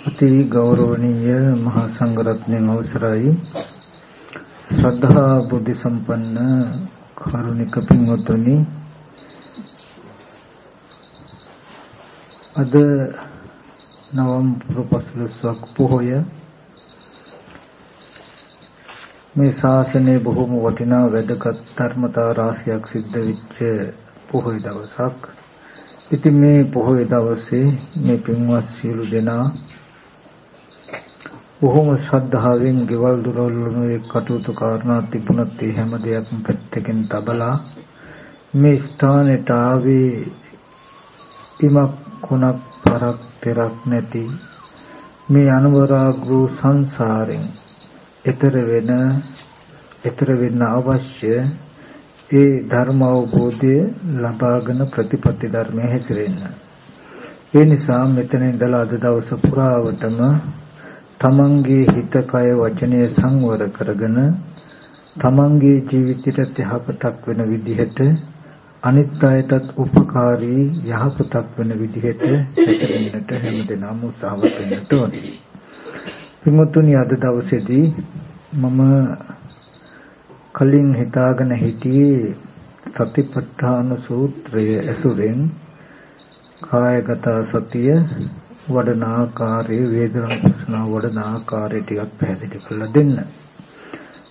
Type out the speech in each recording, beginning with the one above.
අති ගෞරවනීය මහා සංඝරත්නයන් අවසරයි ශ්‍රද්ධා බුද්ධ සම්පන්න කරුණික පින්වත්නි අද නවම්බර් පසළොස්වක පොහොය මේ ශාසනයේ බොහොම වටිනා වැදගත් ධර්මතා රාශියක් සිද්ධ වෙච්ච පොහොය දවසක්. ඉතින් මේ පොහොය දවසේ මේ පින්වත් සියලු දෙනා බොහොම ශ්‍රද්ධාවෙන් ගෙවල් දොරවල් වල කටයුතු කාරණා තිබුණත් ඒ හැම දෙයක්ම පැත්තකින් තබලා මේ ස්ථානෙට ආවේ ඉමක් කුණක් පරක් පෙරක් නැති මේ අනුවරාග්‍රු සංසාරෙන් ඈතර වෙන ඈතර වෙන්න අවශ්‍ය ඒ ධර්ම අවබෝධය ලබාගෙන ප්‍රතිපත්ති ධර්මයේ හැසිරෙන්න. ඒ නිසා මෙතන ඉඳලා අද දවස පුරාවටම තමන්ගේ හිත කය වචනය සංවර කරගෙන තමන්ගේ ජීවිතයට යහපතක් වෙන විදිහට අනිත් අයටත් උපකාරී යහපතක් වෙන විදිහට හැදෙන්නට හැමදෙනාම උත්සාහවත් වෙන්න ඕනේ. පින්වත්නි අද දවසේදී මම කලින් හිතාගෙන හිටියේ සතිපට්ඨාන සූත්‍රය ඇසුරෙන් කායගත සතිය වඩන ආකාරයේ වේදනා වඩන ආකාරය ටිකක් පැහැදිලි කරලා දෙන්න.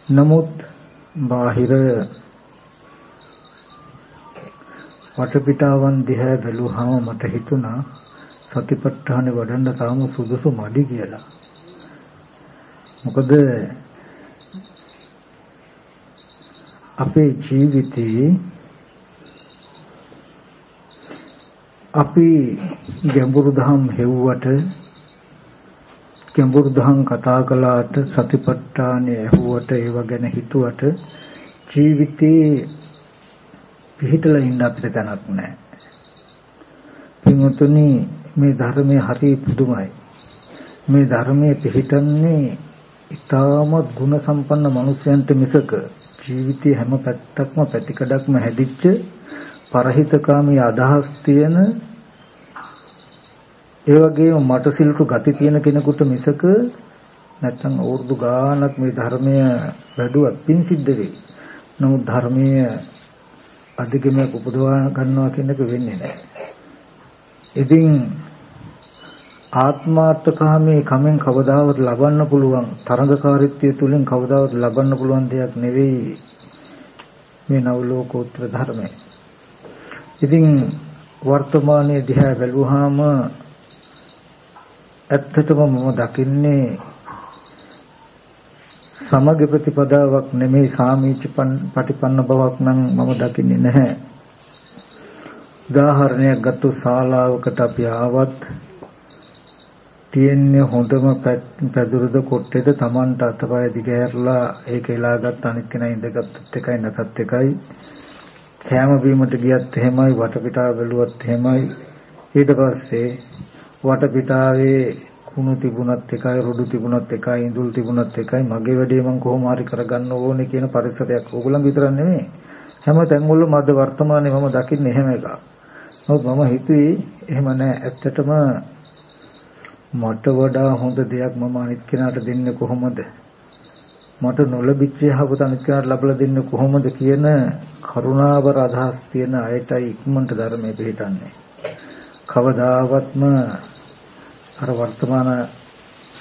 නමුත් බාහිර වටපිටාවන් දිහා බැලුවාම මට හිතුණා සතිපට්ඨාන වඩන්න තාම සුදුසු මදි කියලා. මොකද අපේ ජීවිතේ අපි ගැඹුරු දහම් හෙව්වට ගැඹුරු දහම් කතා කළාට සතිපට්ඨානය ඇහුවට ඒව ගැන හිතුවට ජීවිතේ පිහිටලා ඉන්න අපිට තැනක් නැහැ. පින්වතුනි මේ ධර්මයේ හරි පුදුමයි. මේ ධර්මයේ පිහිටන්නේ ඊටමත් ගුණ සම්පන්න මිනිසයන්ට මිසක ජීවිතයේ හැම පැත්තක්ම පැතිකඩක්ම හැදිච්ච පරහිතකාමී අදහස් තියෙන ඒ වගේම මට සිල්තු ගති තියෙන කෙනෙකුට මිසක නැත්තම් අවුරුදු ගාණක් මේ ධර්මය වැඩුවත් පින් සිද්ධ වෙයි. නමුත් ධර්මයේ අධිගමයක් උපදවා ගන්නවා කියන එක වෙන්නේ නැහැ. ඉතින් ආත්මාර්ථකාමී කමෙන් කවදාවත් ලබන්න පුළුවන් තරඟකාරීත්වය තුලින් කවදාවත් ලබන්න පුළුවන් දෙයක් නෙවෙයි මේ නවලෝකෝත්තර ධර්මය. ඉතින් වර්තමානයේ දිහා බැලුවාම ඇත්තටම මම දකින්නේ සමග ප්‍රතිපදාවක් නෙමෙයි සාමීච පටිපන්න බවක් නම් මම දකින්නේ නැහැ. උදාහරණයක් ගත්තු ශාලාවකට අපි ආවත් තියෙන්නේ හොඳම පැදුරුද කොට්ටේද Tamanට අතපය දිගහැරලා ඒක එලාගත් අනිත් කෙනා ඉඳගත්තත් එකයි නැතත් එකයි කෑම බීමට ගියත් එහෙමයි වටපිටාව බැලුවත් එහෙමයි ඊට පස්සේ වටපිටාවේ කුණු තිබුණත් එකයි රොඩු තිබුණත් එකයි ඉඳුල් තිබුණත් එකයි මගේ වැඩේ මම කොහොම හරි කරගන්න ඕනේ කියන පරිසරයක් ඕගොල්ලන් විතර නෙමෙයි හැම තැන්වලම අද වර්තමානයේ මම දකින්නේ එහෙම එකක්. නමුත් මම හිතුවේ එහෙම නෑ ඇත්තටම මට වඩා හොඳ දෙයක් මම අනිත් කෙනාට දෙන්නේ කොහොමද? මට නොලබිච්ච යහපත අනිත් කෙනාට ලබලා දෙන්නේ කොහොමද කියන කරුණාවර අදහස් තියෙන අයටයි ඉක්මනට ධර්මයේ පිළිටන්නේ. කවදාවත්ම අර වර්තමාන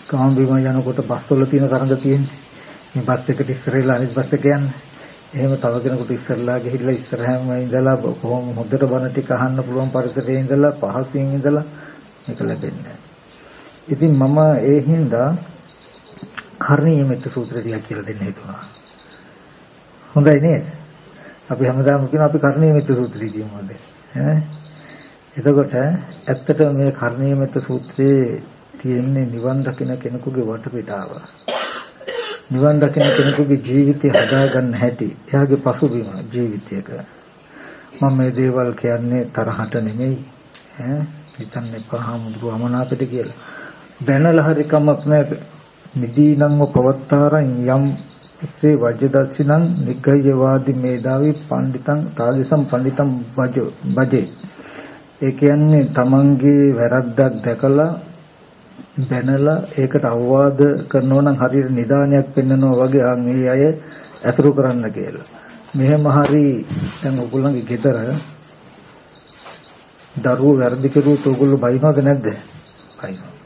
ගාම් බිම යනකොට බස් වල තියෙන තරඟ තියෙන්නේ. මේ බස් එකට ඉස්සරහලා අනිත් බස් එක යන්නේ. එහෙම තව කෙනෙකුට ඉස්සරලා ගිහිල්ලා ඉස්සරහම ඉඳලා කොහොම හොඳට බණ ටික අහන්න පුළුවන් පරිසරයේ ඉඳලා පහසින් ඉඳලා මේක ලැබෙන්නේ. ඉතින් මම ඒ හින්දා කර්ණීය මෙත්ත සූත්‍රය ටිකක් කියලා දෙන්න හිතුණා. හොඳයි නේද? අපි හැමදාම කියන අපි කර්ණීය මෙත්ත සූත්‍රය කියමුද? ඈ එතකොට ඇත්තට මේ කර්ණීය මෙත්ත සූත්‍රයේ තියෙන්නේ නිවන් දකින කෙනෙකුගේ වටපිටාව. නිවන් දකින කෙනෙකුගේ ජීවිතය හදාගන්න හැටි එයාගේ පසුබිම ජීවිතයක මම මේ දේවල් කියන්නේ තරහට නෙමෙයි ඈ හිතන්න එපා හමුදුරු අමනාපෙට කියලා දැනලා හරි කමක් නැහැ නිදීනංව පවත්තාරං යම් සේ වජ්ජදස්සිනං නිග්ගයවාදි මේදාවි පණ්ඩිතං තාලිසම් පණ්ඩිතං වජෝ වජේ ඒ කියන්නේ තමන්ගේ වැරද්දක් දැකලා බැනලා ඒකට අවවාද කරනවා නම් හරියට නිදානයක් පෙන්වනවා වගේ ආ මේ අය ඇසුරු කරන්න කියලා. මෙහෙම හරි දැන් ඔයගොල්ලන්ගේ ගෙදර දරුවෝ වැරදි කරුවොත් ඔයගොල්ලෝ බයිනවද නැද්ද? බයිනවා.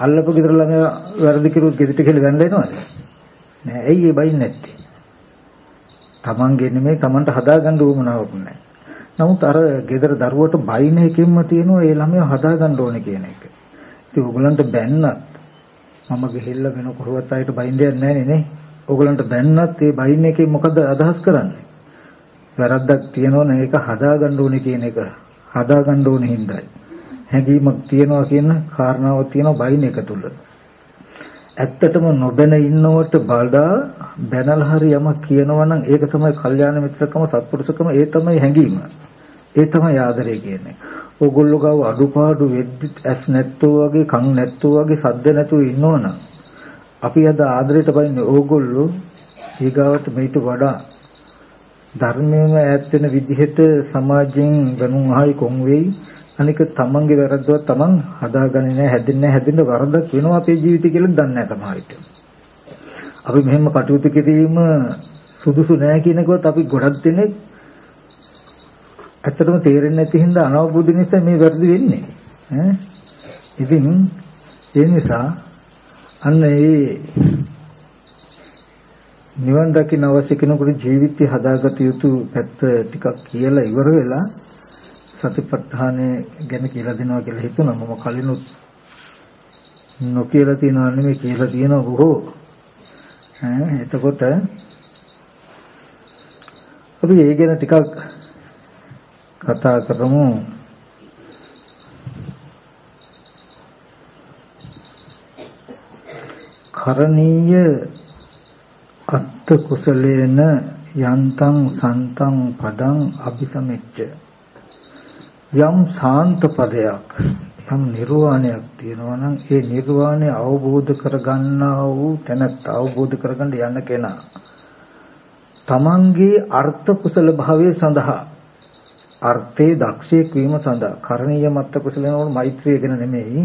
අල්ලපු ගෙදර ළඟ වැරදි කරුවොත් ගෙදරට කියලා වැඳලා එනවද? නෑ. ඇයි ඒ බයින්නේ නැත්තේ? තමන්ගේ නෙමෙයි තමන්ට හදාගන්න උවමනාවක් නෑ. නමුත් අර ගෙදර දරුවට බයින එකෙන්ම තියෙනවා ඒ ළමයා හදාගන්න ඕනේ කියන එක. ඉතින් ඕගලන්ට බැන්නත් මම ගිහිල්ලා වෙන කොහොවත් ආයෙත් බයින්දයක් නැහැ නේ. ඕගලන්ට බැන්නත් ඒ බයින් එකේ මොකද අදහස් කරන්නේ? වැරද්දක් තියෙනවනේ ඒක හදාගන්න ඕනේ කියන එක. හදාගන්න ඕනේ හින්දායි. හැඟීමක් තියෙනවා කියන කාරණාවක් තියෙනවා බයින් එක තුල. ඇත්තටම නොබැන ඉන්නවට බඩා බැනලා හරි යමක් කියනවා නම් ඒක තමයි කල්යාණ මිත්‍රකම සත්පුරුෂකම ඒ තමයි හැඟීම. ඒ තමයි ආදරය කියන්නේ. ඕගොල්ලෝ ගාව අඩුපාඩු වෙද්දි ඇස් නැත්තෝ වගේ කන් නැත්තෝ වගේ සද්ද නැතුව ඉන්නවනම් අපි අද ආදරයට බයින්නේ ඕගොල්ලෝ ඊගාවට මේට වඩා ධර්මයෙන් ඈත් වෙන විදිහට සමාජයෙන් ගනුන් අහයි කොන් වෙයි අනික තමන්ගේ වැරද්දවත් තමන් හදාගන්නේ නැහැ හැදෙන්නේ නැහැ හැදෙන්න වරදක් වෙනවා අපේ ජීවිතය කියලා දන්නේ නැහැ සමහරවිට. අපි මෙහෙම කටයුතු කිරීම සුදුසු නැහැ කියනකොත් අපි ගොඩක් දෙනෙක් ඇත්තටම තේරෙන්නේ නැති හින්දා අනවබෝධ නිසා මේ වැරදි වෙන්නේ. ඈ ඉතින් ඒ නිසා අන්න ඒ නිවන් දකින්න අවශ්‍ය කෙනෙකුට ජීවිතය හදාගත යුතු පැත්ත ටිකක් කියලා ඉවර වෙලා සතිපට්ඨානය ගැන කියලා දෙනවා කියලා හිතුණා. මම කලිනුත් නොකියලා තියනවා නෙමෙයි කියලා තියෙනවා බොහෝ. ඈ එතකොට අපි ඒ ගැන ටිකක් කතා කරමු. කරණීය අත්ත කුසලේන යන්තං සන්තං පදං අபிසමෙච්ච. යම් සාන්ත පදයක් යම් නිර්වාණයක් තියෙනවා නම් ඒ නිර්වාණය අවබෝධ කරගන්නා වූ තැනත් අවබෝධ කරගන්න යන කෙනා. තමන්ගේ අර්ථ කුසල භාවයේ සඳහා අර්ථයේ දක්ෂයෙක් වීම සඳහා කරණීය මත්ත කුසලේනවල මෛත්‍රිය ගැන නෙමෙයි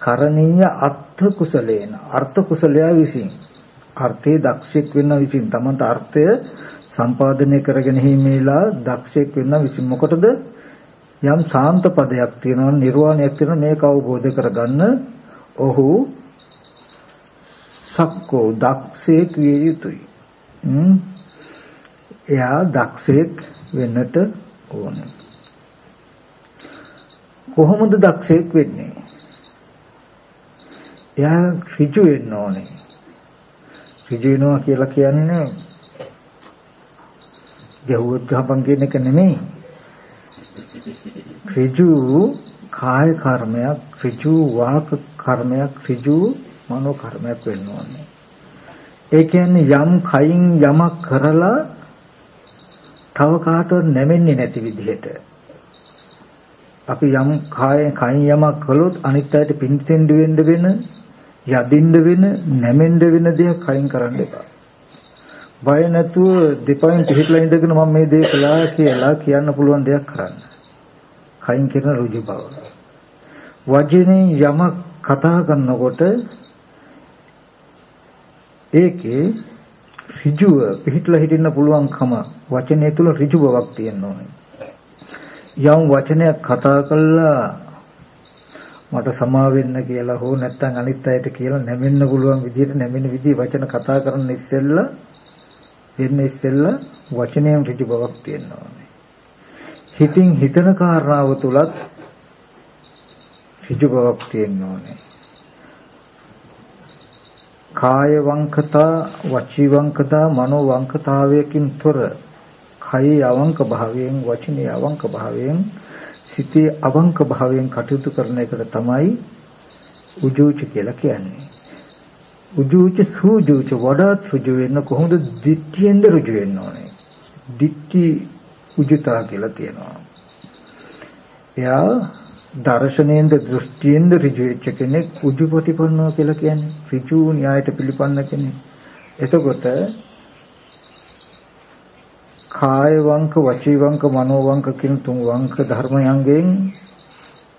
කරණීය අර්ථ කුසලේන අර්ථ කුසලය විසින් අර්ථයේ දක්ෂයෙක් වෙන්න විසින් තමන්ට අර්ථය සම්පාදනය කරගෙන හිමීලා දක්ෂයෙක් වෙන්න විසින් මොකටද? යම් සාන්ත පදයක් තියෙනවා නිර්වාණයක් තියෙනවා මේක අවබෝධ කරගන්න ඔහු සක්කෝ දක්ෂයෙක් විය යුතුයි එයා දක්ෂයෙක් වෙන්නට ඕනේ. කොහොමද දක්ෂයෙක් වෙන්නේ? එයා ඍජු වෙන්න ඕනේ. ඍජු වෙනවා කියලා කියන්නේ ගැහුවත් ගහපන් කියන එක නෙමෙයි. ඍජු කාය කර්මයක්, ඍජු වාක කර්මයක්, ඍජු මනෝ කර්මයක් වෙන්න ඕනේ. ඒ කියන්නේ යම් කයින් යමක් කරලා තව කාටවත් නැමෙන්නේ නැති විදිහට අපි යම් කායෙන් කයින් යමක් කළොත් අනිත් අයට පින්සෙන්ඩ වෙන්න වෙන යදින්න වෙන නැමෙන්න වෙන දේක් කයින් කරන්න එපා. බය නැතුව දෙපයින් පිටලා ඉඳගෙන මම මේ දේ කළා කියලා කියන්න පුළුවන් දෙයක් කරන්න. කයින් කරන ඍජු බව. වචනේ යමක් කතා කරනකොට ඒකේ ඍජුව පිහිටලා හිටින්න පුළුවන්කම වචනය තුල ඍජු බවක් තියෙන්න ඕනේ. යම් වචනයක් කතා කළා මට සමා වෙන්න කියලා හෝ නැත්නම් අනිත් අයට කියලා නැමෙන්න පුළුවන් විදිහට නැමෙන විදිහ වචන කතා කරන්න ඉස්සෙල්ලා දෙන්න ඉස්සෙල්ලා වචනයෙන් ඍජු බවක් තියෙන්න ඕනේ. හිතින් හිතන කාරණාව තුලත් ඍජු බවක් තියෙන්න ඕනේ. කාය වංකතා වචී වංකතා මනෝ වංකතාවයකින් තොර කයි අවංක භාවයෙන් වචනේ අවංක භාවයෙන් සිතේ අවංක භාවයෙන් කටයුතු කරන එකට තමයි උජූච කියලා කියන්නේ. උජුච සූජුච වඩාත් ඍජු වෙන්න කොහොමද දිට්ඨියෙන්ද ඍජු වෙන්න ඕනේ. දිට්ඨි උජුතා කියලා කියනවා. එයා දර්ශනයෙන්ද දෘෂ්ටියෙන්ද ඍජු වෙච්ච කෙනෙක් උජු ප්‍රතිපන්නෝ කියලා කියන්නේ. ඍජු න්‍යායට පිළිපන්න කෙනෙක්. එතකොට කාය වංක වචී වංක මනෝ වංක කියන තුන් වංක ධර්මයන්ගෙන්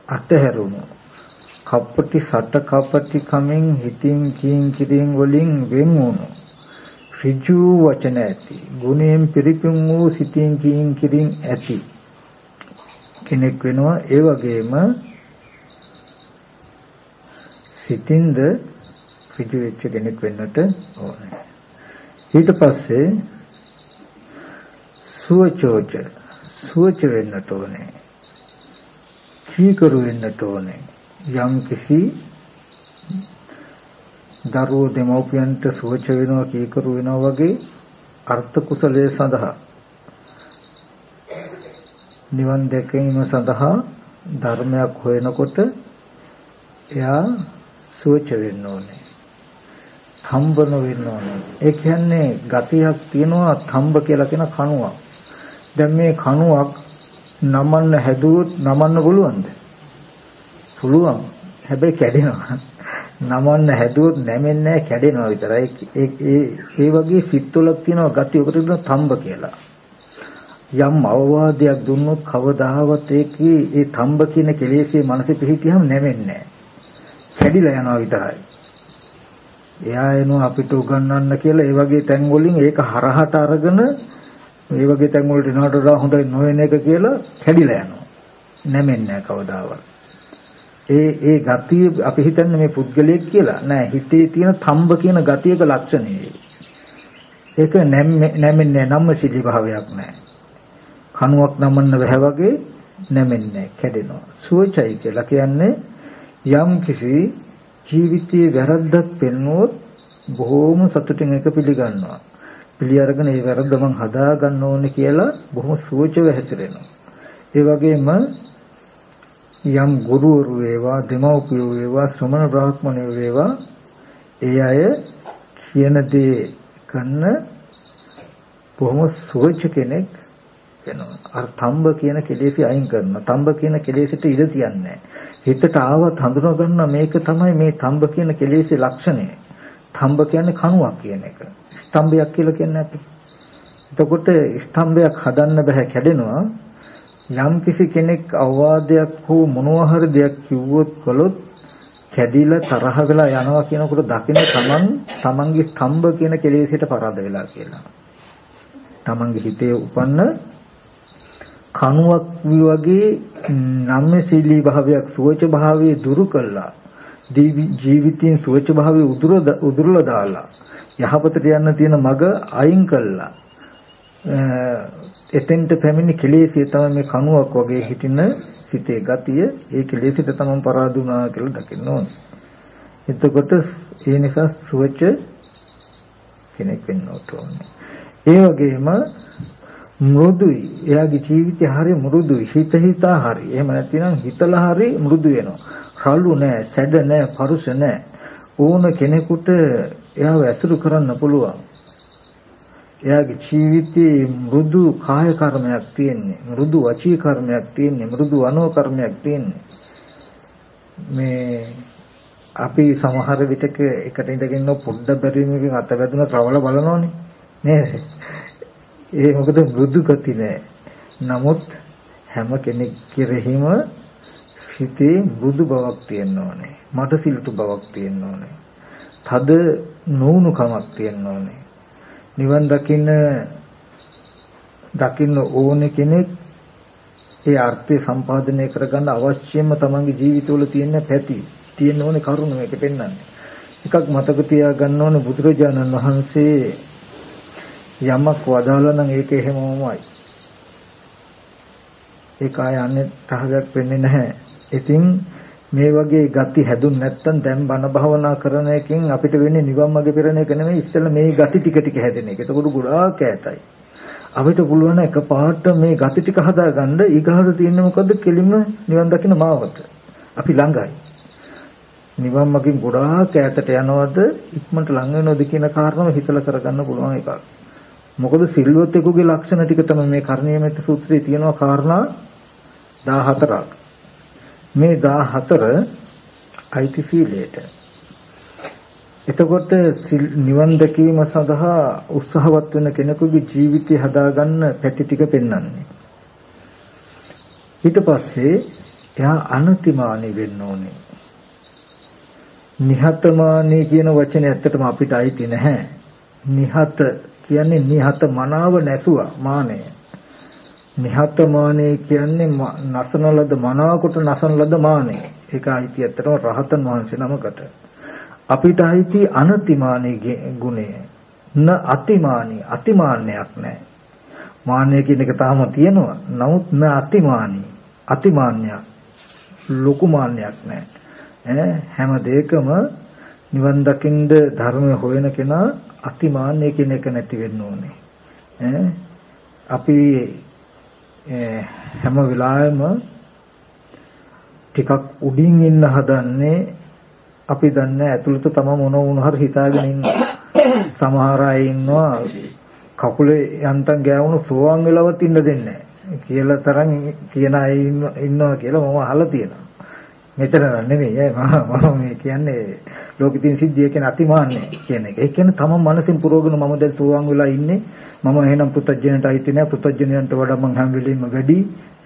අතහැරුණු කප්පටි සට කප්පටි කමෙන් හිතින් කියින් කිරින් වලින් වෙන් වුණු ඍජු වචන ඇති. ගුණයෙන් පිරිපුන් වූ සිතින් කියින් කිරින් ඇති. කෙනෙක් වෙනවා ඒ වගේම සිතින්ද ඍජු වෙච්ච කෙනෙක් වෙන්නට ඕනේ. ඊට පස්සේ සුවචෝච. සුවච වෙන්නට ඕනේ. කීකරු වෙන්නට ඕනේ. යම් කිසි දරුවෝ දෙමව්පියන්ට සුවච වෙනවා කීකරු වෙනවා වගේ අර්ථ කුසලයේ සඳහා නිවන් දැකීම සඳහා ධර්මයක් හොයනකොට එයා සුවච වෙන්න ඕනේ. හම්බන වෙන්න ඕනේ. ඒ කියන්නේ ගතියක් තියෙනවා තම්බ කියලා කියන කණුවක්. දැන් මේ කණුවක් නමන්න හැදුවොත් නමන්න පුළුවන්ද? පුළුවන්. හැබැයි කැඩෙනවා. නමන්න හැදුවොත් නැමෙන්නේ නැහැ කැඩෙනවා විතරයි. ඒ ඒ ඒ වගේ සිත්වලක් තියෙනවා ගති ඔකට කියන තම්බ කියලා. යම් අවවාදයක් දුන්නොත් කවදාවත් ඒකේ ඒ තම්බ කියන කෙලෙසේ මනසේ පිහිටියම නැමෙන්නේ නැහැ. කැඩිලා යනවා විතරයි. එයා එනවා අපිට උගන්වන්න කියලා ඒ වගේ තැන් වලින් ඒක හරහට අරගෙන මේ වගේ තැන් වලට එනවට වඩා හොඳයි නොවන එක කියලා කැඩිලා යනවා. නැමෙන්නේ නැහැ කවදාවත්. ඒ ඒ ගතිය අපි හිතන්නේ මේ පුද්ගලයෙක් කියලා. නෑ හිතේ තියෙන තම්බ කියන ගතියක ලක්ෂණය. ඒක නැමෙන්නේ නම්ම සිලි භාවයක් නෑ. කණුවක් නමන්න බෑ වගේ නැමෙන්නේ කැඩෙනවා. සුවචයි කියලා කියන්නේ යම් කිසි ජීවිතයේ වැරද්දක් පෙන්වුවොත් බොහෝම සතුටින් ඒක පිළිගන්නවා. පිළි අරගෙන ඒ වැරද්ද මං හදා ගන්න ඕනේ කියලා බොහොම සුවචව හැසිරෙනවා. ඒ වගේම යම් ගුරුවරු වේවා දෙමව්පියෝ වේවා ශ්‍රමණ බ්‍රාහ්මණයෝ වේවා ඒ අය කියන දේ කරන බොහොම සුවච කෙනෙක් වෙනවා. අර තම්බ කියන කෙලෙසි අයින් කරනවා. තම්බ කියන කෙලෙසිට ඉඩ තියන්නේ හිතට ආවත් හඳුනා ගන්න මේක තමයි මේ තම්බ කියන කෙලෙසි ලක්ෂණය. තම්බ කියන්නේ කණුවක් කියන එක. ස්තම්භයක් කියලා කියන්නේ අපි. එතකොට ස්තම්භයක් හදන්න බෑ කැඩෙනවා. යම් කිසි කෙනෙක් අවවාදයක් හෝ මොනවා හරි දෙයක් කිව්වොත් කළොත් කැඩිලා තරහ වෙලා යනවා කියනකොට දකින්න තමන් තමන්ගේ ස්තම්භ කියන කෙලෙසට පරාද වෙලා කියලා. තමන්ගේ හිතේ උපන්න කණුවක් වගේ නම්මශීලී භාවයක් සුවච භාවයේ දුරු කළා. ජීවිතයෙන් සුවච භාවයේ උදුරලා දාලා යහපතට යන්න තියෙන මඟ අයින් කළා. එතෙන්ට පැමිණි කෙලෙසිය තමයි මේ කණුවක් වගේ හිටින සිතේ ගතිය ඒ කෙලෙසිට තමයි පරාදුනා කියලා දකින්න ඕනේ. එතකොට ඒ නිසා සුවච කෙනෙක් වෙන්න ඕනේ. ඒ වගේම මෘදුයි. එයාගේ ජීවිතය හරිය මෘදුයි. හිත හිතා හරි. එහෙම නැතිනම් හිතලා හරි මෘදු වෙනවා. රළු නෑ, සැඩ නෑ, පරුෂ නෑ. ඕන කෙනෙකුට එයාව ඇසුරු කරන්න පුළුවන්. එයාගේ ජීවිතේ මෘදු කාය කර්මයක් තියෙන්නේ මෘදු වචී කර්මයක් තියෙන්නේ මෘදු අනෝ කර්මයක් තියෙන්නේ. මේ අපි සමහර විටක එකට ඉඳගෙන පොඩ්ඩ බැරිමකින් අත වැදුන ශ්‍රවල බලනෝනේ. නේද? ඒ මොකද මෘදු ගති නෑ. නමුත් හැම කෙනෙක් කෙරෙහිම හිතේ මෘදු බවක් තියෙන්න ඕනේ. මට සිල්තු බවක් තියෙන්න ඕනේ. තද නූනු කමක් තියෙන්න ඕනේ. නිවන් දකින්න දකින්න ඕනේ කෙනෙක් ඒ අර්ථය සම්පාදනය කරගන්න අවශ්‍යම තමන්ගේ ජීවිතවල තියෙන පැති තියෙන ඕනේ කරුණ මේක පෙන්වන්නේ. එකක් මතක තියාගන්න ඕනේ බුදුරජාණන් වහන්සේ යමක් වදාලා නම් ඒක එහෙමමයි. ඒක ආය අන්නේ තහගත් වෙන්නේ නැහැ. ඉතින් මේ වගේ ගති හැදුන් නැත්තම් දැන් බණ භාවනා කරන එකෙන් අපිට වෙන්නේ නිවන් මාර්ග පෙරණ එක නෙමෙයි ඉස්සෙල්ලා මේ ගති ටික ටික හැදෙන එක. ඒකෝට ගොඩාක් ඈතයි. අපිට පුළුවන් එකපාරට මේ ගති ටික හදාගන්න ඊගහට තියෙන්නේ මොකද්ද? කෙලින්ම නිවන් දකින්න මාවත. අපි ළඟයි. නිවන් මගින් ගොඩාක් ඈතට යනවද ඉක්මනට ලඟ වෙනවද කියන කාරණාව හිතලා කරගන්න පුළුවන් එකක්. මොකද සිල්වතෙකුගේ ලක්ෂණ ටික තමයි මේ කර්ණීයමෙත් සූත්‍රයේ තියෙනවා කාරණා 14ක්. මේ 14 අයිති සීලයට. එතකොට නිවන් දැකීම සඳහා උත්සාහවත් වෙන කෙනෙකුගේ ජීවිතය හදාගන්න පැති ටික පෙන්වන්නේ. ඊට පස්සේ එයා අනතිමානී වෙන්න ඕනේ. නිහතමානී කියන වචනේ ඇත්තටම අපිට අයිති නැහැ. නිහත කියන්නේ නිහත මනාව නැසුවා මානය. නිහතමානී කියන්නේ නසන ලද මනාවකට නසන ලද මානය. ඒක අයිති ඇත්තටම රහතන් වහන්සේ නමකට. අපිට අයිති අනතිමානී ගුණය. න අතිමානී අතිමාන්නයක් නැහැ. මාන්නය කියන එක තාම තියෙනවා. නමුත් න අතිමානී අතිමාන්නයක් ලොකු මාන්නයක් නැහැ. ඈ හැම දෙයකම නිවන් දකින්ද ධර්මය හොයන කෙනා අතිමාන්නය කියන එක නැති වෙන්න ඕනේ. ඈ අපි හැම වෙලාවෙම ටිකක් උඩින් ඉන්න හදන්නේ අපි දන්නේ ඇතුළත තම මොන වුණ හරි හිතාගෙන ඉන්න. සමහර අය ඉන්නවා කකුලේ යන්තම් ගෑවුණු සෝවාන් වෙලවත් ඉන්න දෙන්නේ නැහැ. කියලා තරම් කියන අය ඉන්නවා කියලා මම අහලා තියෙනවා. මෙතන නෙමෙයි මම මේ කියන්නේ ලෝකෙ තියෙන සිද්ධිය කියන අතිමාන්නේ කියන එක. ඒ කියන්නේ තම මනසින් පුරවගෙන මම දැන් සෝවාන් වෙලා ඉන්නේ. මම එහෙනම් පුතඥයට අයිති නෑ. පුතඥයන්ට වඩා මං හැම වෙලෙම වැඩි.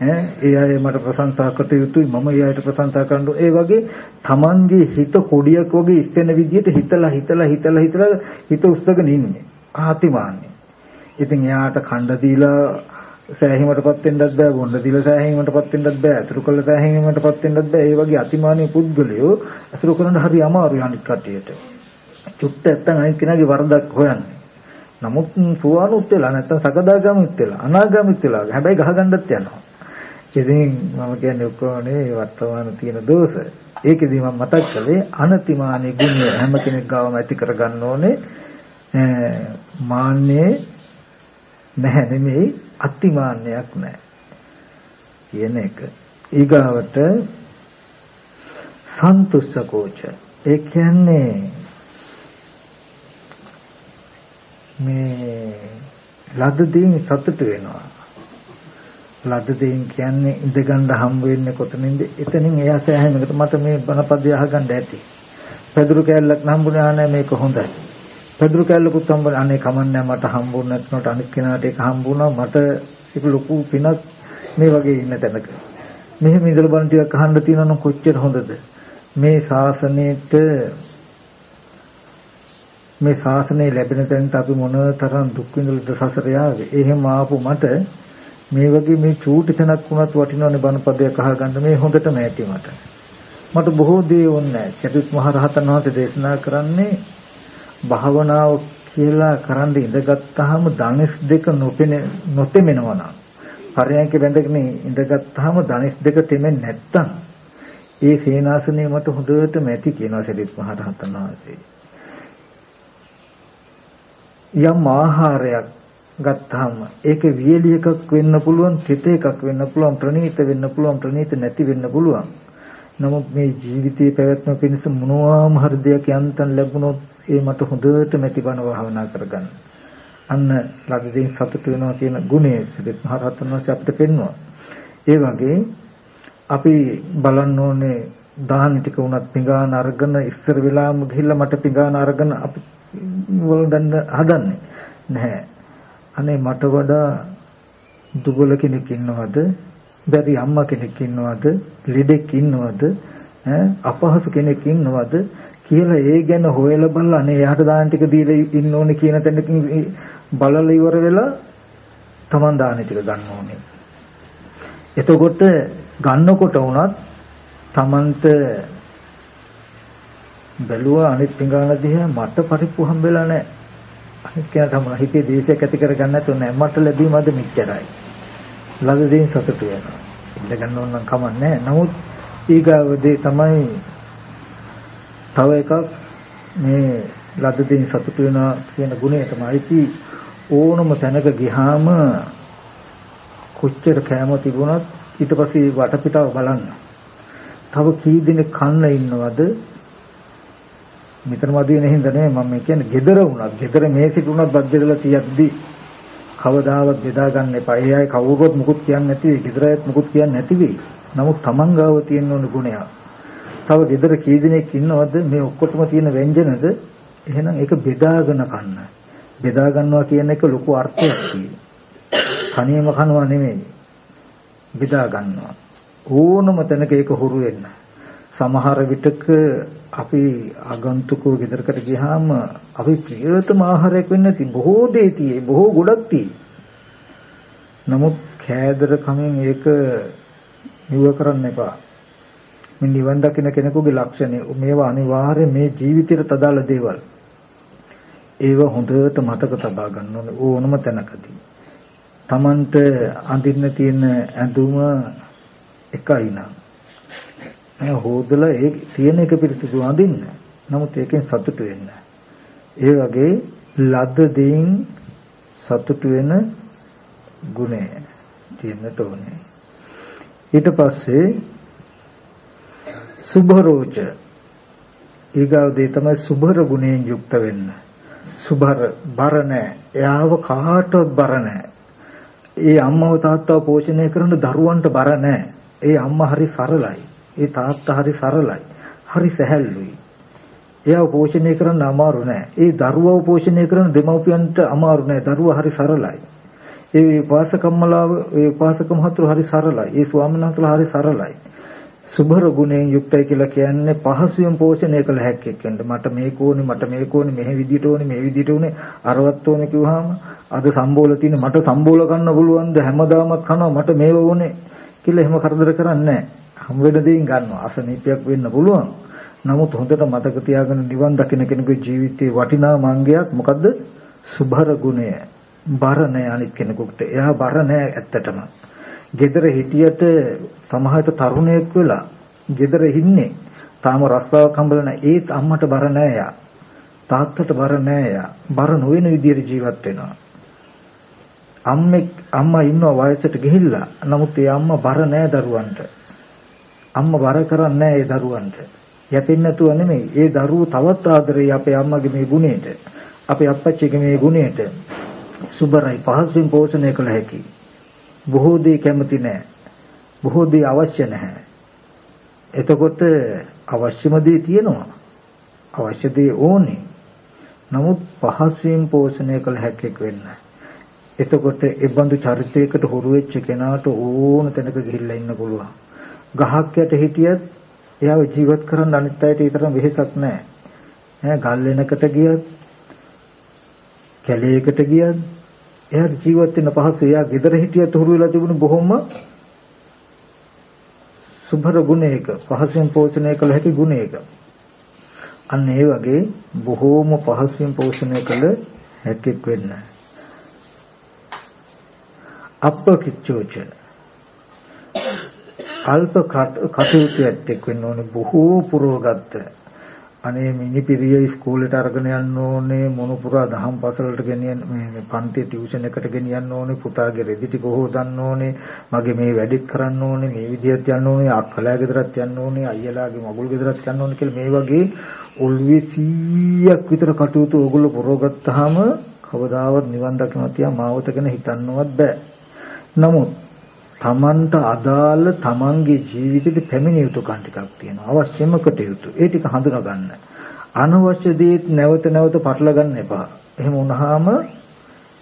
ඈ ඒ අය මට ප්‍රශංසා කර යුතුයි. මම ඒ අයට ප්‍රශංසා කරන්න ඒ වගේ Tamanගේ හිත කොඩියක් වගේ ඉස්සෙන විදිහට හිතලා හිතලා හිතලා හිතලා හිත උස්සගෙන ඉන්නේ. අතිමාන්නේ. ඉතින් එයාට ඛණ්ඩ දීලා සෑහීමටපත් වෙන්නත් බෑ බොන්න දිල සෑහීමටපත් වෙන්නත් බෑ අසුරු කළ සෑහීමටපත් වෙන්නත් බෑ ඒ වගේ අතිමානී පුද්ගලයෝ අසුරු කරන හරි අමාරුයි අනිත් කටියට චුට්ට නැත්තම් අනිත් කෙනාගේ වරදක් හොයන්නේ නමුත් සුවානුත් වෙලා නැත්තම් සකදාගාමිත් වෙලා අනාගාමිත් වෙලා හැබැයි ගහගන්නත් යනවා. ඉතින් මම කියන්නේ ඔක්කොමනේ වර්තමාන තියෙන දෝෂ. ඒකෙදි මම මතක් කළේ අනතිමානී ගුණය හැම කෙනෙක් ගාවම ඇති කරගන්න ඕනේ මාන්නේ නැහැ නෙමෙයි අතිමාන්නයක් නැහැ කියන එක. ඊගාවට සන්තුෂ්කෝච ඒ කියන්නේ මේ ලද දෙයින් සතුට වෙනවා. ලද දෙයින් කියන්නේ ඉඳගන්න හම්බ වෙන්නේ කොතනින්ද? එතනින් එයා සෑහෙනකට මට මේ බණපදය අහගන්න ඇති. පැදුරු කෑල්ලක් හම්බුනේ ආ නැහැ මේක හොඳයි. පැදුරු කැල්ලකුත් හම්බුනේ අනේ කමන්නේ මට හම්බුනේ නැත්නොට අනිත් කෙනාට ඒක හම්බුණා මට ඒක ලොකු පිනක් මේ වගේ ඉන්න තැනක මෙහෙම ඉඳලා බලන් ටිකක් අහන්න තියෙනවා නම් කොච්චර හොඳද මේ ශාසනයේට මේ ශාසනය ලැබෙන තැනට අපි මොන තරම් දුක් විඳලාද සසර යාවේ? එහෙම ආපු මට මේ වගේ මේ චූටි තැනක් වුණත් වටිනවනේ බණපදයක් අහගන්න. මේ හොඳටම ඇති මට. මට බොහෝ දේ ඕනේ නැහැ. චතුත් මහ රහතන් වහන්සේ දේශනා කරන්නේ භාවනාව කියලා කරන්න ඉඳගත්තාම ධනෙස් දෙක නොපෙන නොතෙමෙනවා නම්. පරයන්ක බැඳගෙන ඉඳගත්තාම ධනෙස් දෙක තෙමෙන්නේ නැත්තම් ඒ සේනාසනේ මට හොඳටම ඇති කියනවා සරිත් මහ රහතන් වහන්සේ. යම් ආහාරයක් ගත්තාම ඒක වියලි එකක් වෙන්න පුළුවන්, තිත එකක් වෙන්න පුළුවන්, ප්‍රණීත වෙන්න පුළුවන්, ප්‍රණීත නැති වෙන්න පුළුවන්. නමුත් මේ ජීවිතයේ පැවැත්ම පිණිස මොනවාම හරි දෙයක් යන්තම් ලැබුණොත් ඒ මට හොඳට මැතිබන භාවනා කරගන්න. අන්න ලද්දෙන් සතුට වෙනවා කියන ගුණය සිරිත් මහ රහතන් වහන්සේ අපිට පෙන්වුවා. ඒ වගේ අපි බලන්න ඕනේ දාහන ටික උනත් පිඟාන අරගෙන ඉස්සර වෙලාම ගිහිල්ලා මට පිඟාන අරගෙන අපි වලඳන්න හදන්නේ නැහැ. අනේ මට වඩා දුබල කෙනෙක් ඉන්නවද? බැරි අම්මා කෙනෙක් ඉන්නවද? ලෙඩෙක් ඉන්නවද? අපහසු කෙනෙක් ඉන්නවද? කියලා ඒ ගැන හොයලා බලලා අනේ එයාට දාන ටික දීලා ඉන්න ඕනේ කියන තැනකින් බලලා ඉවර වෙලා Taman දාන ටික ගන්න ඕනේ. එතකොට ගන්නකොට වුණත් Tamanට බැලුවා අනිත් පිඟාන දිහා මට පරිප්පු හම්බෙලා නැහැ. අනිත් කෙනා තමයි හිතේ දේශයක් ඇති කරගන්න නැතුව නෑ මට ලැබීමද මෙච්චරයි. ලද දෙයින් සතුටු වෙනවා. ඉඳ ගන්න ඕන නම් කමන්නේ නමුත් ඊගාවදී තමයි තව එකක් මේ ලද්ද දෙයින් සතුට වෙනවා කියන ගුණය තමයි ඕනම තැනක ගියාම කොච්චර කැම තිබුණත් ඊට පස්සේ වටපිටාව බලන්න. තව කී දෙනෙක් කන්න ඉන්නවද? මෙතන මදින හින්දා නෙමෙයි මම කියන්නේ gedara වුණත් gedara මේසිට වුණත් බත් බෙදලා තියද්දි කවදාවත් බෙදා ගන්න එපා. ඒ අය කවුරුත් මුකුත් කියන්නේ නැති වෙයි. gedaraත් මුකුත් කියන්නේ නැති වෙයි. නමුත් Taman ගාව තියෙන ඕන ගුණයක්. තව gedara කී දෙනෙක් ඉන්නවද මේ ඔක්කොටම තියෙන ව්‍යංජනද? එහෙනම් ඒක බෙදාගෙන කන්න. බෙදා ගන්නවා කියන එක ලොකු අර්ථයක් තියෙනවා. තනියම කනවා නෙමෙයි. බෙදා ගන්නවා. ඕනම තැනක ඒක හුරු වෙන්න. සමහර විටක අපි ආගන්තුකෝ ගෙදරකට ගියාම අපි ප්‍රියතම ආහාරයක් වෙන්නේ නැති බොහෝ දේ තියෙයි බොහෝ ගොඩක් තියෙයි. නමුත් කෑදර කමින් ඒක නිව කරන්න එපා. මේ නිවන් දකින්න කෙනෙකුගේ ලක්ෂණය මේවා අනිවාර්යයෙන් මේ ජීවිතයට තදාළ දේවල්. ඒව හොඳට මතක තබා ගන්න ඕනේ ඕනම තැනකදී. Tamanට අඳින්න තියෙන ඇඳුම එකයි නම් මේ හොදලා ඒ තියෙන එක පිළිතුරු අඳින්න. නමුත් ඒකෙන් සතුටු වෙන්න. ඒ වගේ ලද්ද දෙයින් සතුටු වෙන ගුණය තියෙන්නට ඕනේ. ඊට පස්සේ සුභරෝච ඊගාව දේ තමයි සුභර ගුණයෙන් යුක්ත වෙන්න. සුභර බර නැහැ. එයාව කාටවත් බර නැහැ. ඒ අම්මව තාත්තව පෝෂණය කරන දරුවන්ට බර නැහැ. ඒ අම්මා හරි සරලයි. ඒ තාත්තා හරි සරලයි. හරි සැහැල්ලුයි. එයාව පෝෂණය කරන්න අමාරු නෑ. ඒ දරුවව පෝෂණය කරන දෙමව්පියන්ට අමාරු නෑ. දරුවා හරි සරලයි. ඒ උපාසකම්මලාව ඒ උපාසක මහතුරු හරි සරලයි. ඒ ස්වාමීන් වහන්සේලා හරි සරලයි. සුභර ගුණයෙන් යුක්තයි කියලා කියන්නේ පහසුවෙන් පෝෂණය කළ හැක්කෙක් වෙන්න. මට මේක ඕනේ, මට මේක ඕනේ, මෙහෙ විදියට ඕනේ, මෙහෙ විදියට ඕනේ, අරවත් ඕනේ කිව්වහම අද සම්බෝල තියෙන මට සම්බෝල ගන්න පුළුවන්ද හැමදාමත් කනවා මට මේව ඕනේ කියලා එහෙම කරදර කරන්නේ නැහැ. හම් වෙන දෙයින් ගන්නවා. අසනීපයක් වෙන්න පුළුවන්. නමුත් හොඳට මතක තියාගන්න නිවන් දකින්න කෙනෙකුගේ ජීවිතයේ වටිනා මංගයක් මොකද්ද? සුභර ගුණය. බර නැහැ අනිත් කෙනෙකුට. එයා බර නැහැ ඇත්තටම. gedara හිටියට සමහරට තරුණයෙක් වෙලා gedara ඉන්නේ තාම රස්සාවක් හම්බෙලා නැහැ ඒත් අම්මට බර නැහැ යා තාත්තට බර නැහැ යා බර නොවන විදියට ජීවත් වෙනවා අම්මෙක් අම්මා ඉන්නවා වයසට ගිහිල්ලා නමුත් ඒ අම්මා බර නැහැ දරුවන්ට අම්මා බර කරන්නේ නැහැ ඒ දරුවන්ට යැපෙන්නේ නැතුව නෙමෙයි ඒ දරුවෝ තවත් ආදරේ අපේ අම්මගේ මේ ගුණයට අපේ අප්පච්චිගේ මේ ගුණයට සුබරයි පහසුවෙන් පෝෂණය කළ හැකියි බොහෝ දේ කැමති නැහැ. බොහෝ දේ අවශ්‍ය නැහැ. එතකොට අවශ්‍යම දේ තියෙනවා. අවශ්‍ය දේ ඕනේ. නමුත් පහසුවෙන් පෝෂණය කළ හැකියෙක් වෙන්න. එතකොට ඒ බඳු චරිතයකට හුරු වෙච්ච කෙනාට ඕන තැනක ගිහිල්ලා ඉන්න පුළුවන්. ගහක් යට හිටියත් එයාව ජීවත් කරන්න අනිත් අයට ඊතරම් වෙහෙසක් නැහැ. ඈ ගල් වෙනකට ගියත් කැලේකට ගියත් එයාට ජීවත් වෙන්න පහසු. එයා ගෙදර හිටියත් හුරු වෙලා තිබුණ බොහොම සුභර ගුණයක පහසුවෙන් පෝෂණය කළ හැකි ගුණයක. අන්න ඒ වගේ බොහෝම පහසුවෙන් පෝෂණය කළ හැකික් වෙන්න. අප්පකිච්චෝච අල්ප කටයුතු ඇත්තෙක් වෙන්න ඕනේ. බොහෝ පුරවගත්ත. අනේ මිනිපිරිය ඉස්කෝලේට අරගෙන යන්න ඕනේ මොනුපුරා දහම් පාසලට ගෙනියන්න මේ පන්ති ටියුෂන් එකට ගෙනියන්න ඕනේ පුතාගේ රෙදි ටික හොදන්න ඕනේ මගේ මේ වැඩිත් කරන්න ඕනේ මේ විදිහට යන්න ඕනේ අක්කලා ගෙදරත් යන්න ඕනේ අයියලාගේ මගුල් ගෙදරත් යන්න ඕනේ කියලා මේ වගේ ඔල්වේ 100ක් විතර කටයුතු ඕගොල්ලෝ පුරවගත්තාම කවදාවත් නිවන් දකින්න තියා මාවත ගැන හිතන්නවත් බෑ. නමුත් තමන්ට අදාළ තමන්ගේ ජීවිතේ පැමිණිය යුතු කන් ටිකක් තියෙනවා. අවශ්‍යම කටයුතු. ඒ ටික හඳුනා ගන්න. අනවශ්‍ය දේත් නැවත නැවත පටල ගන්න එපා. එහෙම වුණාම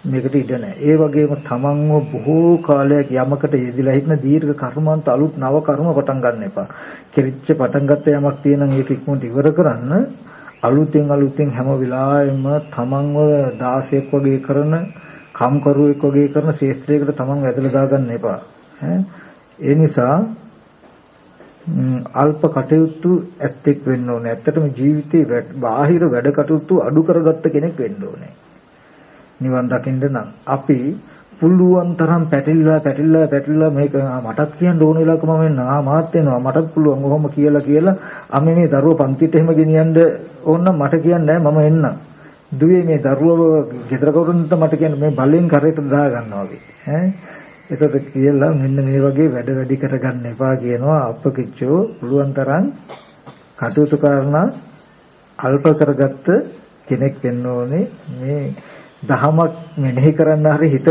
මේකට ඉඩ නැහැ. ඒ වගේම තමන්ව බොහෝ කාලයක් යමකට යෙදিলা හිටන දීර්ඝ කර්මාන්ත අලුත් නව කර්ම පටන් ගන්න එපා. කෙරිච්ච පටන් ගත්ත යමක් තියෙනම් ඒක ඉක්මනට ඉවර කරන්න අලුතෙන් අලුතෙන් හැම වෙලාවෙම තමන්ව 16ක් වගේ කරන කම්කරුවෙක් වගේ කරන ශේෂ්ත්‍රයකට තමන්ව ඇදලා දාගන්න එපා. ඒ නිසා අල්ප කටයුතු ඇත්තෙක් වෙන්න ඕනේ. ඇත්තටම ජීවිතේ බාහිර වැඩ කටයුතු අඩු කරගත්ත කෙනෙක් වෙන්න ඕනේ. නිවන් දකින්න නම්. අපි පුළුවන් තරම් පැටලිලා පැටලිලා පැටලිලා මේක මටත් කියන්න ඕන වෙලාවක මම එන්නා මාත් වෙනවා. මටත් පුළුවන් ඔහොම කියලා කියලා අම්මේ මේ දරුවෝ පන්තිට එහෙම ගෙනියන්න ඕන නම් මට කියන්නේ නැහැ මම එන්නම් දුවේ මේ දරුවව ගෙදර කවුරුන්ට මට කියන්න මේ බලෙන් කරේට දා ගන්නවා වගේ. ඈ? එතකොට කියලා මෙන්න මේ වගේ වැඩ වැඩි කරගන්න එපා කියනවා අපකිච්චෝ. පුළුවන් තරම් කටයුතු කරන අල්ප කරගත්ත කෙනෙක් වෙන්න ඕනේ. මේ දහමක් මෙනෙහි කරන්න හරි හිතට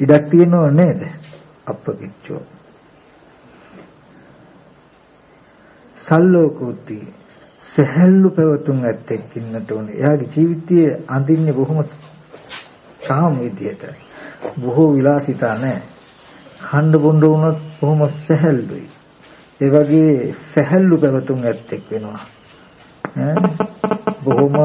ඉඩක් තියෙනව නේද? අප්පකිච්චෝ සල්ලෝකෝති සහැල්ලු පැවතුම් ඇත්තෙක් ඉන්නට ඕනේ. එයාගේ ජීවිතයේ අඳින්නේ බොහොම සාම විදියට. බොහෝ විලාසිතා නැහැ. ඛණ්ඩ බොණ්ඩ වුණොත් බොහොම සහැල්ලුයි. ඒ වගේ සහැල්ලු පැවතුම් ඇත්තෙක් වෙනවා. ඈ බොහොම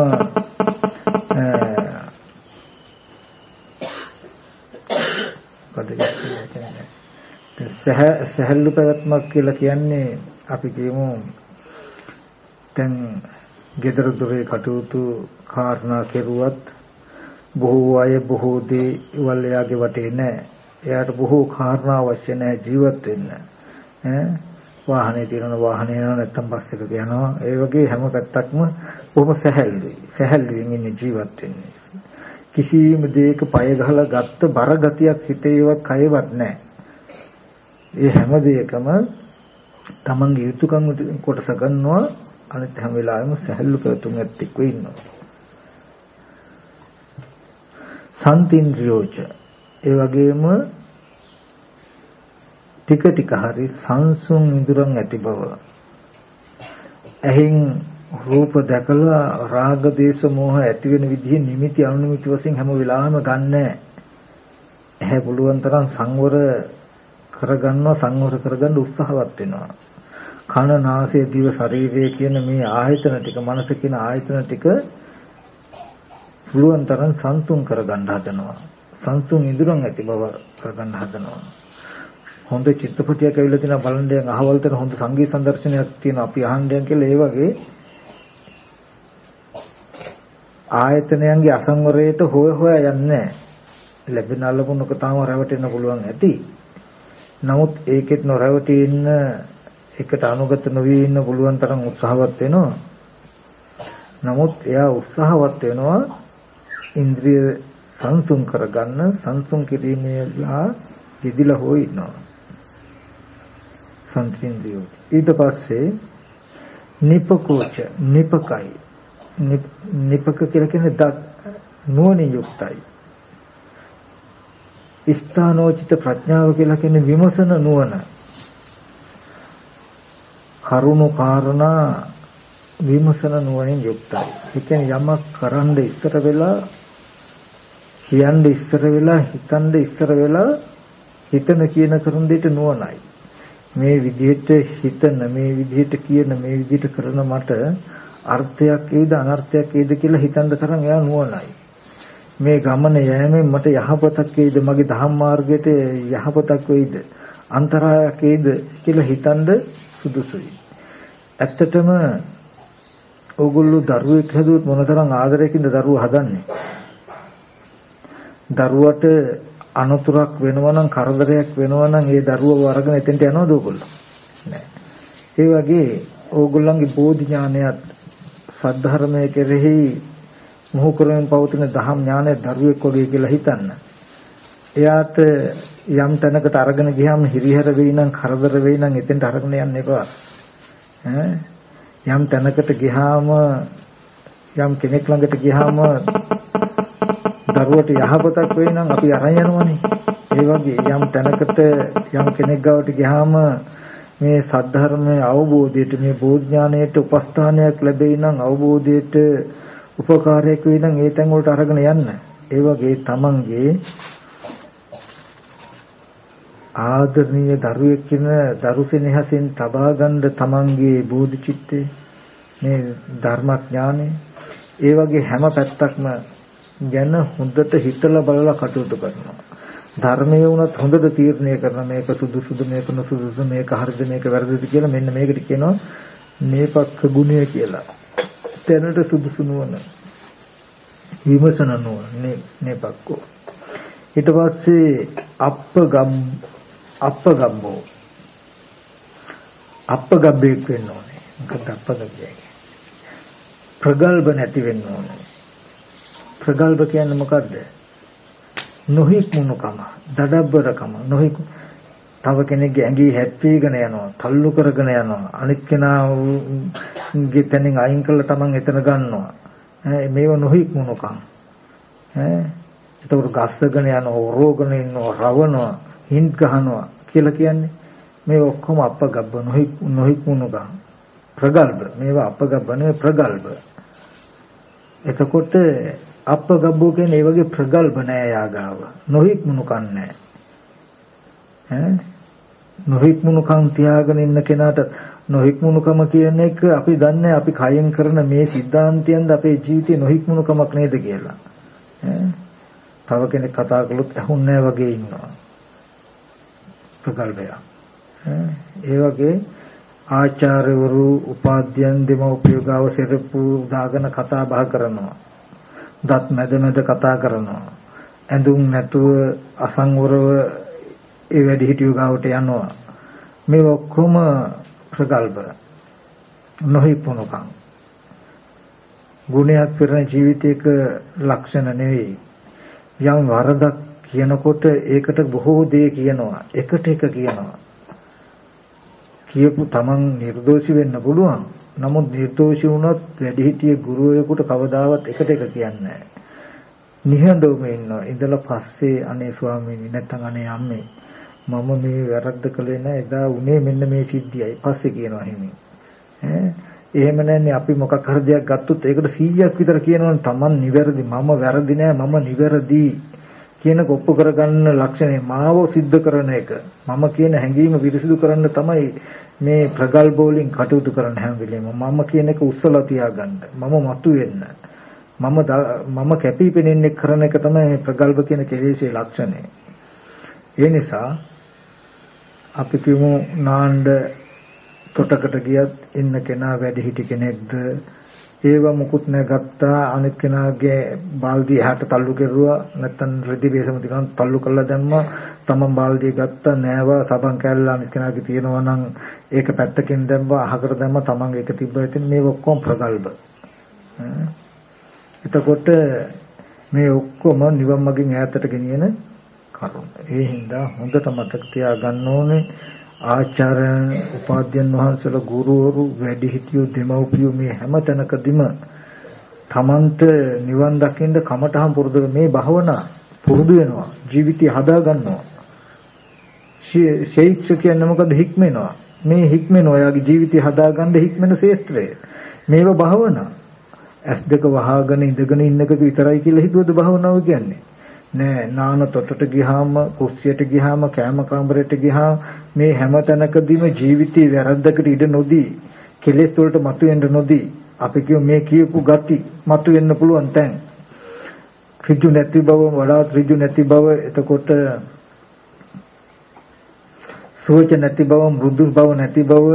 සහැල්ලු පැවැත්මක් කියලා කියන්නේ අපි කියමු දැන් gedara dore කටයුතු කාරණා කෙරුවත් බොහෝ අය බොහෝ දේවල් එයාගේ වටේ නැහැ. එයාට බොහෝ කාරණා අවශ්‍ය නැහැ ජීවත් වෙන්න. ඈ වාහනේ තියෙන වාහනේ යනවා නැත්තම් බස් එකක යනවා. ඒ වගේ හැම පැත්තක්ම බොහොම සැහැල්ලුයි. සැහැල්ලුවෙන් ඉන්නේ ජීවත් වෙන්නේ. කිසිම දෙයක පය ගහලා ගත්ත බර ගතියක් හිතේවත් කයවත් නැහැ. ඒ හැම දෙයකම තමන්ගේ යුතුයකම් කොටස ගන්නවා අනිත් හැම වෙලාවෙම සැහැල්ලු පැතුම් ඇත්තෙක් වෙ ඉන්නවා. සන්තින්ද්‍රියෝච ඒ වගේම ටික ටික හරි සංසුන් ඉඳුරන් ඇති බව. ඇහින් රූප දැකලා රාග දේශ මොහ ඇති වෙන විදිහේ නිමිති අනුනිමිති වශයෙන් හැම වෙලාවෙම ගන්නෑ. ඇහැ පුළුවන් තරම් සංවර කරගන්නවා සංවර කරගන්න උත්සාහවත් වෙනවා. කන නාසය දිව ශරීරය කියන මේ ආයතන ටික මනස කියන ආයතන ටික පුළුවන් තරම් සංසුන් කරගන්න හදනවා. සංසුන් ඉදurang ඇති බව කරගන්න හදනවා. හොඳ චිත්‍රපටයක් ඇවිල්ලා තියෙනවා බලන්න දැන් අහවල් තැන හොඳ සංගීත සංදර්ශනයක් තියෙනවා අපි අහන්න කියලා ඒ වගේ ආයතනයන්ගේ අසංවරයට හොය හොයා යන්නේ ලැබෙන අලකුණක තාම රැවටෙන්න පුළුවන් ඇති. නමුත් ඒකෙත් නොරැවටී ඉන්න එකට අනුගත නොවී ඉන්න පුළුවන් තරම් උත්සාහවත් වෙනවා. නමුත් එයා උත්සාහවත් වෙනවා ඉන්ද්‍රිය සංසුන් කරගන්න සංසුන් කිරීමේලා යෙදිලා හො ඉන්නවා. සංසින්දියෝ. ඊට පස්සේ නිපකෝච නිපකයි. නිපක කියලා කියන්නේ නුවණින් යුක්තයි. ස්ථානෝචිත ප්‍රඥාව කියලා කියන්නේ විමසන නුවණ. කරුණු කාරණා විමසන නුවණින් යුක්තයි. ඒ කියන්නේ යමක් කරන්න ඉස්සර වෙලා කියන්න ඉස්සර වෙලා හිතන්න ඉස්සර වෙලා හිතන කියන කරන දෙයට නුවණයි. මේ විදිහට හිතන මේ විදිහට කියන මේ විදිහට කරන මට අර්ථයක් ඒද අනර්ථයක් ඒද කියලා හිතන්න තරම් එයා නුවණයි. මේ ගමන යෑමෙන් මට යහපතක් වේද මගේ ධම්ම මාර්ගයට යහපතක් වේද අන්තරායක් වේද කියලා හිතනද සුදුසුයි. ඇත්තටම ඕගොල්ලෝ දරුවෙක් හැදුවොත් මොනතරම් ආදරයකින්ද දරුවා හදන්නේ? දරුවට අනතුරක් වෙනවා නම් කරදරයක් වෙනවා නම් ඒ දරුවව අරගෙන එතෙන්ට යනවද ඕගොල්ලෝ? නෑ. ඒ වගේ ඕගොල්ලන්ගේ බෝධි ඥානයත් සද්ධර්මයේ කෙරෙහි මොහු කරමින් පවතින දහම් ඥානය දරුවෙක් වගේ කියලා හිතන්න. එයාට යම් තැනකට අරගෙන ගියාම හිරිහැර වෙයි නම් කරදර වෙයි නම් එතෙන්ට අරගෙන යන්න එපා. යම් තැනකට ගියාම යම් කෙනෙක් ළඟට ගියාම දරුවට යහපතක් වෙයි නම් අපි අරන් යනවනේ. ඒ වගේ යම් තැනකට යම් කෙනෙක් ගාවට ගියාම මේ සද්ධර්මයේ අවබෝධයට මේ බෝධඥානයට උපස්ථානයක් ලැබෙයි නම් අවබෝධයට උපකාරයක් වෙයි නම් ඒ තැන් වලට අරගෙන යන්න. ඒ වගේ තමන්ගේ ආදරණීය දරුවෙක් කියන දරුසෙනෙහසින් තබා ගන්න තමන්ගේ බෝධිචිත්තේ මේ ධර්මඥානෙ ඒ වගේ හැම පැත්තක්ම ගැන හොඳට හිතලා බලලා කටයුතු කරනවා. ධර්මයේ වුණත් හොඳට තීරණය කරන මේක සුදුසුද මේක නුසුදුසුද මේක හරිද මේක වැරදිද කියලා මෙන්න මේකට කියනවා මේපක්ක ගුණය කියලා. තැනට සුදුසු නුවණ. විමසන නුවණ. නේපක්කෝ. ඊට පස්සේ අප්පගම් අප්පගම්බෝ අප්පගබ්බෙක් වෙන්න ඕනේ. මොකද අප්පගබ්බය ප්‍රගල්භ නැති වෙන්න ඕනේ. ප්‍රගල්භ කියන්නේ මොකද්ද නොහික්මුණුකම දඩබ්බරකම නොහික් තව කෙනෙක්ගේ ඇඟේ හැප්පීගෙන යනවා, තල්ලු කරගෙන යනවා. අනිත් කෙනාගේ තැනින් අයින් කළා තමන් එතන ගන්නවා. මේව නොහික්මුණුකම්. ඈ එතකොට ගස්සගෙන යනවා, ඔරෝගෙන ඉන්නවා, රවනවා, හින්ත් ගහනවා කියලා කියන්නේ මේ ඔක්කොම අපගබ්බ නොහික් නොහික්මුණුකම්. ප්‍රගල්භ. මේවා අපගබ්බ නෙවෙයි ප්‍රගල්භ. එතකොට අප්ප ගබ්බෝ කියන්නේ ඒ වගේ ප්‍රගල්බ නෑ යාගාව. නොහික්මුණු කන්නේ. ඈ නොහික්මුණුකම් තියාගෙන ඉන්න කෙනාට නොහික්මුණුකම කියන එක අපි දන්නේ අපි කයෙන් කරන මේ સિદ્ધාන්තයෙන්ද අපේ ජීවිතේ නොහික්මුණුකමක් නේද කියලා. තව කෙනෙක් කතා කළොත් ඇහුන්නේ වගේ ඉන්නවා. ප්‍රගල්භය. ඒ වගේ ආචාර්යවරු උපාධ්‍යයන් දෙමව්පියෝ ගාව සෙරප්පු දාගෙන කතා බහ කරනවා. දත් මැද මැද කතා කරනවා. ඇඳුම් නැතුව අසංවරව ඒ වැඩි හිටියෝ ගාවට යනවා. මේ ඔක්කොම ප්‍රකල්ප නොහිපුණුකම්. ගුණයක් පෙරණ ජීවිතයක ලක්ෂණ නෙවෙයි. යම් වරදක් කියනකොට ඒකට බොහෝ දේ කියනවා. එකට එක කියනවා. කියපු තමන් නිර්දෝෂි වෙන්න පුළුවන්. නමුත් නිර්දෝෂි වුණොත් වැඩිහිටිය ගුරුවරයෙකුට කවදාවත් එකට එක කියන්නේ නැහැ. නිහඬවම ඉන්නවා. ඉඳලා පස්සේ අනේ ස්වාමීනි නැත්තම් අනේ අම්මේ මම මේ වැරද්ද කළේ නැහැ. එදා උනේ මෙන්න මේ සිද්ධියයි. පස්සේ කියනවා හිමි. ඈ එහෙම නැන්නේ අපි මොකක් හරි දෙයක් ගත්තොත් ඒකට 100ක් විතර කියනවනේ Taman නිවැරදි මම වැරදි නෑ මම නිවැරදි කියන කොප්පු කරගන්න ලක්ෂණය මාව සිද්ධ කරන එක මම කියන හැඟීම විරිසිදු කරන්න තමයි මේ ප්‍රගල්භ වලින් කටයුතු කරන හැම වෙලේම මම කියන එක උස්සලා තියාගන්න. මම මතු වෙන්න මම මම කැපිපෙනෙන්නේ කරන එක තමයි මේ ප්‍රගල්භ කියන කෙලෙසේ ලක්ෂණය. ඒ නිසා අපි කියමු නාණ්ඩ තොටකට ගියත් ඉන්න කෙනා වැඩි හිටි කෙනෙක්ද? ඒව මුකුත් නැගත්තා. අනිත් කෙනාගේ බාල්දිය එහාට තල්ලු කෙරුවා. නැත්තම් රෙදි බේසම ටිකක් තල්ලු කරලා දැම්මා. තමන් බාල්දිය ගත්තා. නෑවා. සබන් කැල්ල අනිත් කෙනාගේ තියෙනවා නම් ඒක පැත්තකින් දැම්මා අහකට දැම්මා තමන් ඒක තිබ්බා ඉතින් මේ ඔක්කොම ප්‍රගල්භ. එතකොට මේ ඔක්කොම නිවන් මගින් ඈතට ගෙනියන කරුණ. ඒ හින්දා හොඳට මතක තියාගන්න ඕනේ ආචාර්යයන් උපාධ්‍යයන් වහන්සේලා ගුරුවරු වැඩිහිටියෝ දෙමව්පියෝ මේ හැම තැනකදීම තමන්ට නිවන් දකින්න කමටහන් පුරුදු මේ භාවනා පුරුදු වෙනවා. ජීවිතය හදා ගන්නවා ශේක්ෂ කියන්නේ මොකද හික්මෙනවා. මේ හික්මෙනවා එයාගේ ජීවිතය හදාගන්න හික්මෙන ශේත්‍රය. මේව භාවනා. ඇස් දෙක වහගෙන ඉඳගෙන ඉන්නක විතරයි කියලා හිතුවද භාවනාව කියන්නේ? නෑ නාන තොටට ගියාම කුස්සියට ගියාම කෑම කාමරයට ගියාම මේ හැම තැනකදීම ජීවිතේ වැරද්දකට ඉඩ නොදී කෙලෙස් වලට මතුවෙන්න නොදී අපි කියමු මේ කියපු gati මතුවෙන්න පුළුවන් තැන්. ඍජු නැති බව වඩාත් ඍජු නැති බව එතකොට සෝච නැති බව මෘදු බව නැති බව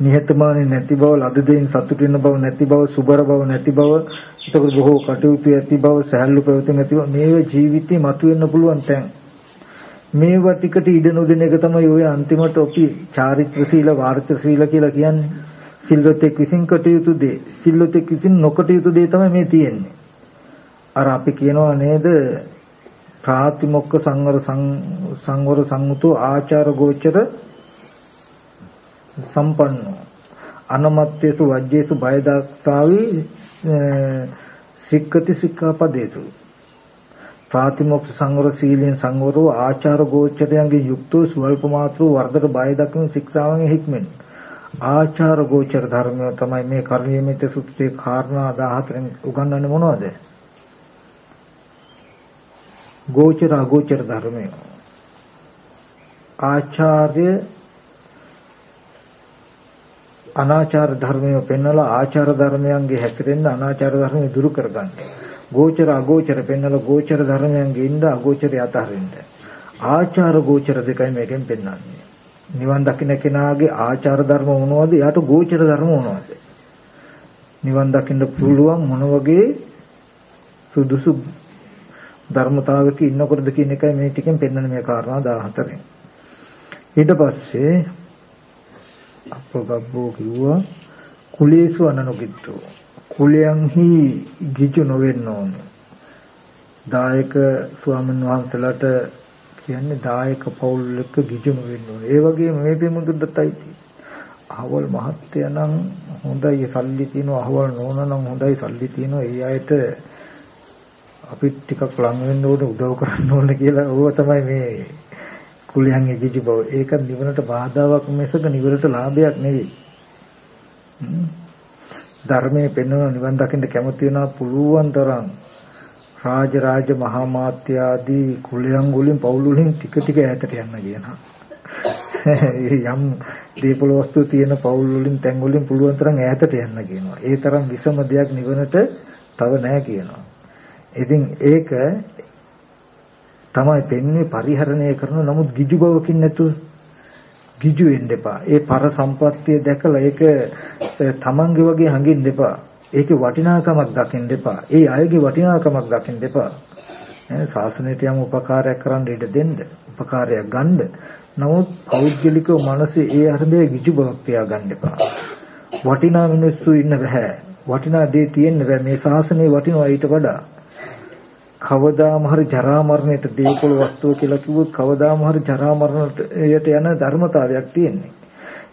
නිහතමානී නැති බව ලද දෙයින් සතුට වෙන බව නැති බව සුබර බව නැති බව එතකොට බොහෝ කටයුතු ඇති බව සහැල්ලු පැවතුම් නැති බව මේව ජීවිතේ මතුවෙන්න පුළුවන් තැන් මේවා ටිකට ඉඩ නොදෙන එක තමයි ඔය අන්තිමට අපි චාරිත්‍ර සීල වාර්ථ සීල කියලා කියන්නේ. සිල්වතෙක් විසින් කටයුතු දේ. සිල්වතෙක් විසින් නොකටයුතු දේ තමයි මේ තියෙන්නේ. අර අපි කියනවා නේද ප්‍රාතිමොක්ක සංවර සංවර සංගතෝ ආචාර ගෝචර සම්පන්නෝ අනමත්තේසු වජ්ජේසු බයදක්තාවි සික්කති සික්ඛාපදේසු. ප්‍රාතිමොක්ෂ සංවර සීලෙන් සංවරව ආචාර ගෝචරයන්ගේ යුක්තව ස්වල්ප මාත්‍ර වර්ධක බය දක්වන ශික්ෂාවෙන් හික්මෙන්. ආචාර ගෝචර ධර්මය තමයි මේ කර්ණීයමිත සුත්‍රයේ කාරණා 14න් උගන්වන්නේ මොනවද? ගෝචර අගෝචර ධර්මය. ආචාර්ය අනාචාර ධර්මය පෙන්වලා ආචාර ධර්මයන්ගේ හැසිරෙන්න අනාචාර ධර්මය දුරු කරගන්න. ගෝචර අගෝචර පෙන්වලා ගෝචර ධර්මයන්ගේ ඉඳ අගෝචරය අතහරින්න. ආචාර ගෝචර දෙකයි මේකෙන් පෙන්වන්නේ. නිවන් දකින්න කෙනාගේ ආචාර ධර්ම මොනවද? යාට ගෝචර ධර්ම මොනවද? නිවන් දකින්න පුළුවන් මොන වගේ සුදුසු ධර්මතාවයක ඉන්නකොටද කියන එකයි මේ ටිකෙන් පෙන්වන මේ කාරණා 14. ඊට පස්සේ අපගබ්බෝ කිව්වා කුලේසු අනනුගිත්තෝ කුලයන්හි ගිජු නොවෙන්න ඕන. දායක ස්වාමීන් වහන්සේලාට කියන්නේ දායක පවුල් එක්ක ගිජුම වෙන්න ඕනේ. ඒ වගේම මේ පිමුදුන්ටත් අයිති. අහවල් මහත්ය නම් හොඳයි සල්ලි තියෙනවා අහවල් නෝන නම් හොඳයි සල්ලි තියෙනවා ඒ අයට අපිත් ටිකක් ලං වෙන්න ඕනේ උදව් කරන්න ඕනේ කියලා ඕව තමයි මේ කුලියන්ගේ කිසි බව. ඒක නිවනට බාධාවක් මිසක නිවනට ලාභයක් නෙවෙයි. ධර්මයේ පෙන්වන නිවන් දකින්න කැමති වෙනා පුළුවන් තරම් රාජ රාජ මහා මාත්‍ය ආදී කුලියන් වලින් පවුල් වලින් ටික ටික ඈතට යන්න කියනවා. යම් දීපල වස්තු තියෙන පවුල් වලින් තැන් වලින් පුළුවන් තරම් ඈතට යන්න කියනවා. ඒ තරම් විසම දෙයක් නිවනට තව නැහැ කියනවා. ඉතින් ඒක තමයි පෙන්වන්නේ පරිහරණය කරන නමුත් ගිජු බවකින් නැතුව ගිජු වෙන්න එපා. ඒ පර සම්පත්තිය දැකලා ඒක තමන්ගේ වගේ හංගින්න එපා. ඒකේ වටිනාකමක් දකින්න එපා. ඒ අයගේ වටිනාකමක් දකින්න එපා. ඈ ශාසනයට යම් උපකාරයක් කරන්න ඉඩ දෙන්න. උපකාරයක් ගන්න. නමුත් පෞද්ගලිකව මනසේ ඒ අර්ධයේ ගිජු බවක් තියාගන්න එපා. වටිනා මිනිස්සු ඉන්න බෑ. වටිනා දේ තියෙන්න බෑ. මේ ශාසනය වටිනවා ඊට වඩා. කවදාම හරි ජරා මරණයට දීපොළ වස්තුව කියලා කිව්වොත් කවදාම හරි ජරා මරණයට යන ධර්මතාවයක් තියෙන්නේ.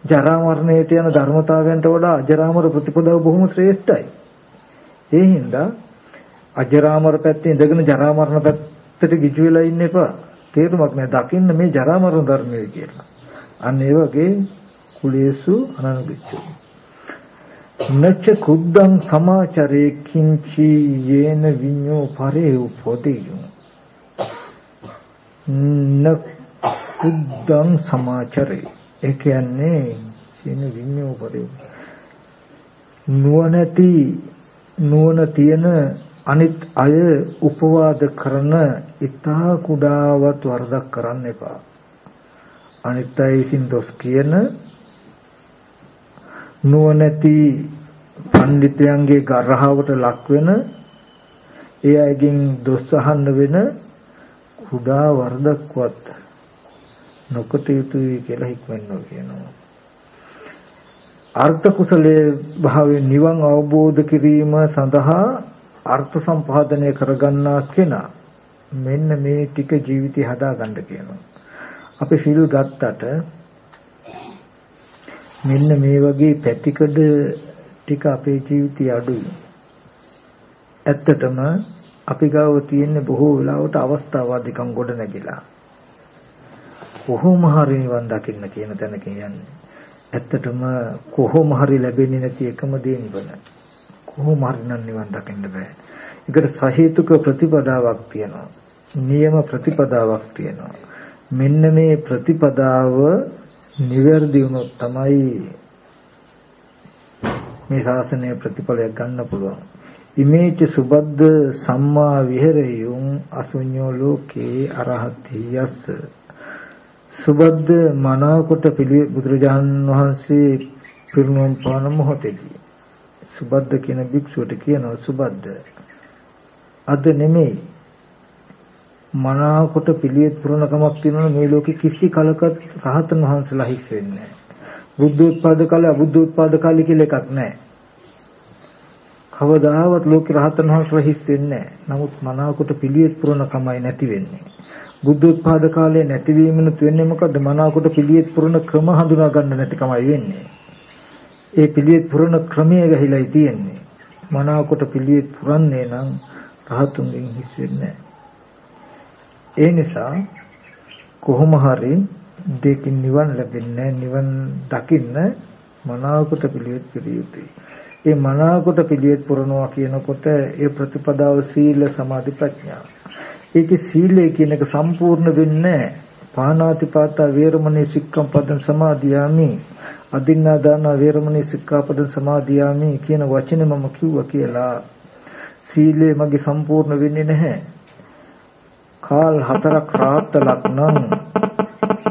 ජරා මරණයට යන ධර්මතාවයන්ට වඩා අජරාමර ප්‍රතිපදාව බොහොම ශ්‍රේෂ්ඨයි. ඒ හින්දා අජරාමර පැත්තේ ඉඳගෙන ජරා මරණ පැත්තට ගිජු වෙලා ඉන්න එපා. තේරුමක් නෑ දකින්න මේ ජරා මරණ ධර්මයේ කියලා. අන්න ඒ වගේ කුලේසු අනනුගච්ඡෝ නච්ච කුද්දං සමාචරේ කිංචි යේන විඤ්ඤෝ පරේ උපෝදේයු. න කුද්දං සමාචරේ. ඒ කියන්නේ යේන විඤ්ඤෝ පරේ. නුවණති නුවණ තියෙන අනිත් අය උපවාද කරන ඊතා කුඩාවත් වරදක් කරන්න එපා. අනිත් අය විසින් දොස් කියන නුවණැති පඬිතයන්ගේ ගරහවට ලක් වෙන ඒ අයගෙන් දොස් අහන්න වෙන කුඩා වරදක්වත් නොකත යුතුයි කියලා හික්මෙන්නෝ කියනවා. අර්ථ කුසලයේ භාවයෙන් නිවන් අවබෝධ කිරීම සඳහා අර්ථ සම්පාදනය කරගන්නා කෙනා මෙන්න මේ ටික ජීවිතය හදාගන්න කියනවා. අපි සිල් ගත්තට මෙන්න මේ වගේ පැතිකඩ ටික අපේ ජීවිතය අඩුයි. ඇත්තටම අපි ගාව තියෙන බොහෝ වෙලාවට අවස්ථාවාදිකම් ගොඩ නැගිලා. කොහොම හරි නිවන් දකින්න කියන තැනක යන්නේ. ඇත්තටම කොහොම හරි ලැබෙන්නේ නැති එකම දේ නිවන. කොහොම හරි නම් නිවන් දකින්න බෑ. ඒකට සහේතුක ප්‍රතිපදාවක් තියෙනවා. නියම ප්‍රතිපදාවක් තියෙනවා. මෙන්න මේ ප්‍රතිපදාව නිවැරදි වුණොත් තමයි මේ ශාසනය ප්‍රතිඵලයක් ගන්න පුළුවන්. ඉමේච සුබද්ද සම්මා විහෙරයුම් අසුඤ්ඤෝ ලෝකේ අරහති යස්ස. සුබද්ද මනාකොට පිළි බුදුරජාණන් වහන්සේ පිරුණම් පාන මොහොතේදී සුබද්ද කියන භික්ෂුවට කියනවා සුබද්ද. අද නෙමෙයි. මනාකොට පිළියෙත් පුරණකමක් තියෙනවා මේ ලෝකෙ කිසි කලකත් රහතන් වහන්සේලා හිස් වෙන්නේ නැහැ. බුද්ධෝත්පාද කාලේ අබුද්ධෝත්පාද කාලේ කියලා එකක් නැහැ. කවදාවත් ලෝකෙ රහතන් වහන්සේලා හිස් වෙන්නේ නැහැ. නමුත් මනාකොට පිළියෙත් පුරණකමයි නැති වෙන්නේ. බුද්ධෝත්පාද කාලේ නැතිවීමනුත් වෙන්නේ මොකද්ද? මනාකොට පිළියෙත් පුරණ ක්‍රම හඳුනා ගන්න නැතිකමයි වෙන්නේ. ඒ පිළියෙත් පුරණ ක්‍රමයේ ගහිලායි තියෙන්නේ. මනාකොට පිළියෙත් පුරන්නේ නම් රහතුන්ගෙන් හිස් වෙන්නේ නැහැ. ඒ නිසා කොහොම හරි දෙකින් නිවන් ලැබෙන්නේ නිවන් දකින්න මනාවකට පිළිවෙත් පිළිය යුතුයි. ඒ මනාවකට පිළිවෙත් පුරනවා කියනකොට ඒ ප්‍රතිපදාව සීල සමාධි ප්‍රඥා. ඒකේ සීලය කියන එක සම්පූර්ණ වෙන්නේ පාණාතිපාතා වේරමණී සික්ඛම්පදං සමාදියාමි අදින්නා දාන වේරමණී සික්ඛාපදං සමාදියාමි කියන වචනේ මම කිව්වා කියලා සීලය මගේ සම්පූර්ණ වෙන්නේ නැහැ කාල් හතරක් රාත්තලක් නම්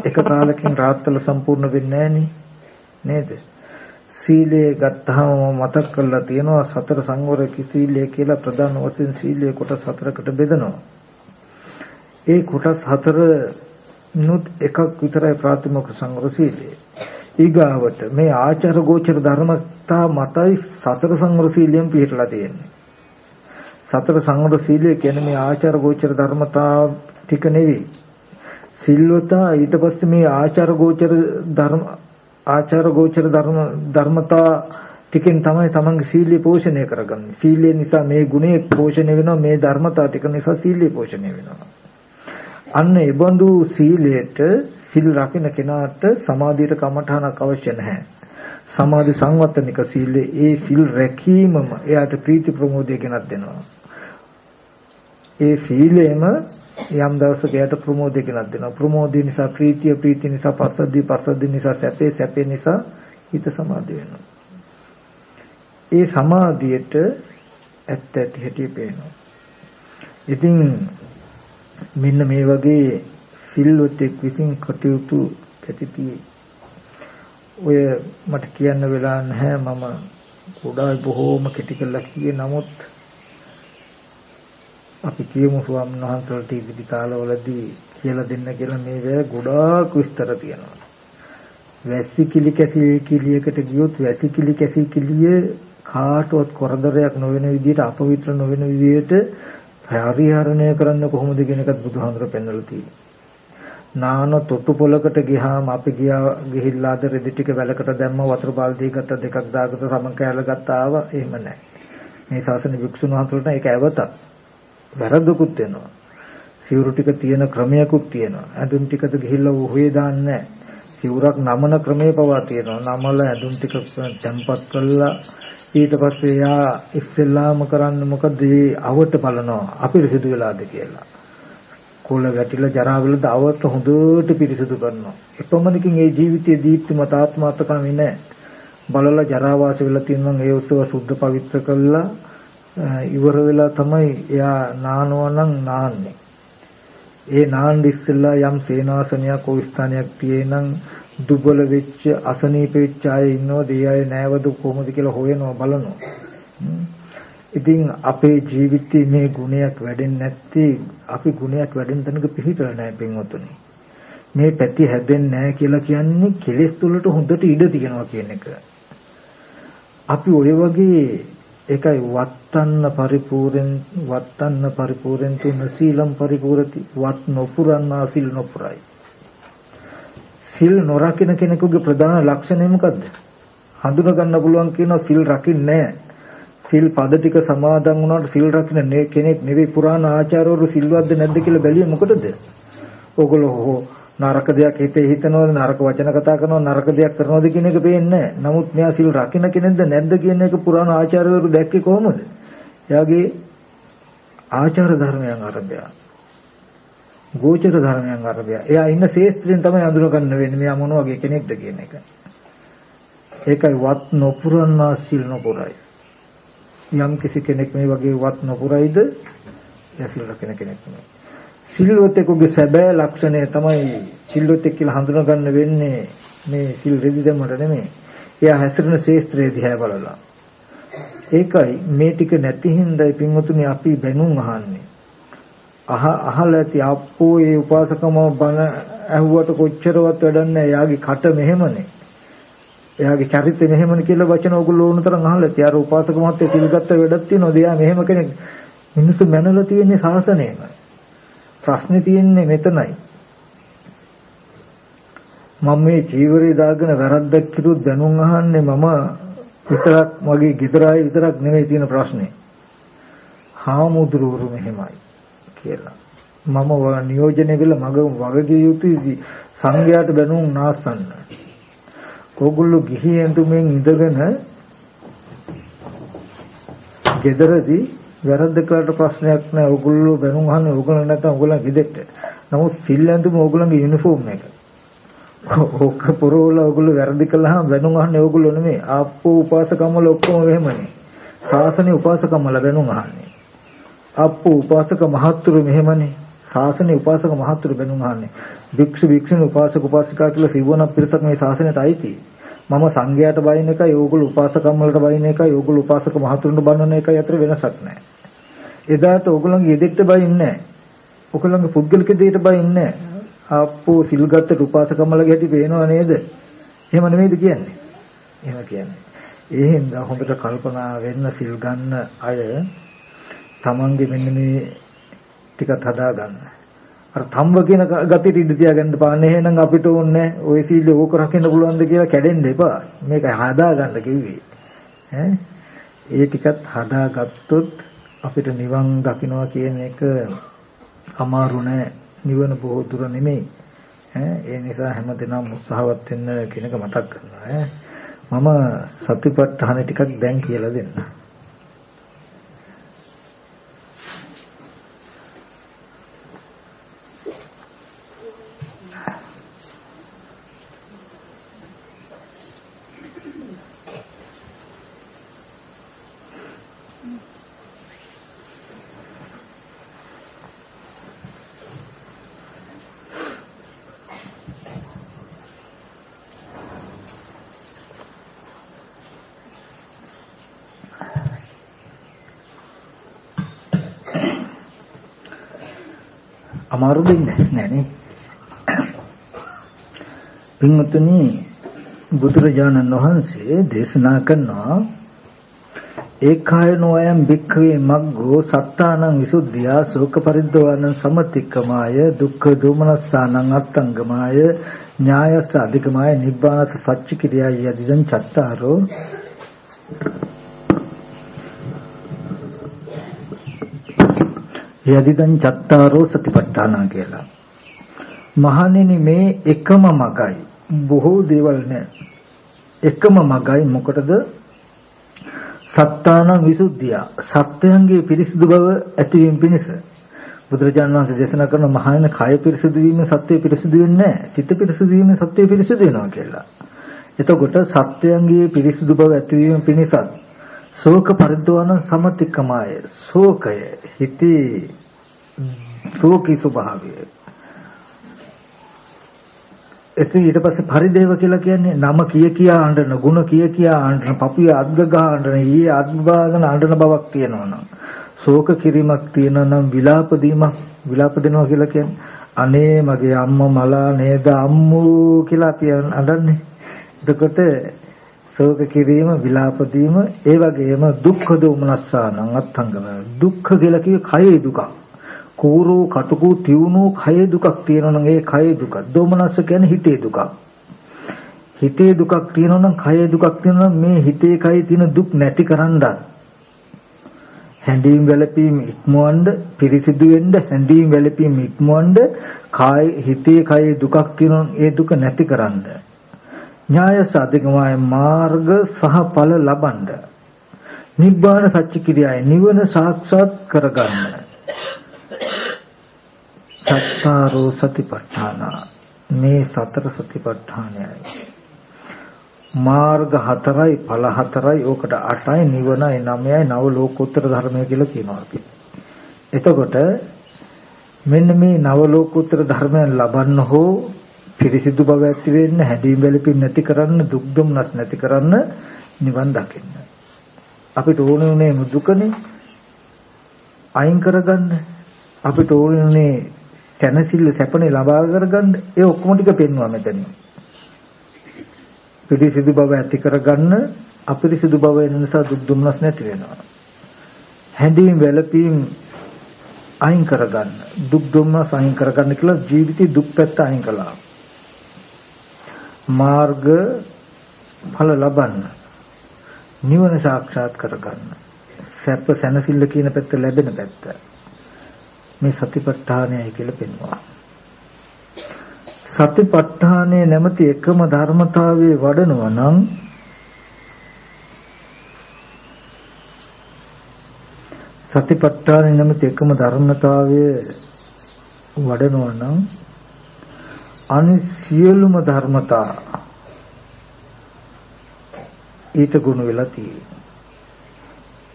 එක කාලෙකින් රාත්තල සම්පූර්ණ වෙන්නේ නේද? සීලය ගත්තාම මතක් කරලා තියෙනවා සතර සංවර සීලය කියලා ප්‍රධාන වශයෙන් සීලය කොටස් හතරකට බෙදනවා. ඒ කොටස් හතර නුත් එකක් විතරයි ප්‍රාථමික සංවර සීලය. ඊගාවට මේ ආචාර ගෝචර ධර්මතා මතයි සතර සංවර සීලයෙන් පිළිපදලා තියෙන්නේ. සතර සංවර සීලය කියන්නේ මේ ආචාර ගෝචර ධර්මතා ටික නෙවෙයි. සිල්වතා ඊට පස්සේ මේ ආචාර ගෝචර ධර්ම ආචාර ගෝචර ධර්ම ධර්මතා ටිකෙන් තමයි තමන්ගේ සීලය පෝෂණය කරගන්නේ. සීලය නිසා මේ ගුණේ පෝෂණය වෙනවා මේ ධර්මතා ටික නිසා සීලය පෝෂණය වෙනවා. අන්න ඒ බඳු සීලයට සිල් රකින්න කෙනාට සමාධියට කමඨහනක් අවශ්‍ය නැහැ. සමාධි සංවත්තනික සීලේ ඒ සිල් රැකීමම එයාට ප්‍රීති ප්‍රමෝදය ගෙනත් දෙනවා. ඒ සීලෙම යම් දවසක එයාට ප්‍රමෝදය ගෙනත් දෙනවා. ප්‍රමෝදය නිසා ප්‍රීතිය ප්‍රීතිය නිසා පස්සද්ධි පස්සද්ධි නිසා සැපේ සැපේ නිසා හිත සමාධි වෙනවා. ඒ සමාධියට ඇත්ත ඇති හැටි පේනවා. ඉතින් මෙන්න මේ වගේ සිල්වතෙක් විසින් කටයුතු ඇතිති ඔය මට කියන්න වෙලා නැහැ මම ගොඩාක් බොහෝම කෙටි කරලා කියේ නමුත් අපි කියමු ස්වාමීන් වහන්සේලාට ඉදිරි කාලවලදී කියලා දෙන්න කියලා මේ වේ ගොඩාක් විස්තර තියෙනවා. වැසිකිලි කැසිකිලියකට ගියොත් වැසිකිලි කැසිකිලිය කාටවත් කරදරයක් නොවන විදිහට අපවිත්‍ර නොවන විදිහට පරිහරණය කරන්න කොහොමද කියන එකත් බුදුහාමර පෙන්වලා තියෙනවා. නාන තොට්ටු පොලකට ගියාම අපි ගියා ගිහිල්ලා අද රෙදි ටික වැලකට දැම්ම වතුර බාල්දිය ගත්ත දෙකක් දාගත්ත සමන් කෑල්ල ගත්ත ආව එහෙම නැහැ. මේ ශාසන වික්ෂුන් වහන්සේලාට ඒක ඇවතක්. වැරද්දකුත් වෙනවා. සිවුරු ටික තියෙන ක්‍රමයකුත් තියෙනවා. ඇඳුම් ටිකද ගිහිල්ලා ඔහේ දාන්නේ සිවුරක් නමන ක්‍රමේ පවා තියෙනවා. නමල ඇඳුම් ටික තැම්පත් කළා ඊට පස්සේ යා ඉස්සෙල්ලාම කරන්නේ මොකද? අවට බලනවා අපිරිසිදු වෙලාද කියලා. කොළ වැටිලා ජරා වෙලද අවත හොඳට පිරිසිදු කරනවා. එපමණකින් ඒ ජීවිතයේ දීප්තිමත් ආත්මාර්ථකම ඉන්නේ බලලා ජරා වාස වෙලා තියෙනවා ඒ උත්සව සුද්ධ පවිත්‍ර කළා ඉවර වෙලා තමයි එයා නානවා නම් නාන්නේ. ඒ නාන්න ඉස්සෙල්ලා යම් සේනාසනයක් ඕ ස්ථානයක් තියෙනනම් දුබල වෙච්ච අසනීප වෙච්ච අය ඉන්නවද ඒ අය නැවද කොහොමද කියලා හොයනවා බලනවා. ඉතින් අපේ ජීවිතයේ මේ ගුණයක් වැඩෙන්නේ නැත්තේ අපි ගුණයක් වැඩෙන තැනක පිහිටලා නැහැ පින්වතුනි. මේ පැති හැදෙන්නේ නැහැ කියලා කියන්නේ කෙලෙස් තුලට හොඳට ඉඩ තියෙනවා කියන එක. අපි ඔය වගේ ඒකයි වත්තන්න පරිපූර්ණ වත්තන්න පරිපූර්ණ තුන සීලම් පරිපූර්ති වත් නොපුරන්නා සිල් නොපුරයි. සිල් නොරකින්න කෙනෙකුගේ ප්‍රධාන ලක්ෂණය මොකද්ද? හඳුනා ගන්න පුළුවන් කියනවා සිල් රකින්නේ නැහැ. සිල් පද ටික සමාදන් වුණාට සිල් රකින්න කෙනෙක් නෙවෙයි පුරාණ ආචාර්යවරු සිල්වත්ද නැද්ද කියලා බැලියේ මොකටද? ඕගොල්ලෝ නරක දෙයක් හිතේ හිතනවද නරක වචන කතා කරනවද නරක දෙයක් කරනවද කියන එක පේන්නේ නමුත් මෙයා සිල් රකින්න කෙනෙක්ද නැද්ද කියන එක පුරාණ ආචාර්යවරු දැක්කේ කොහොමද? එයාගේ ආචාර ධර්මයන් අරබය. ගෝචර ධර්මයන් අරබය. එයා ඉන්න ශේස්ත්‍රයෙන් තමයි අඳුරගන්න වෙන්නේ මෙයා මොන වගේ කෙනෙක්ද කියන එක. ඒකයි වත් නොපුරන්නා සිල් නොපුරයි. යම් කිසි කෙනෙක් මේ වගේ වත් නොපුරයිද යසිල් රකින්න කෙනෙක් නෙමෙයි. සිල්වතෙකුගේ සැබෑ ලක්ෂණය තමයි සිල්වතෙක් කියලා හඳුනා ගන්න වෙන්නේ මේ සිල් රෙදි දෙමඩ නෙමෙයි. එයා හැසිරෙන ශේස්ත්‍රයේ දිහා බලලා. ඒකයි මේ ටික නැති හින්දායි පින්වතුනි අපි බැනුම් අහන්නේ. අහ අහලා ඇති අප්පෝ ඒ උපාසකම බණ ඇහුවට කොච්චරවත් වැඩක් නැහැ. යාගේ කට මෙහෙමනේ. එයාගේ චරිතය මෙහෙමනේ කියලා වචන ඕගොල්ලෝ ඕන තරම් අහලා තියා අර උපාසක මහත්තයා පිළිගත්ත වැඩක් තියෙනවද එයා මෙහෙම කෙනෙක් මිනිස්සු මැනලා තියෙන්නේ සාසනයම ප්‍රශ්නේ තියෙන්නේ මෙතනයි. මම මේ චීවරේ දාගෙන වැරද්දක් කිරුවොත් දැනුම් අහන්නේ මම විතරක් මගේ ගෙදරයි විතරක් නෙවෙයි තියෙන ප්‍රශ්නේ. හාමුදුරුවරු මෙහෙමයි කියලා. මම නියෝජනය කළ මග වගකිය යුතුයි සංඝයාට බැනුම් නාස්සන්න ඕගොල්ලෝ ගිහි ඇඳුමෙන් ඉඳගෙන ගෙදරදී වැරද්ද කළාට ප්‍රශ්නයක් නැහැ. ඕගොල්ලෝ බැනුම් අහන්නේ ඕගොල්ලෝ නැත්නම් ඕගොල්ලන් ගෙදෙට්ට. නමුත් සිල් ඇඳුම ඕගොල්ලන්ගේ යුනිෆෝම් එක. ඕක පුරවල ඕගොල්ලෝ වැරදි කළාම බැනුම් අහන්නේ ඕගොල්ලෝ නෙමෙයි. ආප්පෝ උපාසකම්මල ඔක්කොම එහෙමනේ. ශාසනේ උපාසකම්මල බැනුම් අහන්නේ. ආප්පෝ උපාසක මහත්තුරු මෙහෙමනේ. ශාසනේ උපාසක මහත්තුරු බැනුම් අහන්නේ. භික්ෂු භික්ෂුණී උපාසක උපාසිකා කියලා සිවණක් පිරිසක් මේ ශාසනයට අයිති. මම සංඝයාට බයින එකයි ඕගොල්ලෝ උපාසකම් වලට බයින එකයි ඕගොල්ලෝ උපාසක මහතුරුන්ට බන්නන එකයි අතර වෙනසක් නැහැ. එදාට ඕගොල්ලන්ගේ යෙදෙක්ට බයින්නේ නැහැ. ඕගොල්ලන්ගේ පුද්ගලික දෙයට බයින්නේ නැහැ. ආප්පෝ සිල්ගත්ත උපාසකම් වල ගැටි පේනව නේද? එහෙම නෙමෙයිද කියන්නේ? එහෙම කියන්නේ. ඒ හින්දා හොඳට කල්පනා වෙන්න සිල් ගන්න අය තමන්ගේ මෙන්න මේ ටිකත් හදා ගන්න. අර තම්බ කියන ගතියට ඉඳ තියාගන්න පාන්නේ එහෙනම් අපිට ඕනේ ওই සීල ඕක රකින්න පුළුවන්ද කියලා කැඩෙන්න එපා. මේක හදාගන්න කිව්වේ. ඈ ඒ ටිකත් හදාගත්තොත් අපිට නිවන් දකින්නවා කියන එක අමාරු නෑ. නිවන බොහෝ දුර නෙමෙයි. ඈ ඒ නිසා හැමදෙනාම උත්සාහවත් වෙන්න කියන එක මතක් කරනවා ඈ. මම සතිපට්ඨාන ටිකක් දැන් කියලා දෙන්නම්. අමාරු දෙන්නේ නැහැ නේ. පින්වතුනි බුදුරජාණන් වහන්සේ දේශනා කරනවා ඒකායනෝ අයම් භික්ඛවේ මග්ගෝ සත්තානං විසුද්ධියා ශෝක පරිද්දවාන සමතික්කමාය දුක්ඛ දෝමනස්සානං අත්තංගමාය ඥායස්ස අධිකමාය නිබ්බානස සච්ච කිරියා යදිදං චත්තාරෝ යදිදං චත්තාරෝ සතිපට්ඨාන කියලා. මහණෙනි මේ එකම මගයි. බොහෝ දේවල් නෑ. එකම මගයි මොකටද? සත්තාන විසුද්ධිය. සත්‍යයන්ගේ පිරිසිදු බව ඇතිවීම පිණිස. බුදුරජාණන් වහන්සේ දේශනා කරන මහායන කය පිරිසිදු වීම සත්‍ය පිරිසිදු වෙන්නේ නැහැ. චිත්ත පිරිසිදු වීම සත්‍ය පිරිසිදු වෙනවා කියලා. එතකොට සත්‍යයන්ගේ පිරිසිදු බව ඇතිවීම පිණිසත් ශෝක පරිද්දවන සමතික්කමාය ශෝකය. හිතේ ශෝකී ස්වභාවය. එතන ඊට පස්සේ පරිදේව කියලා කියන්නේ නම කිය කියා අඬන ಗುಣ කිය කියා අඬන පපුවේ අද්ද ගහ අඬන ඊයේ අද්භාගන අඬන බවක් තියෙනවනම් ශෝක කිරීමක් තියෙනනම් විලාප දීමක් විලාප දෙනවා කියලා කියන්නේ අනේ මගේ අම්මා මලා නේද අම්මෝ කියලා අපි අඬන්නේ. එතකොට ශෝක කිරීම විලාප දීම ඒ වගේම දුක්ඛ දෝමනස්සානං අත්ංගම දුක්ඛ කියලා කියේ කයේ දුක කෝරෝ කටුකු තියුණු කයේ දුකක් තියෙනවා නම් ඒ කයේ දුක. දෝමනස්ස කියන්නේ හිතේ දුකක්. හිතේ දුකක් තියෙනවා නම් කයේ දුකක් තියෙනවා මේ හිතේ කයේ තියෙන දුක් නැති කරන්නත්. හැඬීම් වැළපීම් ඉක්මවන්න පිරිසිදු වෙන්න හැඬීම් වැළපීම් ඉක්මවන්න කාය හිතේ කයේ දුකක් තියෙනවා ඒ දුක නැති කරන්නේ. ඥාය සාධකමයි මාර්ග සහ ඵල ලබන්න. නිබ්බාන සත්‍ය කිරියයි නිවන සාක්ෂාත් කරගන්න. සත්තාරෝ සතිපට්ඨාන මේ සතර සතිපට්ඨානයයි. මාර්ග හතරයි ඵල හතරයි ඕකට 8යි නිවනයි 9යි නව ලෝකෝත්තර ධර්මය කියලා කියනවා අපි. එතකොට මෙන්න මේ නව ලෝකෝත්තර ධර්මයන් ලබන්න හෝ පිරිසිදු බව ඇති වෙන්න හැඩීම් වැළපීම් නැති කරන්න දුක් දුම්නස් නැති කරන්න නිවන් දකින්න. අපිට ඕනේ උනේ දුකනේ අයින් කරගන්න. අපිට ඕනේ උනේ තනසිල්ල සැපනේ ලබා කරගන්න. ඒ ඔක්කොම ටික පෙන්වුවා මෙතන පිරිසිදු බව ඇති කරගන්න අපිරිසිදු බව වෙන නිසා දුක් දුම්නස් නැති වෙනවා. හැඩීම් වැළපීම් අයින් කරගන්න දුක් දුම්නස් අයින් කරගන්න කියලා ජීවිතේ දුක් පැත්ත අයින් කළා. මාර්ග ඵල ලබන්න. නිවන සාක්ෂාත් කරගන්න. සැප සැනසෙල්ල කියන පැත්ත ලැබෙන පැත්ත. මේ සතිපට්ඨානයයි කියලා පෙන්වනවා. සතිපට්ඨානයේ නැමැති එකම ධර්මතාවයේ වඩනවා නම් සතිපට්ඨානයේ නැමැති එකම ධර්මතාවයේ වඩනවා නම් අනිත් සියලුම ධර්මතා ඊට ගුණ වෙලා තියෙනවා.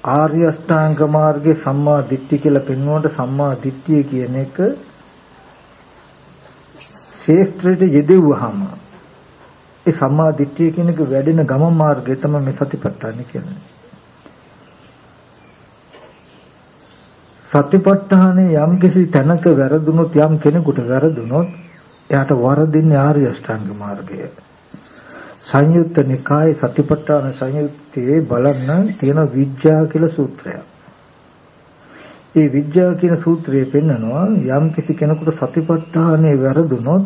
ආර්ය අෂ්ටාංග මාර්ගයේ සම්මා දිට්ඨිය කියලා පෙන්වනකොට සම්මා දිට්ඨිය කියන එක ශේෂ්ත්‍රයට යෙදුවහම ඒ සම්මා දිට්ඨිය කියන එක වැඩෙන ගමන් මාර්ගය තමයි මේ සතිපට්ඨාන කියන්නේ. සතිපට්ඨානේ යම් කිසි තැනක වැරදුනොත් යම් කෙනෙකුට වැරදුනොත් එයාට වරදින්නේ ආර්ය අෂ්ටාංග මාර්ගය. සංයුත්ත නිකායේ සතිපට්ඨාන සංයුත්තේ බලන්න තියෙන විඥා කියලා සූත්‍රයක්. ඒ විද්‍යාව කියන සූත්‍රයේ පෙන්නනවා යම් කිසි කෙනෙකුට සතිපට්ඨානේ වැරදුනොත්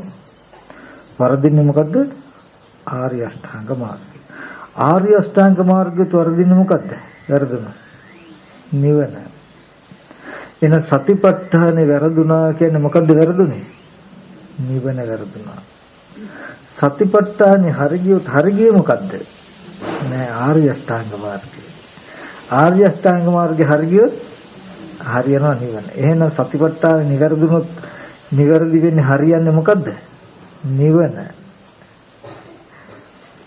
වරදින්නේ මොකද්ද? ආර්ය අෂ්ටාංග මාර්ගය. ආර්ය අෂ්ටාංග මාර්ගයට වරදින්නේ මොකද්ද? වැරදුනොත් නිවන. එන සතිපට්ඨානේ වැරදුනා කියන්නේ මොකද්ද වැරදුනේ? නිවන වැරදුනා. සතිපට්ඨානේ හරියට හරිය මොකද්ද? නෑ ආර්ය අෂ්ටාංග මාර්ගය. ආර්ය අෂ්ටාංග මාර්ගේ හරියට හරියනවා නිවන. එහෙනම් සතිපට්ඨාන නිවැරදුනොත් නිවැරදි වෙන්නේ හරියන්නේ මොකද්ද? නිවන.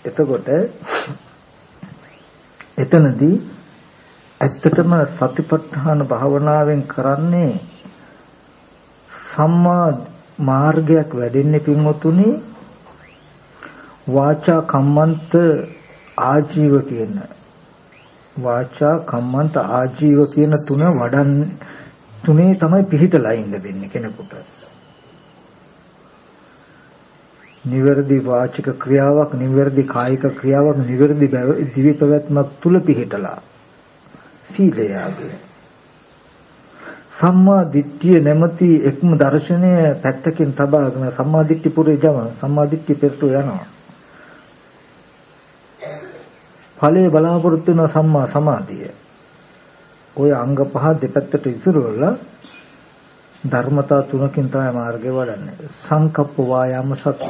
එතකොට එතනදී ඇත්තටම සතිපට්ඨාන භාවනාවෙන් කරන්නේ සම්මා මාර්ගයක් වැඩෙන්නේ පින්වතුනි. වාචා කම්මන්ත ආජීව කියන. වාචා කම්මන්ත ආජීව කියන තුන වඩන් තුනේ තමයි පිහිටලා ඉන්න වෙන්නේ කෙනෙකුට. නිවැරදි වාචික ක්‍රියාවක්, නිවැරදි කායික ක්‍රියාවක්, නිවැරදි දිවි පැවැත්මක් තුල පිහිටලා සීලයගේ සම්මා දිට්ඨිය නැමැති එක්ම දර්ශනය පැත්තකින් තබාගෙන සම්මා දිට්ඨි පුරේ ජම සම්මා දිට්ඨි පෙරට යනවා ඵලයේ බලාපොරොත්තු වෙන සම්මා සමාධිය. ওই අංග පහ දෙපැත්තට ඉතුරුවලා ධර්මතා තුනකින් තමයි මාර්ගය වඩන්නේ. සංකප්ප වායාම සති.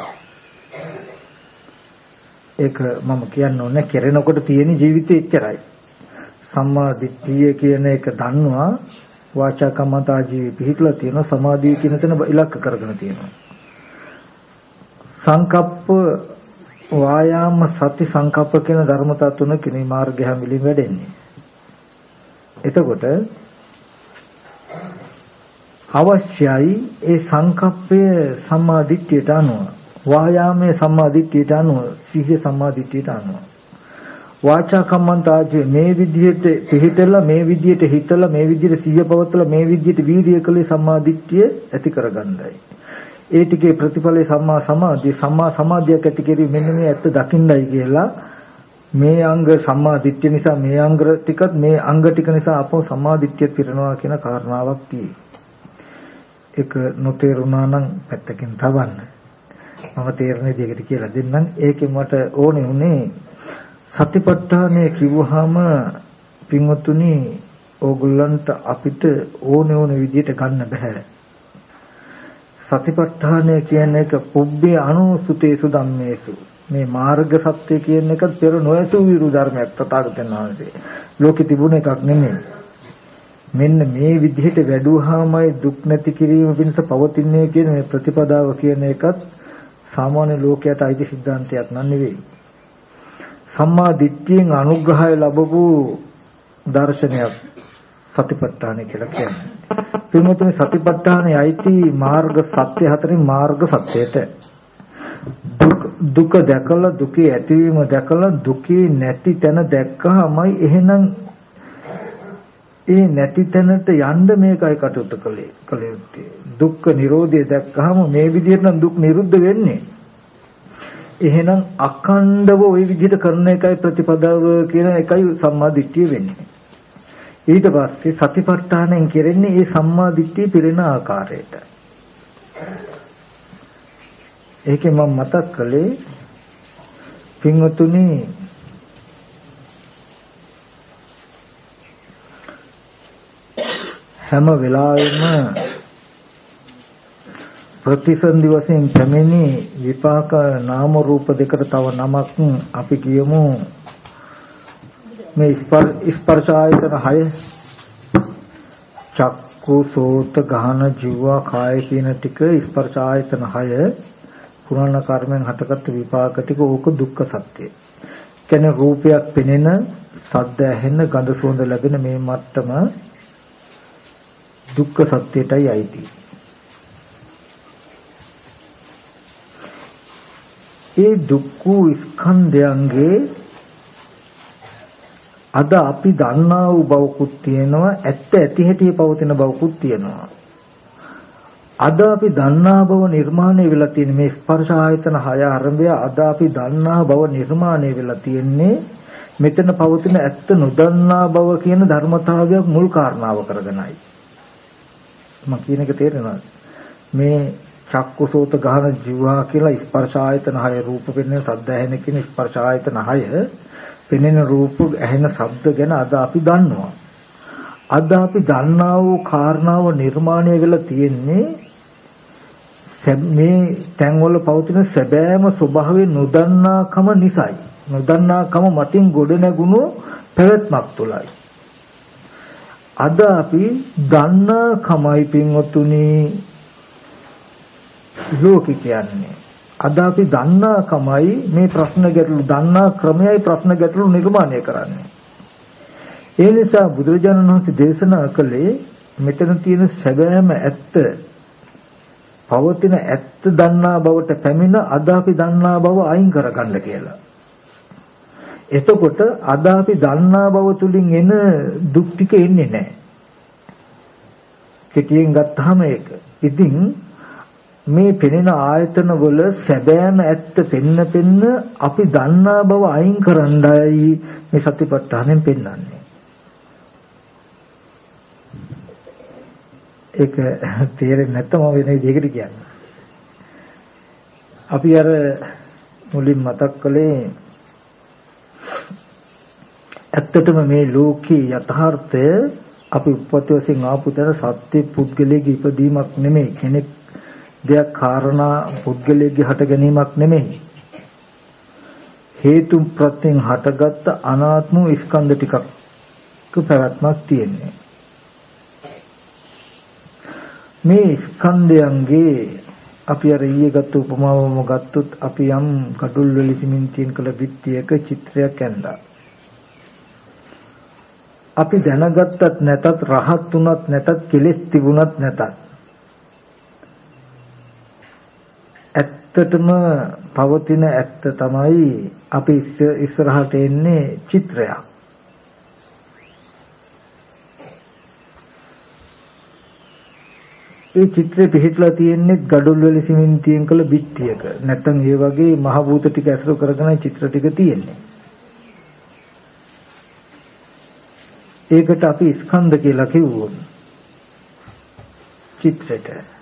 ඒක මම කියන්න ඕනේ කෙරෙනකොට තියෙන ජීවිතේ එච්චරයි. සම්මා දිට්ඨිය කියන එක දන්නවා වාචා කම්මතා ජීවි පිහිටලා තියෙනවා සමාධිය කියන තැන ඉලක්ක කරගෙන තියෙනවා. සංකප්ප වායාම සති සංකප්ප කියන ධර්මතා තුන කිනි මාර්ගය හැමිලින් වැඩෙන්නේ. එතකොට අවශ්‍යයි ඒ සංකප්පය සම්මාදිට්ඨියට අනුව වායාමයේ සම්මාදිට්ඨියට අනුව සිහිය සම්මාදිට්ඨියට අනුව වාචා කම්මන්තාජේ මේ විදිහට පිළිතලා මේ විදිහට හිතලා මේ විදිහට සිහිය පවත්ලා මේ විදිහට වීර්යය කළේ සම්මාදිට්ඨිය ඇති කරගන්නයි ඒ ටිකේ ප්‍රතිඵලේ සම්මා සමාධිය සම්මා සමාධියක් ඇති කිරීම මෙන්න මේ ඇත්ත දකින්නයි කියලා මේ අංග සම්මා දිට්ඨිය නිසා මේ අංග ටිකත් මේ අංග ටික නිසා අපෝ සම්මා දිට්ඨිය පිරනවා කියන කාරණාවක් තියෙයි. ඒක නොතේරුණා නම් පැත්තකින් තවන්න. මම තේරෙන විදිහකට කියලා දෙන්නම්. ඒකෙන් මට ඕනේ උනේ සතිපට්ඨානය කිව්වහම පින්වත්තුනි ඕගොල්ලන්ට අපිට ඕන ඕන විදිහට ගන්න බෑ. සතිපට්ඨානය කියන එක පුබ්බේ අනුසුතේසු ධම්මේසු මේ මාර්ග සත්‍ය කියන එක පෙර නොඇසු විරු ධර්මයක් තථාගතයන් වහන්සේ ලෝකෙ තිබුණ එකක් නෙමෙයි. මෙන්න මේ විදිහට වැඩුවාමයි දුක් නැති කිරීම පිණිස පවතින්නේ කියන මේ ප්‍රතිපදාව කියන එකත් සාමාන්‍ය ලෝකයට අයිති සිද්ධාන්තයක් නන් නෙවෙයි. සම්මා දිට්ඨියෙන් අනුග්‍රහය ලැබපු දර්ශනයක් සතිපට්ඨාන කියලා කියන්නේ. පින්වතුනි සතිපට්ඨානයි අයිති මාර්ග සත්‍ය හතරෙන් මාර්ග සත්‍යයට. දුක දැකලා දුකේ ඇතිවීම දැකලා දුකේ නැති තැන දැක්කහමයි එහෙනම් ඒ නැති තැනට යන්න මේකයි කටයුතු කළේ කළේ දුක්ඛ නිරෝධය දැක්කහම මේ විදිහට නම් දුක් නිරුද්ධ වෙන්නේ. එහෙනම් අඛණ්ඩව ওই විදිහට කරන එකයි ප්‍රතිපදාව කියන එකයි සම්මා දිට්ඨිය වෙන්නේ ඊට පස්සේ සතිපට්ඨානෙන් කෙරෙන්නේ ඒ සම්මා දිට්ඨිය පිරෙන ආකාරයට. ඒකේ මම මතක් කළේ පින්වතුනි හැම වෙලාවෙම ප්‍රතිසන්දි වශයෙන් පැමිණි විපාක නාම රූප දෙකට තව නමක් අපි කියමු මේ ස්පර්ශ ආයතන 6 චක්කු සෝත ගහන ජීවා කාය කියන ටික ස්පර්ශ ආයතන 6 පුරාණ කර්මෙන් හටගත් විපාක ටික ඕක දුක්ඛ සත්‍යය. කියන්නේ රූපයක් පෙනෙන, සද්ද ඇහෙන, ගඳ සුවඳ ලැබෙන මේ මට්ටම දුක්ඛ සත්‍යයටයි අයිති. ඒ දුක්ඛ ස්කන්ධයන්ගේ අද අපි දන්නා වූ බවකුත් තියෙනවා ඇත්ත ඇති හැටි පවතින බවකුත් තියෙනවා. අද අපි දන්නා බව නිර්මාණය වෙලා තියෙන මේ ස්පර්ශ ආයතන හය ආරම්භය අද අපි දන්නා බව නිර්මාණය වෙලා තියෙන්නේ මෙතන පවතින ඇත්ත නොදන්නා බව කියන ධර්මතාවයක් මුල් කාරණාව කරගෙනයි. මම කියන එක තේරෙනවද? මේ චක්කුසෝත ගහන ජීවා කියලා ස්පර්ශ ආයතන හය රූප පෙන්වන සද්ද ඇහෙන කියන ස්පර්ශ ආයතන හය පෙනෙන රූප ඇහෙන ශබ්ද ගැන අද අපි දන්නවා. අද අපි දන්නා වූ කාරණාව නිර්මාණය වෙලා තියෙන්නේ මේ තැන්වල පවතින සැබෑම ස්වභාවය නොදන්නාකම නිසායි. නොදන්නාකම මතින් ගොඩ නැගුණු පැවැත්මක් තුලයි. අද අපි දන්නාකමයි පින්වතුනි ලෝකෙ කියන්නේ. අද අපි දන්නාකමයි මේ ප්‍රශ්න ගැටළු දන්නා ක්‍රමයයි ප්‍රශ්න ගැටළු නිර්මාණය කරන්නේ. ඒ නිසා බුදුරජාණන් වහන්සේ දේශනා කළේ මෙතන තියෙන සැබෑම ඇත්ත පවතින ඇත්ත දන්නා බවට පැමිණ අද අපි දන්නා බව අයින් කරගන්න කියලා. එතකොට අද අපි දන්නා බව තුලින් එන දුක් ටික එන්නේ නැහැ. කෙටියෙන් ගත්තාම ඒක. ඉතින් මේ පෙනෙන ආයතන වල සැබෑම ඇත්ත පෙන්න පෙන්න අපි දන්නා බව අයින් කරන්නයි මේ සතිපට්ඨානෙන් පෙන්වන්නේ. ඒක තේරෙන්නේ නැත්නම් මම වෙන විදිහකට කියන්නේ. අපි අර මුලින් මතක් කළේ ඇත්තටම මේ ලෝකේ යථාර්ථය අපි උපත් වශයෙන් ආපු තැන සත්‍ය පුද්ගලයේ ඉපදීමක් නෙමෙයි කෙනෙක් දෙයක් කාරණා පුද්ගලයේ හට ගැනීමක් නෙමෙයි. හේතු ප්‍රත්‍යයෙන් හටගත්ත අනාත්ම ස්කන්ධ ටිකක් පැවැත්මක් තියෙන්නේ. මේ ස්කන්ධයන්ගේ අපි අර ඊයේ ගත්ත උපමාවම ගත්තොත් අපි යම් කඩුල් වල සිමෙන්තියෙන් කළ බිත්තියක චිත්‍රයක් ඇඳලා. අපි දැනගත්තත් නැතත් රහත් උනත් නැතත් කෙලෙස් තිබුණත් නැතත් ඇත්තටම පවතින ඇත්ත තමයි අපි ඉස්සරහට එන්නේ චිත්‍රයක්. ඒ චිත්‍රය පිහිටලා තියෙන්නේ gadul වල සිමෙන්තියෙන් කළ බිත්තියක. නැත්නම් ඒ වගේ මහ භූත ටික ඇසුරු කරගෙන චිත්‍ර ටික තියෙන්නේ. ඒකට අපි ස්කන්ධ කියලා කිව්වොත් චිත්‍රයට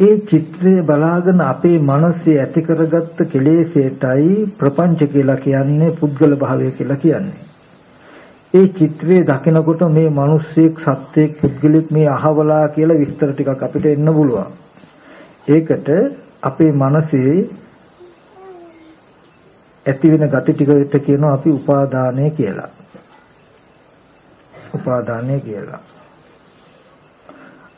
ඒ චිත්‍රය බලාගෙන අපේ මනසේ ඇති කරගත්ත කෙලෙසයටයි ප්‍රපංච කියලා කියන්නේ පුද්ගල භාවය කියලා කියන්නේ. ඒ චිත්‍රය දකිනකොට මේ මිනිස්සෙක් සත්‍යයක් පුද්ගලෙක් මේ අහවලා කියලා විස්තර ටිකක් අපිට එන්න පුළුවන්. ඒකට අපේ මනසේ ඇති වෙන gati ටිකට කියනවා අපි උපාදානය කියලා. උපාදානය කියලා.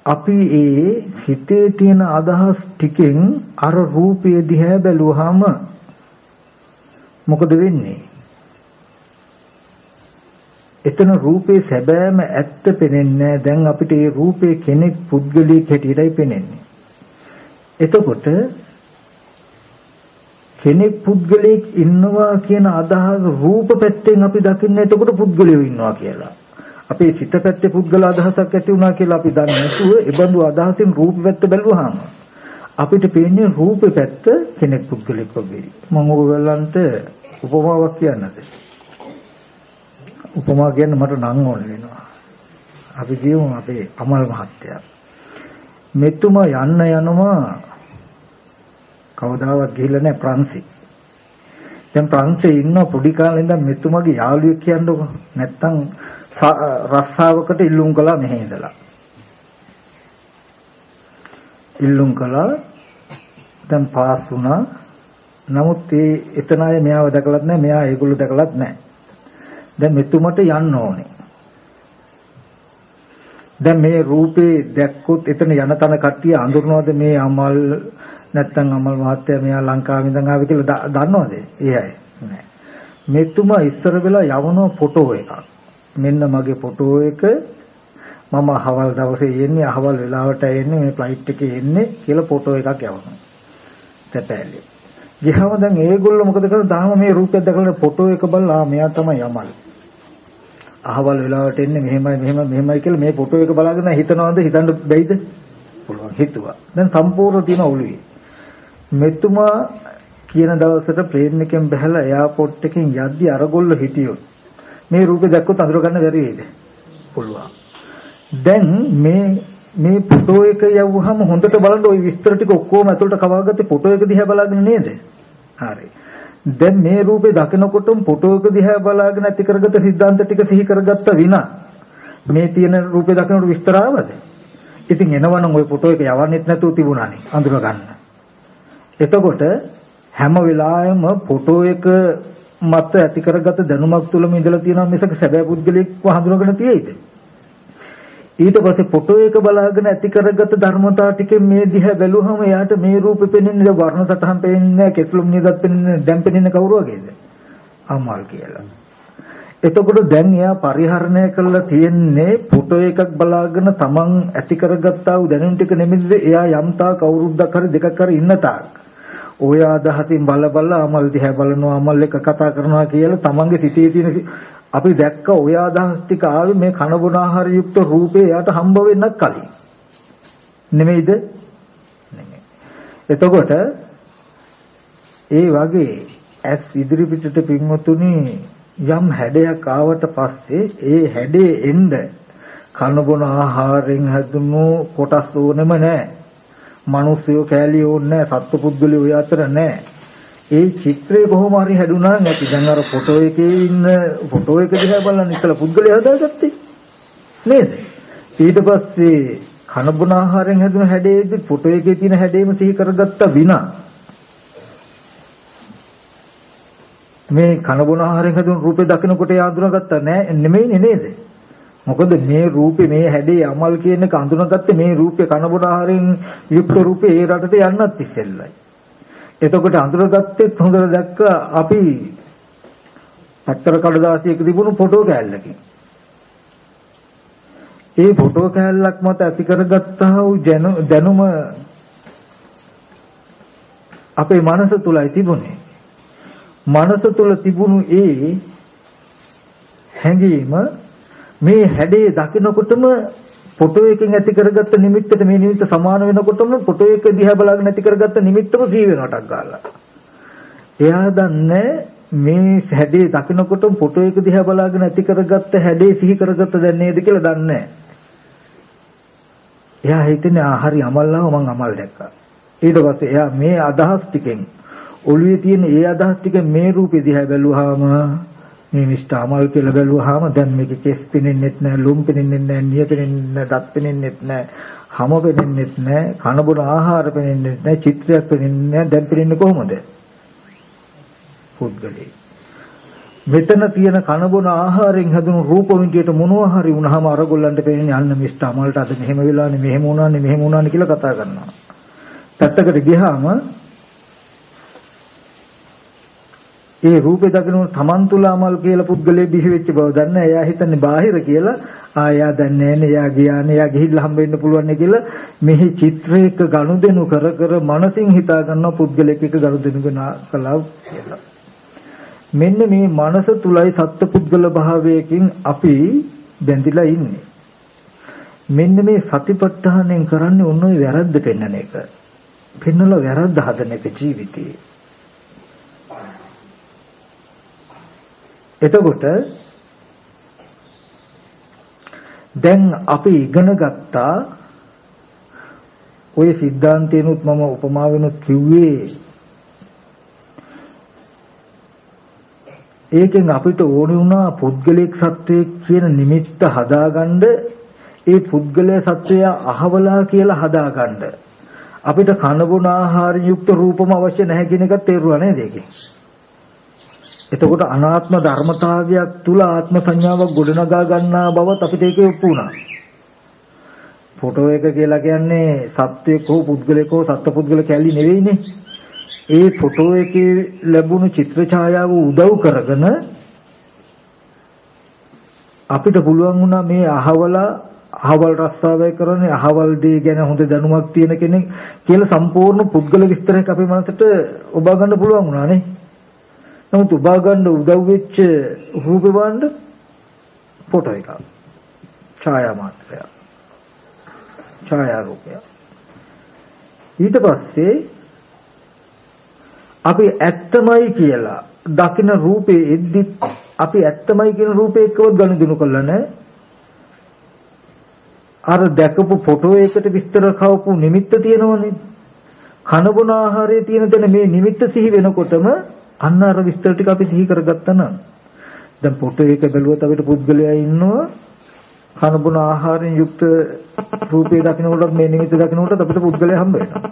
අපි ඒ හිතේ තියෙන අදහස් ටිකෙන් අර රූපය දිහා බැලුවාම මොකද වෙන්නේ? එතන රූපේ සැබෑම ඇත්ත පෙනෙන්නේ දැන් අපිට ඒ රූපේ කෙනෙක් පුද්ගලික හැටියටයි පෙනෙන්නේ. එතකොට කෙනෙක් පුද්ගලයෙක් ඉන්නවා කියන අදහස රූප පැත්තෙන් අපි දකින්නේ එතකොට පුද්ගලයෝ ඉන්නවා කියලා. අපේ සිත පැත්තේ පුද්ගල අදහසක් ඇති වුණා කියලා අපි දන්නේ නැතුව ඒ බඳු අදහසින් රූප පැත්ත බැලුවාම අපිට පේන්නේ රූප පැත්ත කෙනෙක් පුද්ගලෙක් වගේ. මම ඔයගලන්ට උපමාවක් කියන්නද? උපමා කියන්න මට නම් ඕන වෙනවා. අපි කියමු අපේ අමල් මහත්තයා. මෙතුමා යන්න යනවා කවදාවත් ගිහිල්ලා නැහැ ප්‍රංශේ. දැන් ප්‍රංශේ ඉන්න පොඩි කාලේ ඉඳන් මෙතුමගේ යාළුවෙක් කියන්නකො. නැත්තම් රස්සාවකට ඉල්ලුම් කළා මෙහෙ ඉඳලා. ඉල්ලුම් කළා දැන් පාස් වුණා. නමුත් ඒ එතන අය මෙයාව දැකලත් නැහැ මෙයා ඒගොල්ලෝ දැකලත් නැහැ. දැන් මෙතුමට යන්න ඕනේ. දැන් මේ රූපේ දැක්කොත් එතන යන තන කට්ටිය අඳුරනවද මේ අමල් නැත්තම් අමල් මහත්තයා මෙයා ලංකාවෙන් ඉඳන් ආවේ කියලා දන්නවද? ඒ අය නෑ. මෙතුමා ඉස්සර වෙලා යවන ෆොටෝ එකක්. මෙන්න මගේ ෆොටෝ එක මම අහවල් දවසේ එන්නේ අහවල් වෙලාවට එන්නේ මේ ෆ්ලයිට් එකේ එන්නේ කියලා ෆොටෝ එකක් යවනවා. තැපෑලේ. ගිහම දැන් ඒගොල්ලෝ මොකද කරන්නේ? තාම මේ රූපයක් දැකලා ෆොටෝ එක බලලා මෙයා තමයි යමල්. අහවල් වෙලාවට එන්නේ මෙහෙමයි මෙහෙමයි මෙහෙමයි කියලා මේ ෆොටෝ එක බලාගෙන හිතනවද හිතන්න බැයිද? පුළුවන් හිතුවා. දැන් සම්පූර්ණ තියෙන ඔළුවේ. මෙතුමා කියන දවසට ප්ලේන් එකෙන් බහලා එයාපෝට් එකෙන් යද්දි අරගොල්ල හිටියොත් මේ රූපේ දැක්කොත් අඳුර ගන්න බැරි වෙයිද? පුළුවන්. දැන් මේ මේ ෆොටෝ එක යවුවහම හොඳට බලන්න ওই විස්තර ටික ඔක්කොම ඇතුළට කවාගත්තේ ෆොටෝ එක දිහා බලාගෙන නේද? හරි. දැන් මේ රූපේ දකිනකොටම ෆොටෝ එක දිහා බලාගෙන ඇති කරගත સિદ્ધාන්ත ටික සිහි කරගත්ත විනා මේ තියෙන රූපේ දකිනකොට විස්තර ආවද? ඉතින් එනවනම් ওই ෆොටෝ එක යවන්නෙත් නැතුව තිබුණානේ අඳුර ගන්න. එතකොට හැම වෙලාවෙම ෆොටෝ එක මත ඇති කරගත්ත දැනුමක් තුලම ඉඳලා තියෙනවා මිසක සැබෑ පුද්ගලෙක්ව හඳුනගෙන තියෙයිද? ඊට පස්සේ ෆොටෝ එක බලාගෙන ඇති කරගත්ත ධර්මතාව ටිකෙන් මේ දිහා බැලුවම එයාට මේ රූපෙ පෙනෙන්නේ වර්ණ සටහන් පෙනෙන්නේ කෙස්ලුම් නිදත් පෙනෙන්නේ දැන් පෙනෙන්නේ කවුරු වගේද? අම්මල් කියලා. එතකොට දැන් එයා පරිහරණය කරලා තියෙන්නේ ෆොටෝ එකක් බලාගෙන තමන් ඇති කරගත්තා වූ දැනුම් ටික නෙමෙයිද එයා යම්තා කවුරුද්දක් හරි දෙකක් හරි ඉන්න තාක්. ඔය අදහසින් බල බල අමල් දිහා බලනවා අමල් එක කතා කරනවා කියලා තමන්ගේ සිතේ තියෙන අපි දැක්ක ඔය අදහස් ටික ආවේ මේ කන බොන ආහාර යුක්ත රූපේ එයාට හම්බ වෙන්නත් කලින්. නෙමෙයිද? නෙමෙයි. එතකොට ඒ වගේ ඇස් ඉදිරි පිටට පින්වතුනි යම් හැඩයක් ආවට පස්සේ ඒ හැඩේ එන්න කන බොන ආහාරයෙන් හැදුණු කොටස් ඕනෙම නැහැ. මිනිස්සුયો කෑලි ඕනේ නැහැ. සත්පුද්ගලයෝ ඔය අතර නැහැ. ඒ චිත්‍රය කොහොම හරි හැදුනා නැති. දැන් අර ෆොටෝ එකේ ඉන්න ෆොටෝ එක දිහා බලන්න ඉතලා පුද්ගලයා හදාගත්තේ. නේද? ඊට පස්සේ කනබුන ආහාරයෙන් හැදුන හැඩයේදී ෆොටෝ එකේ තියෙන හැඩේම සිහි කරගත්ත විනා මේ කනබුන ආහාරයෙන් හැදුන රූපේ දකිනකොට යාඳුනගත්ත නෑ නෙමෙයිනේ නේද? මොකද මේ රූපේ මේ හැඩේ අමල් කියන එක අඳුනගත්තේ මේ රූපේ කනබුන ආහාරයෙන් යුක්ත රූපේ ඒ රටට යන්නත් ඉස්සෙල්ලයි. එතකොට අඳුරගත්තෙත් හොඳට දැක්ක අපි පත්තර කඩදාසියක තිබුණු ෆොටෝ කෑල්ලකින්. ඒ ෆොටෝ කෑල්ලක් මත ඇති කරගත්තා වූ දැනුම අපේ මනස තුලයි තිබුණේ. මනස තුල තිබුණු ඒ හැඟීම මේ හැඩේ දකිනකොටම ෆොටෝ එකෙන් ඇති කරගත්ත නිමිත්තට මේ නිමිත්ත සමාන වෙනකොටම ෆොටෝ එක දිහා බලාගෙන ඇති කරගත්ත නිමිත්තම සී වෙනටක් ගාලා. එයා දන්නේ මේ හැඩේ දකිනකොටම ෆොටෝ එක දිහා බලාගෙන ඇති කරගත්ත හැඩේ සිහි කරගත්ත දැන් නේද කියලා දන්නේ එයා හිතන්නේ ආ හරි අමල්ලාව මං අමල් දැක්කා. ඊට පස්සේ එයා මේ අදහස් ටිකෙන් ඔළුවේ තියෙන ඒ අදහස් ටික මේ රූපේ දිහා බැලුවාම මේ මිස්ටර් අමල් කියලා බැලුවාම දැන් මේකේ කෙස් පෙනෙන්නෙත් නැහැ, ලුම් පෙනෙන්නෙත් නැහැ, නිය පෙනෙන්නෙත් නැහැ, දත් පෙනෙන්නෙත් නැහැ, හම පෙනෙන්නෙත් නැහැ, කන බොන ආහාර පෙනෙන්නෙත් නැහැ, චිත්‍රයක් පෙනෙන්නේ නැහැ. දැන් පෙනෙන්නේ කොහොමද? පුද්ගලෙයි. මෙතන තියෙන කන බොන ආහාරයෙන් හැදුණු රූප වින්දියට මොනවා හරි වුණාම අරගොල්ලන්ට පේන්නේ අන්න මිස්ටර් අමල්ට අද මෙහෙම වෙලානේ මෙහෙම වුණානේ මෙහෙම වුණානේ කියලා කතා කරනවා. පැත්තකට ගියාම ඒ රූපේ දකින්න තමන් තුල අමල් කියලා පුද්ගලයෙ බිහි වෙච්ච බව දන්න. එයා හිතන්නේ බාහිර කියලා. ආ එයා දන්නේ නැහැ එයා ගියානේ. එයා ගිහිල්ලා හම්බ වෙන්න පුළුවන් කියලා මෙහි චිත්‍රයක ගනුදෙනු කර කර මනසින් හිතා ගන්න පුද්ගලයෙක් එක ගනුදෙනු කළා කියලා. මෙන්න මේ මනස තුලයි සත්පුද්ගල භාවයකින් අපි බැඳිලා ඉන්නේ. මෙන්න මේ සතිපට්ඨානෙන් කරන්නේ ඔන්න ඔය වැරද්ද පෙන්වන එක. පෙන්වලා වැරද්ද හදන එක ජීවිතේ. එතකොට දැන් අපි ඉගෙන ගත්තා ওই સિદ્ધාන්තේනොත් මම උපමාවෙනොත් කිව්වේ ඒකෙන් අපිට ඕන වුණා පුද්ගලික සත්වයක් කියන නිමිත්ත හදාගන්න ඒ පුද්ගලයා සත්වය අහවලා කියලා හදාගන්න. අපිට කන බොන ආහාර යුක්ත රූපම අවශ්‍ය නැහැ කියන එක තේරුණා නේද ඒකේ එතකොට අනාත්ම ධර්මතාවයක් තුල ආත්ම සංඥාවක් ගොඩනගා ගන්නා බවත් අපිට ඒකේ ඔප්පු වුණා. ෆොටෝ එක කියලා කියන්නේ සත්වයක හෝ පුද්ගලයක හෝ සත්පුද්ගල කැලි නෙවෙයිනේ. ඒ ෆොටෝ එකේ ලැබුණු චිත්‍ර ඡායාව උදව් කරගෙන අපිට පුළුවන් වුණා මේ අහවලා අහවල් රස්සාවය කරන්නේ අහවල් දේ ගැන හොඳ දැනුමක් තියෙන කෙනෙක් කියලා සම්පූර්ණ පුද්ගල විස්තරයක් අපේ මනසට ඔබා ගන්න පුළුවන් වුණා නේ. නමුත් උබා ගන්න උදව් වෙච්ච රූපේ වණ්ඩ ෆොටෝ එකක්. ඡායා මාත්‍රය. ඡායා රූපය. ඊට පස්සේ අපි ඇත්තමයි කියලා දකින රූපේ එද්දි අපි ඇත්තමයි කියන රූපේ එක්කවත් ගනුදෙනු කළා නැහැ. අර දැකපු ෆොටෝ එකට විස්තර කවපු නිමිත්ත තියෙනවනේ. කන බොන ආහාරයේ තියෙන තැන මේ නිමිත්ත සිහි වෙනකොටම අන්න අර විස්තර ටික අපි සිහි කරගත්තා නම් දැන් ෆොටෝ එක බැලුවොත් අපිට පුද්ගලයා ඉන්නවා කන බොන ආහාරයෙන් යුක්ත රූපේ දකින්නකොට මේ නිමිත්ත දකින්නකොට අපිට පුද්ගලයා හම්බ වෙනවා.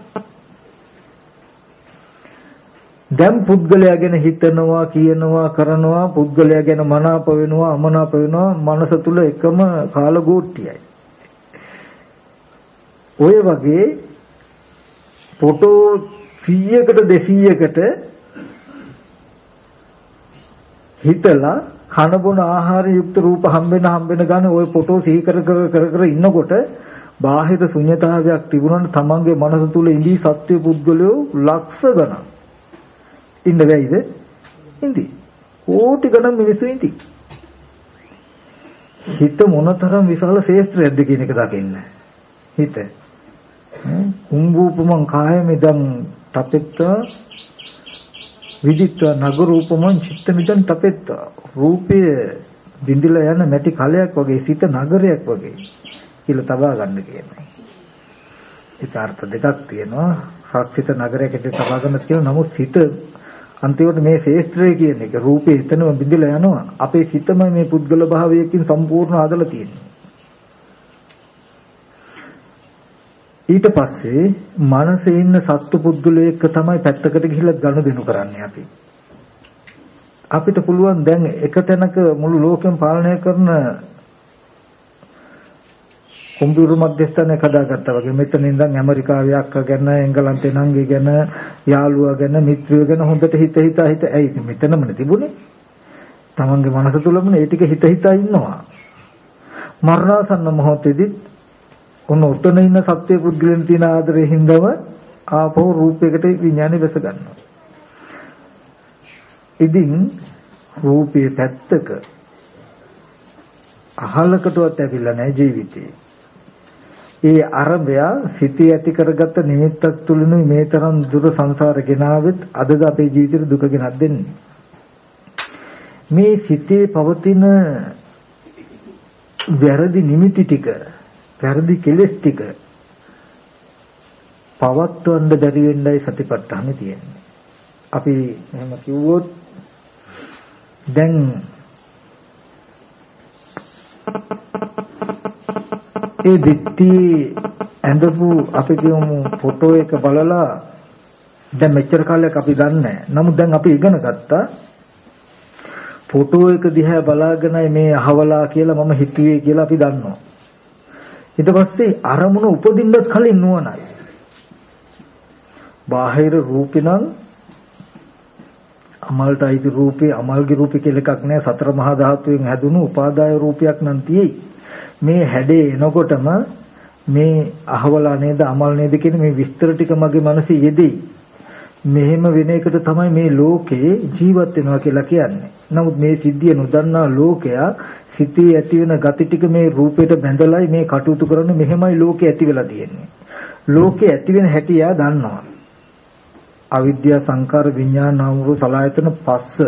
දැන් පුද්ගලයා ගැන හිතනවා කියනවා කරනවා පුද්ගලයා ගැන මනාප වෙනවා අමනාප වෙනවා මනස තුල එකම කාලගෝට්ටියයි. ඔය වගේ ෆොටෝ 100කට 200කට හිතලා කන බොන ආහාර යුක්ත රූප හම්බෙන හම්බෙන ගන්න ওই ෆොටෝ සිහි කර කර කර ඉන්නකොට බාහිර ශුන්‍යතාවයක් තිබුණාට තමන්ගේ මනස තුල ඉඳී සත්‍ය පුද්ගලයෝ ලක්ෂ ගණන් ඉන්න බැයිද? ඉඳි. කෝටි ගණන් මිනිස්සු ඉඳි. හිත මොනතරම් විශාල ශේත්‍රයක්ද කියන එක දකින්න. හිත. කුම්භූපමං කායමිදං තපෙත්ත විදිත්ව නගරූපමං චිත්තමිදං තපෙත්ත රූපය බිඳිලා යන මැටි කලයක් වගේ සිත නගරයක් වගේ කියලා තබා ගන්න කියන්නේ. ඒක අර්ථ දෙකක් තියෙනවා. සක්සිත නගරයකට තබා ගන්න කියන නමුත් සිත අන්තිමට මේ ශේෂ්ත්‍රය කියන එක රූපේ එතනම බිඳිලා යනවා. අපේ සිතම මේ පුද්ගල භාවයකින් සම්පූර්ණ ආදලා තියෙනවා. ඊට පස්සේ මනසේ ඉන්න සත්තු පුද්ගලයෙක් තමයි පැත්තකට ගිහිල්ලා ගනුදෙනු කරන්නේ අපි. අපිට පුළුවන් දැන් එක තැනක මුළු ලෝකෙම පාලනය කරන කොම්පියුටර් මධ්‍යස්ථානයක් හදාගත්තා වගේ. මෙතන ඉඳන් ඇමරිකාවේ අක්කා ගැන එංගලන්තේ නංගි ගැන යාළුවා ගැන මිත්‍රයෝ ගැන හොඳට හිත හිත හිත ඇයි මෙතනම තිබුණේ? තමන්ගේ මනස තුලම ඒ ටික හිත හිත ඉන්නවා. මරණාසන්න මොහොතේදී ඔන්න උතන ඉන්න සත්‍ය පුද්ගලයන් තියෙන ආදරේ හින්දම ආපහු රූපයකට විඥානේ වැස ගන්නවා. ඉතින් රූපේ පැත්තක අහලකටවත් ඇවිල්ලා නැහැ ජීවිතේ. ඒ අරබය සිටී ඇති කරගත්ත නිමිත්තක් තුලිනුයි මේ තරම් දුර සංසාර ගෙනාවෙත් අදද අපේ ජීවිතේ දුක ගෙනත් දෙන්නේ. මේ සිතේ පවතින වැරදි නිමිති ටික වැරදි කෙලෙස් ටික පවත්වන්න බැරි වෙන්නයි සතිපට්ඨානෙ තියෙන්නේ. අපි එහෙම කිව්වොත් දැන් ඒ දිට්ටි ඇඳපු අපි කියමු ෆොටෝ එක බලලා දැන් මෙච්චර කාලයක් අපි දන්නේ නමුත් දැන් අපි ඉගෙන ගත්තා ෆොටෝ එක දිහා බලාගෙනයි මේ අහවලා කියලා මම හිතුවේ කියලා අපි දන්නවා ඊට පස්සේ අරමුණ උපදින්නත් කලින් නුවණයි. බාහිර රූපිනම් අමල්ට අයිති රූපේ අමල්ගේ රූපේ කියලා එකක් නෑ සතර මහා ධාතුවෙන් හැදුණු උපාදාය රූපයක් නම් තියෙයි. මේ හැඩේ එනකොටම මේ අහවලා නේද අමල් නේද කියන මේ විස්තර ටික මගේ මනසේ යෙදෙයි. මෙහෙම වෙන එකට තමයි මේ ලෝකේ ජීවත් වෙනවා කියලා කියන්නේ. නමුත් මේ සිද්ධිය නොදන්නා ලෝකයා සිතේ ඇති වෙන gati ටික මේ රූපයට බැඳලායි මේ කටයුතු කරන්නේ මෙහෙමයි ලෝකේ ඇති වෙලා තියෙන්නේ. ලෝකේ ඇති වෙන හැටි යා දන්නවා. අවිද්‍යා සංකාර විඥාන නාම රූප සලආයතන පස්ස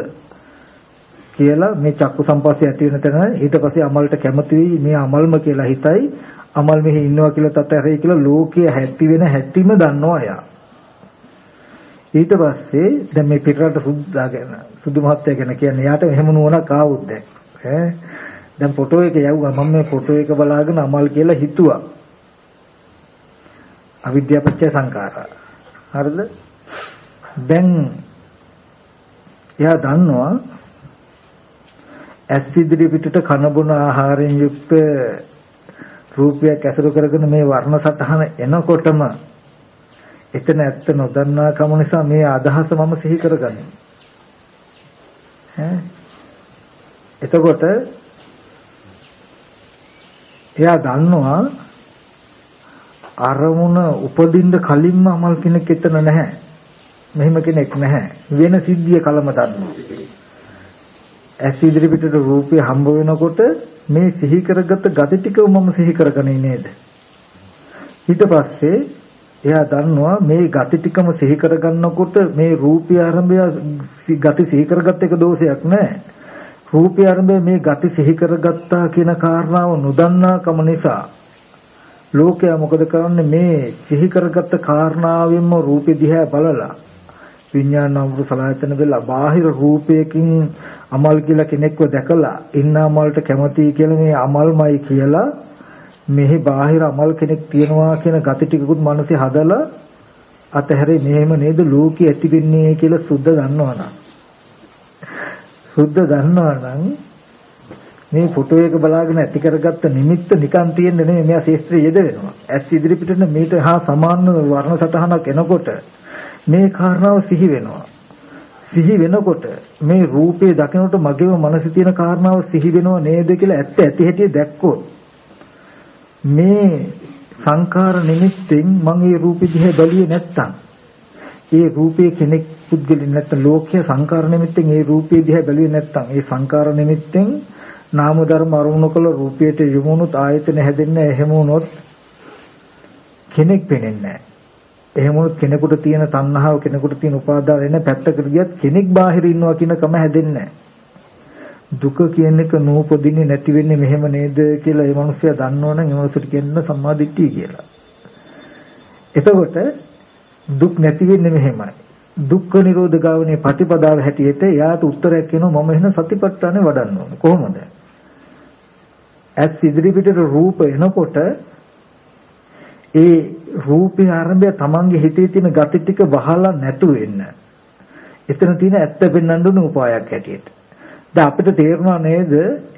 කියලා මේ චක්කු සම්පස්සේ ඇති වෙන තැන ඊට පස්සේ අමල්ට කැමති වෙයි මේ අමල්ම කියලා හිතයි අමල් මෙහි ඉන්නවා කියලා තත්ත්වය කියලා ලෝකයේ හැටි වෙන හැටිම දන්නවා යා. ඊට පස්සේ දැන් මේ පිටරට සුද්දාගෙන සුදු මහත්තයා ගැන කියන්නේ යාට එහෙම නුවණක් ආවොත් දැන් ඈ දැන් ෆොටෝ එක යවුවා මම මේ ෆොටෝ එක බලාගෙන අමල් කියලා හිතුවා. අවිද්‍යාපච්චය සංඛාරා. හරිද? දැන් එයා දන්නවා ඇස් ඉදිරි පිටට කන බොන ආහාරයෙන් යුක්ත රූපයක් ඇසුරු කරගෙන මේ වර්ණ සටහන එනකොටම එතන ඇත්ත නොදන්නා කම නිසා මේ අදහස මම සිහි කරගන්නවා. ඈ එතකොට එයා දන්නවා අරමුණ උපදින්න කලින්ම අමල් කෙනෙක් එතන නැහැ. මෙහෙම කෙනෙක් නැහැ. වෙන සිද්ධිය කලම දන්නවා. ඇස් ඉදිරි පිටට රූපේ හම්බ වෙනකොට මේ සිහි කරගත්ත gati ටිකව මම සිහි කරගන්නේ නේද? ඊට පස්සේ එයා දන්නවා මේ gati ටිකම සිහි කරගන්නකොට මේ රූපය ආරම්භය gati සිහි කරගත්ත එක දෝෂයක් නෑ. රූපය ආරම්භය මේ gati සිහි කරගත්තා කියන කාරණාව නොදන්නාකම නිසා ලෝකයා මොකද කරන්නේ? මේ සිහි කරගත්ත කාරණාවෙන්ම රූපෙ දිහා බලලා විඥානාමෘත සලආයතන වෙලා බාහිර රූපයකින් අමල් කියලා කෙනෙක්ව දැකලා ඉන්න අමල්ට කැමතියි කියලා මේ අමල්මයි කියලා මෙහි බාහිර අමල් කෙනෙක් තියනවා කියන gati ටිකකුත් මනසේ හදලා අතහැරේ මෙහෙම නේද? ලෝකෙ ඇති වෙන්නේ කියලා සුද්ධ දන්නවනම්. සුද්ධ දන්නවනම් මේ ෆොටෝ එක බලාගෙන ඇති කරගත්ත නිමිත්ත නිකන් තියෙන්නේ නෙමෙයි මෙයා ශේස්ත්‍රයේ යෙද වෙනවා. ඇස් ඉදිරිපිටන මේට හා සමාන වර්ණ සටහනක් එනකොට මේ කාරණාව සිහි වෙනවා. සිහි වෙනකොට මේ රූපේ දකිනකොට මගේම මනසේ තියෙන කාරණාව සිහි වෙනව නේද කියලා ඇත්ත ඇති හැටි දැක්කොත් මේ සංඛාර නිමිත්තෙන් මම මේ රූපෙ දිහා බැලුවේ නැත්තම් ඒ රූපේ කෙනෙක් පුද්ගලින් නැත්තම් ලෝකයේ සංඛාර නිමිත්තෙන් ඒ රූපේ දිහා බැලුවේ නැත්තම් ඒ සංඛාර නිමිත්තෙන් නාම ධර්ම අරමුණු කළ රූපයට යොමුණුත් ආයතන හැදෙන්නේ එහෙම වුණොත් කෙනෙක් පෙනෙන්නේ නැහැ. එහෙම වුණොත් කෙනෙකුට තියෙන තණ්හාව කෙනෙකුට තියෙන උපාදාන එන පැත්තකට ගියත් කෙනෙක් බාහිර ඉන්නවා කියන කම හැදෙන්නේ දුක කියන එක නූපදින්නේ නැති වෙන්නේ මෙහෙම නේද කියලා ඒ මනුස්සයා දන්නවනම් ඒ මනුස්සට කියන්න සම්මාදිට්ඨිය කියලා. එතකොට දුක් නැති වෙන්නේ මෙහෙමයි. දුක්ඛ නිරෝධ ගාවනේ ප්‍රතිපදාව හැටියට එයාට උත්තරයක් එනවා මම එහෙනම් සතිපට්ඨානෙ වඩන්න ඕන. කොහොමද? ඇස් ඉදිරි පිටට රූප එනකොට ඒ රූපේ ආරම්භය තමන්ගේ හිතේ තියෙන gati ටික වහලා නැතු වෙන්න. එතන තියෙන ඇත්ත පෙන්වන්න උන උපායක් හැටියට. දැන් අපිට තේරුණා නේද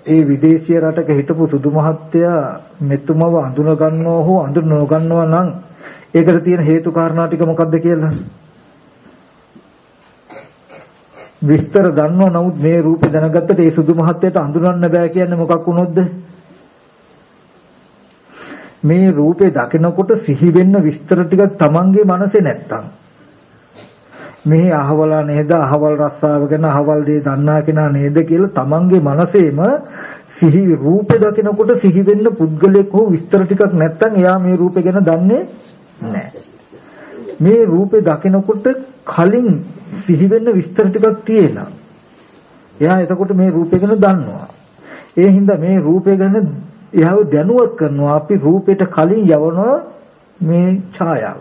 ඒ විදේශීය රටක හිටපු සුදු මහත්තයා මෙතුමව අඳුන ගන්නව හෝ අඳුන නොගන්නව නම් ඒකට තියෙන හේතු කාරණා ටික මොකක්ද කියලා? විස්තර දන්නව නමුත් මේ රූපේ දැනගත්තට ඒ සුදු මහත්තයාට අඳුනන්න බෑ කියන්නේ මොකක් වුණොත්ද? මේ රූපේ දකිනකොට සිහි වෙන්න විස්තර ටිකක් Tamange මනසේ නැත්තම්. මේ අහවලා නේද? අහවල් රස්සාව ගැන අහවල් දේ දන්නා කෙනා නේද කියලා Tamange මනසේම සිහි රූපේ දකිනකොට සිහි වෙන්න පුද්ගලයෙක් හෝ විස්තර ටිකක් නැත්තම් එයා මේ රූපේ ගැන දන්නේ නැහැ මේ රූපේ දකිනකොට කලින් සිහි වෙන්න විස්තර ටිකක් තියෙනවා එයා එතකොට මේ රූපේ ගැන දන්නවා ඒ හින්දා මේ රූපේ ගැන එයාව දැනුවත් කරනවා අපි රූපයට කලින් යවනවා මේ ඡායාව.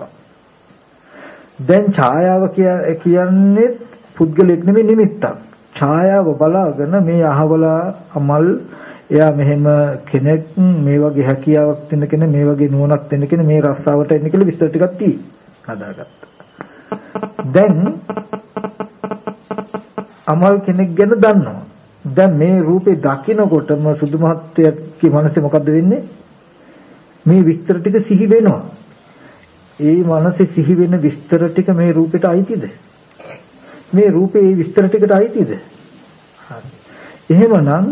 දැන් ඡායාව කියන්නේ පුද්ගලෙක් නෙමෙයි නිමිත්තක්. ඡායාව බලාගෙන මේ අහවලා අමල් එයා මෙහෙම කෙනෙක් මේ වගේ හැකියාවක් තියෙන කෙනෙක් මේ වගේ නුවණක් තියෙන කෙනෙක් මේ රස්සාවට එන්න කියලා විස්තර ටිකක් තියෙයි. හදාගත්තා. දැන් අමල් කෙනෙක් ගැන දන්නවා. දැන් මේ රූපේ දකිනකොටම සුදු මහත්තයාගේ මනසේ මොකද්ද වෙන්නේ? මේ විස්තර ටික සිහි වෙනවා. ඒ මනසේ සිහි වෙන විස්තර ටික මේ රූපෙට අයිතිද? මේ රූපේ මේ විස්තර ටිකට අයිතිද? එහෙමනම්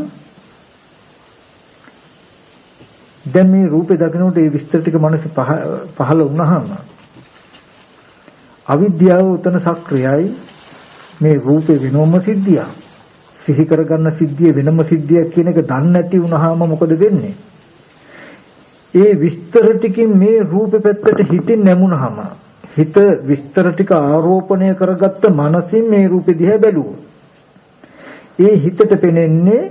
දැන් මේ රූපේ දකිනකොට මේ විස්තර ටික මනසේ පහළ වුණාම අවිද්‍යාව උතන සක්‍රියයි මේ රූපේ වෙනවම සිද්ධියක්. සිහි කරගන්න සිද්ධිය වෙනම සිද්ධියක් කියන එක දන්නේ නැති වුනහම මොකද වෙන්නේ? ඒ විස්තර ටිකෙන් මේ රූපේ පැත්තට හිතින් නැමුණහම හිත විස්තර ටික ආරෝපණය කරගත්ත මනසින් මේ රූපෙ දිහා බැලුවොත් ඒ හිතට පෙනෙන්නේ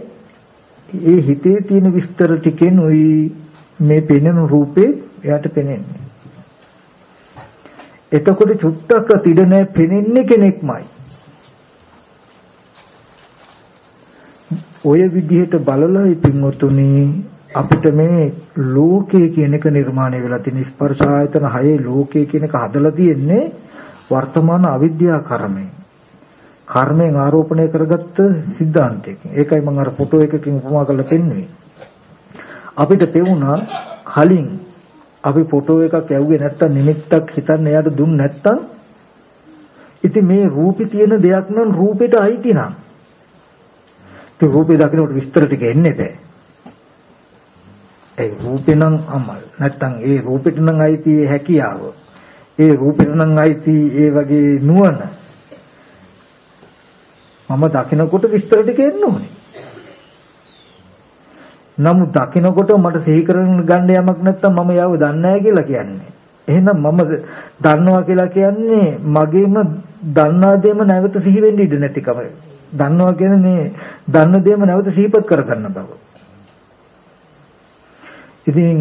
ඒ හිතේ තියෙන විස්තර ටිකෙන් උයි මේ පෙනෙන රූපේ එයාට පෙනෙන්නේ. එතකොට චුට්ටක තිඩනේ පෙනෙන්නේ කෙනෙක්මයි. ඔය විදිහට බලලා පින්වතුනි අපිට මේ ලෝකය කියන එක නිර්මාණය වෙලා තියෙන ස්පර්ශ ආයතන හයේ ලෝකය කියන එක හදලා තියෙන්නේ වර්තමාන අවිද්‍යා කර්මයෙන්. කර්මයෙන් ආරෝපණය කරගත්ත સિદ્ધාන්තයකින්. ඒකයි මම අර ෆොටෝ එකකින් උපමා කරලා පෙන්වන්නේ. අපිට පෙවුනා කලින් අපි ෆොටෝ එකක් ඇව්වේ නැත්තම් නිමිත්තක් හිතන්න එයාට දුන්න නැත්තම් ඉතින් මේ රූපේ තියෙන දෙයක් නම් රූපෙට අයිති නෑ ඒ රූපේ දකින්නට විස්තර ටික එන්නේ නැහැ. ඒ රූපේ නම් අමල්. නැත්තම් ඒ රූපෙට නම් අයිති හැකියාව. ඒ රූපෙට නම් අයිති ඒ වගේ නුවණ. මම දකින්නකොට විස්තර ටික එන්න ඕනේ. නමුත් දකින්නකොට මට සිහි කරගෙන ගන්න යමක් නැත්තම් මම යව දන්නේ නැහැ කියලා කියන්නේ. එහෙනම් මම දන්නවා කියලා කියන්නේ මගේම දන්නා දෙයම නැවත සිහි වෙන්න ඉඩ නැතිකම. දන්නවා කියන්නේ මේ දන්න දේම නැවත සිහිපත් කරගන්න බව. ඉතින්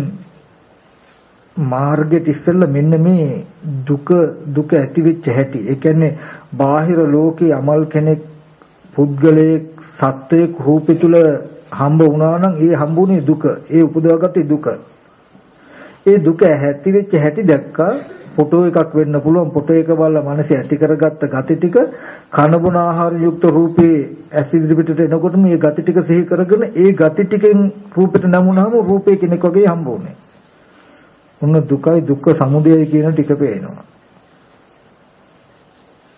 මාර්ගයට ඉස්සෙල්ලා මෙන්න මේ දුක දුක ඇති වෙච්ච හැටි. ඒ කියන්නේ බාහිර ලෝකේ අමල් කෙනෙක් පුද්ගලයෙක් සත්වයක් රූපේ තුල හම්බ වුණා නම් ඒ හම්බුනේ දුක. ඒ උපදවාගත්තේ දුක. ඒ දුක ඇති වෙච්ච හැටි දැක්කා ෆොටෝ එකක් වෙන්න පුළුවන් ෆොටෝ එක බලලා මනසේ ඇති කරගත්ත gati ටික කනබුන ආහාර යුක්ත රූපේ ඇස් ඉදිරිපිටට එනකොට මේ gati ටික සිහි කරගෙන ඒ gati ටිකෙන් රූපෙට නමුනහම රූපේ කෙනෙක් වගේ හම්බුනේ. උන්න දුකයි දුක්ඛ සමුදයයි කියන ටික පේනවා.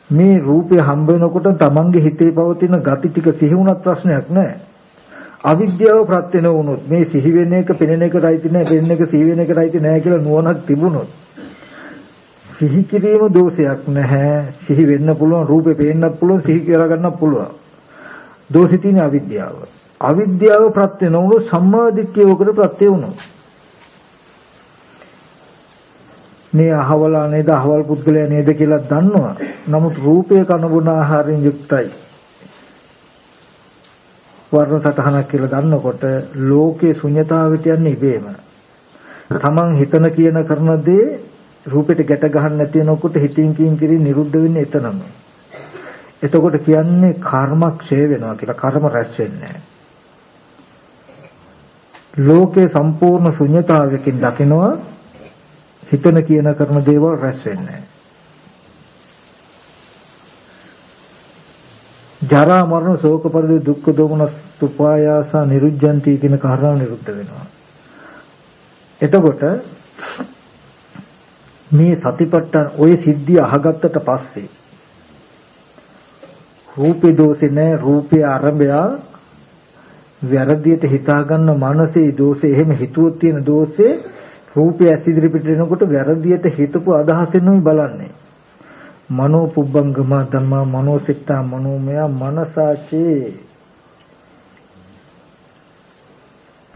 මේ රූපේ හම්බ වෙනකොට තමන්ගේ හිතේ පවතින gati ටික සිහි වුණත් ප්‍රශ්නයක් නැහැ. අවිද්‍යාව ප්‍රත්‍ය නොවුනොත් මේ සිහි වෙන එක පෙනෙන එකටයි නැහැ පෙනෙන එක සිහි වෙන එකටයි නැහැ කියලා නුවණක් තිබුණොත් සිහි කිරීම දෝෂයක් නැහැ. සිහි වෙන්න පුළුවන් රූපේ පේන්නත් පුළුවන් සිහි කරා ගන්නත් පුළුවන්. දෝෂي තියෙන අවිද්‍යාව. අවිද්‍යාව ප්‍රත්‍ය නොවුනොත් සම්මාදිට්ඨිය උකට ප්‍රත්‍ය වුණොත්. මේ අහවලා නේද අහවල් පුද්ගලයා නේද කියලා දන්නවා. නමුත් රූපය කනබුන ආහාරයෙන් යුක්තයි. වර්ණ සටහනක් කියලා දන්නකොට ලෝකේ ශුන්‍යතාවට යන්නේ ඉබේම. තමන් හිතන කියන කරන දේ රූපෙට ගැට ගහන්න නැති වෙනකොට හිතින් කියින් කිරින් නිරුද්ධ වෙන්නේ එතනම. එතකොට කියන්නේ කර්ම ක්ෂය වෙනවා කියලා කර්ම රැස් වෙන්නේ ලෝකේ සම්පූර්ණ ශුන්‍යතාවයකින් දකිනවා හිතන කියන කරන දේවල් රැස් වෙන්නේ ජරා මරණ ශෝක පරිදේ දුක්ඛ දෝමනස් උපායාස නිරුද්ධන්ති කියන කාරණාව නිරුද්ධ වෙනවා. එතකොට මේ සතිපට්ඨාන ওই සිද්ධිය අහගත්තට පස්සේ රූපේ දෝෂේ නැහැ රූපේ ආරම්භය වැරදියට හිතාගන්න මනසේ දෝෂේ එහෙම හිතුවොත් තියෙන දෝෂේ රූපය ඇසිදිරි පිට වෙනකොට වැරදියට හිතපු අදහසෙන්නුයි බලන්නේ මනෝ පුබ්බංගම ධම්මා මනෝසිතා මනෝමය මනසාචේ.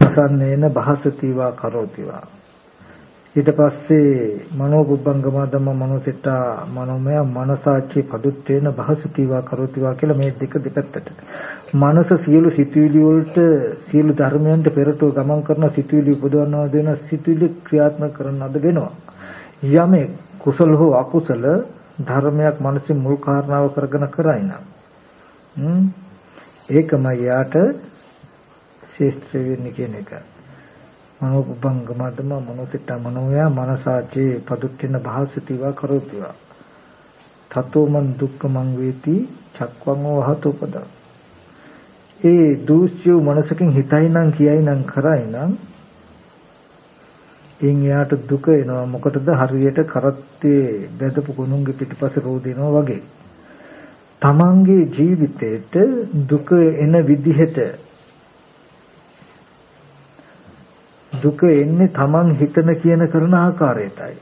ප්‍රසන්නේන භාසතිවා කරෝතිවා. ඊට පස්සේ මනෝ පුබ්බංගම ධම්මා මනෝසිතා මනෝමය මනසාචේ පදුත්තේන භාසතිවා කරෝතිවා කියලා මේ දෙක දෙපැත්තට. මනස සියලු සිතුවිලි වලට සියලු ධර්මයන්ට පෙරටුව ගමන් කරන සිතුවිලි උපදවනවා දෙන සිතුවිලි ක්‍රියාත්මක කරනවද වෙනවා. යමේ කුසල හෝ අකුසල ධර්මයක් මනසින් මුල් කාරණාව කරගෙන කරයි නම් ඒකමයි යාට ශේෂ්ත්‍ර වෙන්නේ කියන එක. මනෝපංගමදම මනෝසිත මනෝය මනසාචේ පදුක්කින භාසිතීවා කරෝතිවා. තතෝ මන් දුක්ඛ මං වේති චක්වං වහතෝපද. ඒ දූෂ්‍ය මනසකින් හිතයි නම් කියයි නම් කරයි නම් එන් එයාට දුක එනවා. මොකටද හරියට කරත්තේ බැදපු ගුණුන්ගේ පිටිපස්සේ රෝදිනවා වගේ. තමන්ගේ ජීවිතේට දුක එන විදිහට දුක එන්නේ තමන් හිතන කියන කරන ආකාරයටයි.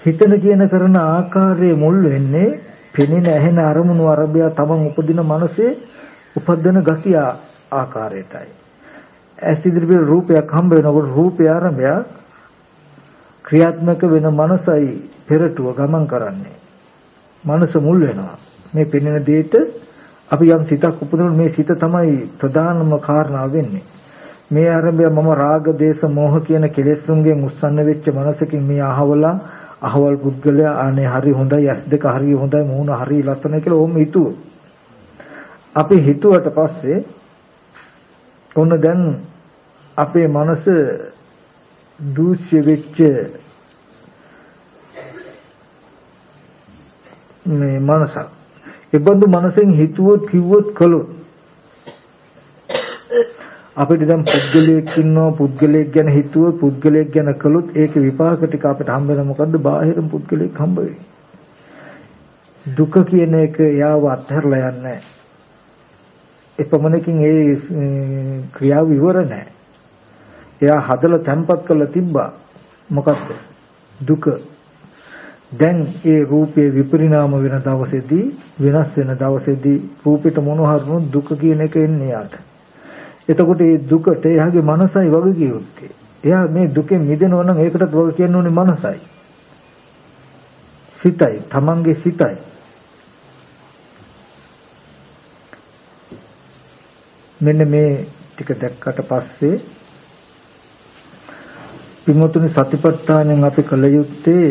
හිතන කියන කරන ආකාරයේ මුල් වෙන්නේ පෙනෙන ඇහෙන අරමුණු අරබය තමන් උපදින මනසේ උපදින ගතිය ආකාරයටයි. ඇස් ඉදිරියේ රූපයක් හම්බ වෙනකොට රූපය ආරම්භය ක්‍රියාත්මක වෙන මනසයි පෙරටුව ගමන් කරන්නේ. මනස මුල් වෙනවා. මේ පෙනෙන දෙයට අපි යම් සිතක් උපදිනකොට මේ සිත තමයි ප්‍රධානම කාරණා වෙන්නේ. මේ ආරම්භය මම රාග දේශ මොහ කියන කෙලෙස්ුන්ගෙන් උස්සන්න වෙච්ච මනසකින් මේ අහවලා අහවල් පුද්ගලයා අනේ හරි හොඳයි ඇස් දෙක හරි හොඳයි මූණ හරි ලස්සනයි කියලා ඕම හිතුවා. අපි හිතුවට පස්සේ ඔන්න දැන් අපේ මනස දූෂ්‍ය වෙච්ච මේ මනසක්. ඒබඳු මනසෙන් හිතුවොත් කිව්වොත් කළොත් අපිට දැන් පුද්ගලයෙක් ඉන්නවා පුද්ගලයෙක් ගැන හිතුවොත් පුද්ගලයෙක් ගැන කළොත් ඒක විපාක ටික අපිට හම්බ වෙන මොකද්ද? බාහිරම පුද්ගලයෙක් හම්බ දුක කියන එක යාව අත්හැරලා යන්නේ එපමණකින් ඒ ක්‍රියාව ඉවර නැහැ. එයා හදලා තැම්පත් කරලා තිබ්බා. මොකද්ද? දුක. දැන් ඒ රූපේ විපරිණාම වෙන දවසේදී වෙනස් වෙන දවසේදී රූපෙට මොන හරුණු දුක කියන එක එන්නේ යාට එතකොට මේ දුකට එයාගේ මනසයි වගේ කියුත්තේ. එයා මේ දුකෙන් මිදෙනවා නම් ඒකටත් වගේ කියන්න ඕනේ මනසයි. සිතයි. තමන්ගේ සිතයි. මෙන්න මේ ටික දැක්කට පස්සේ පින්වතුනි සතිපට්ඨානෙන් අපි කළ යුත්තේ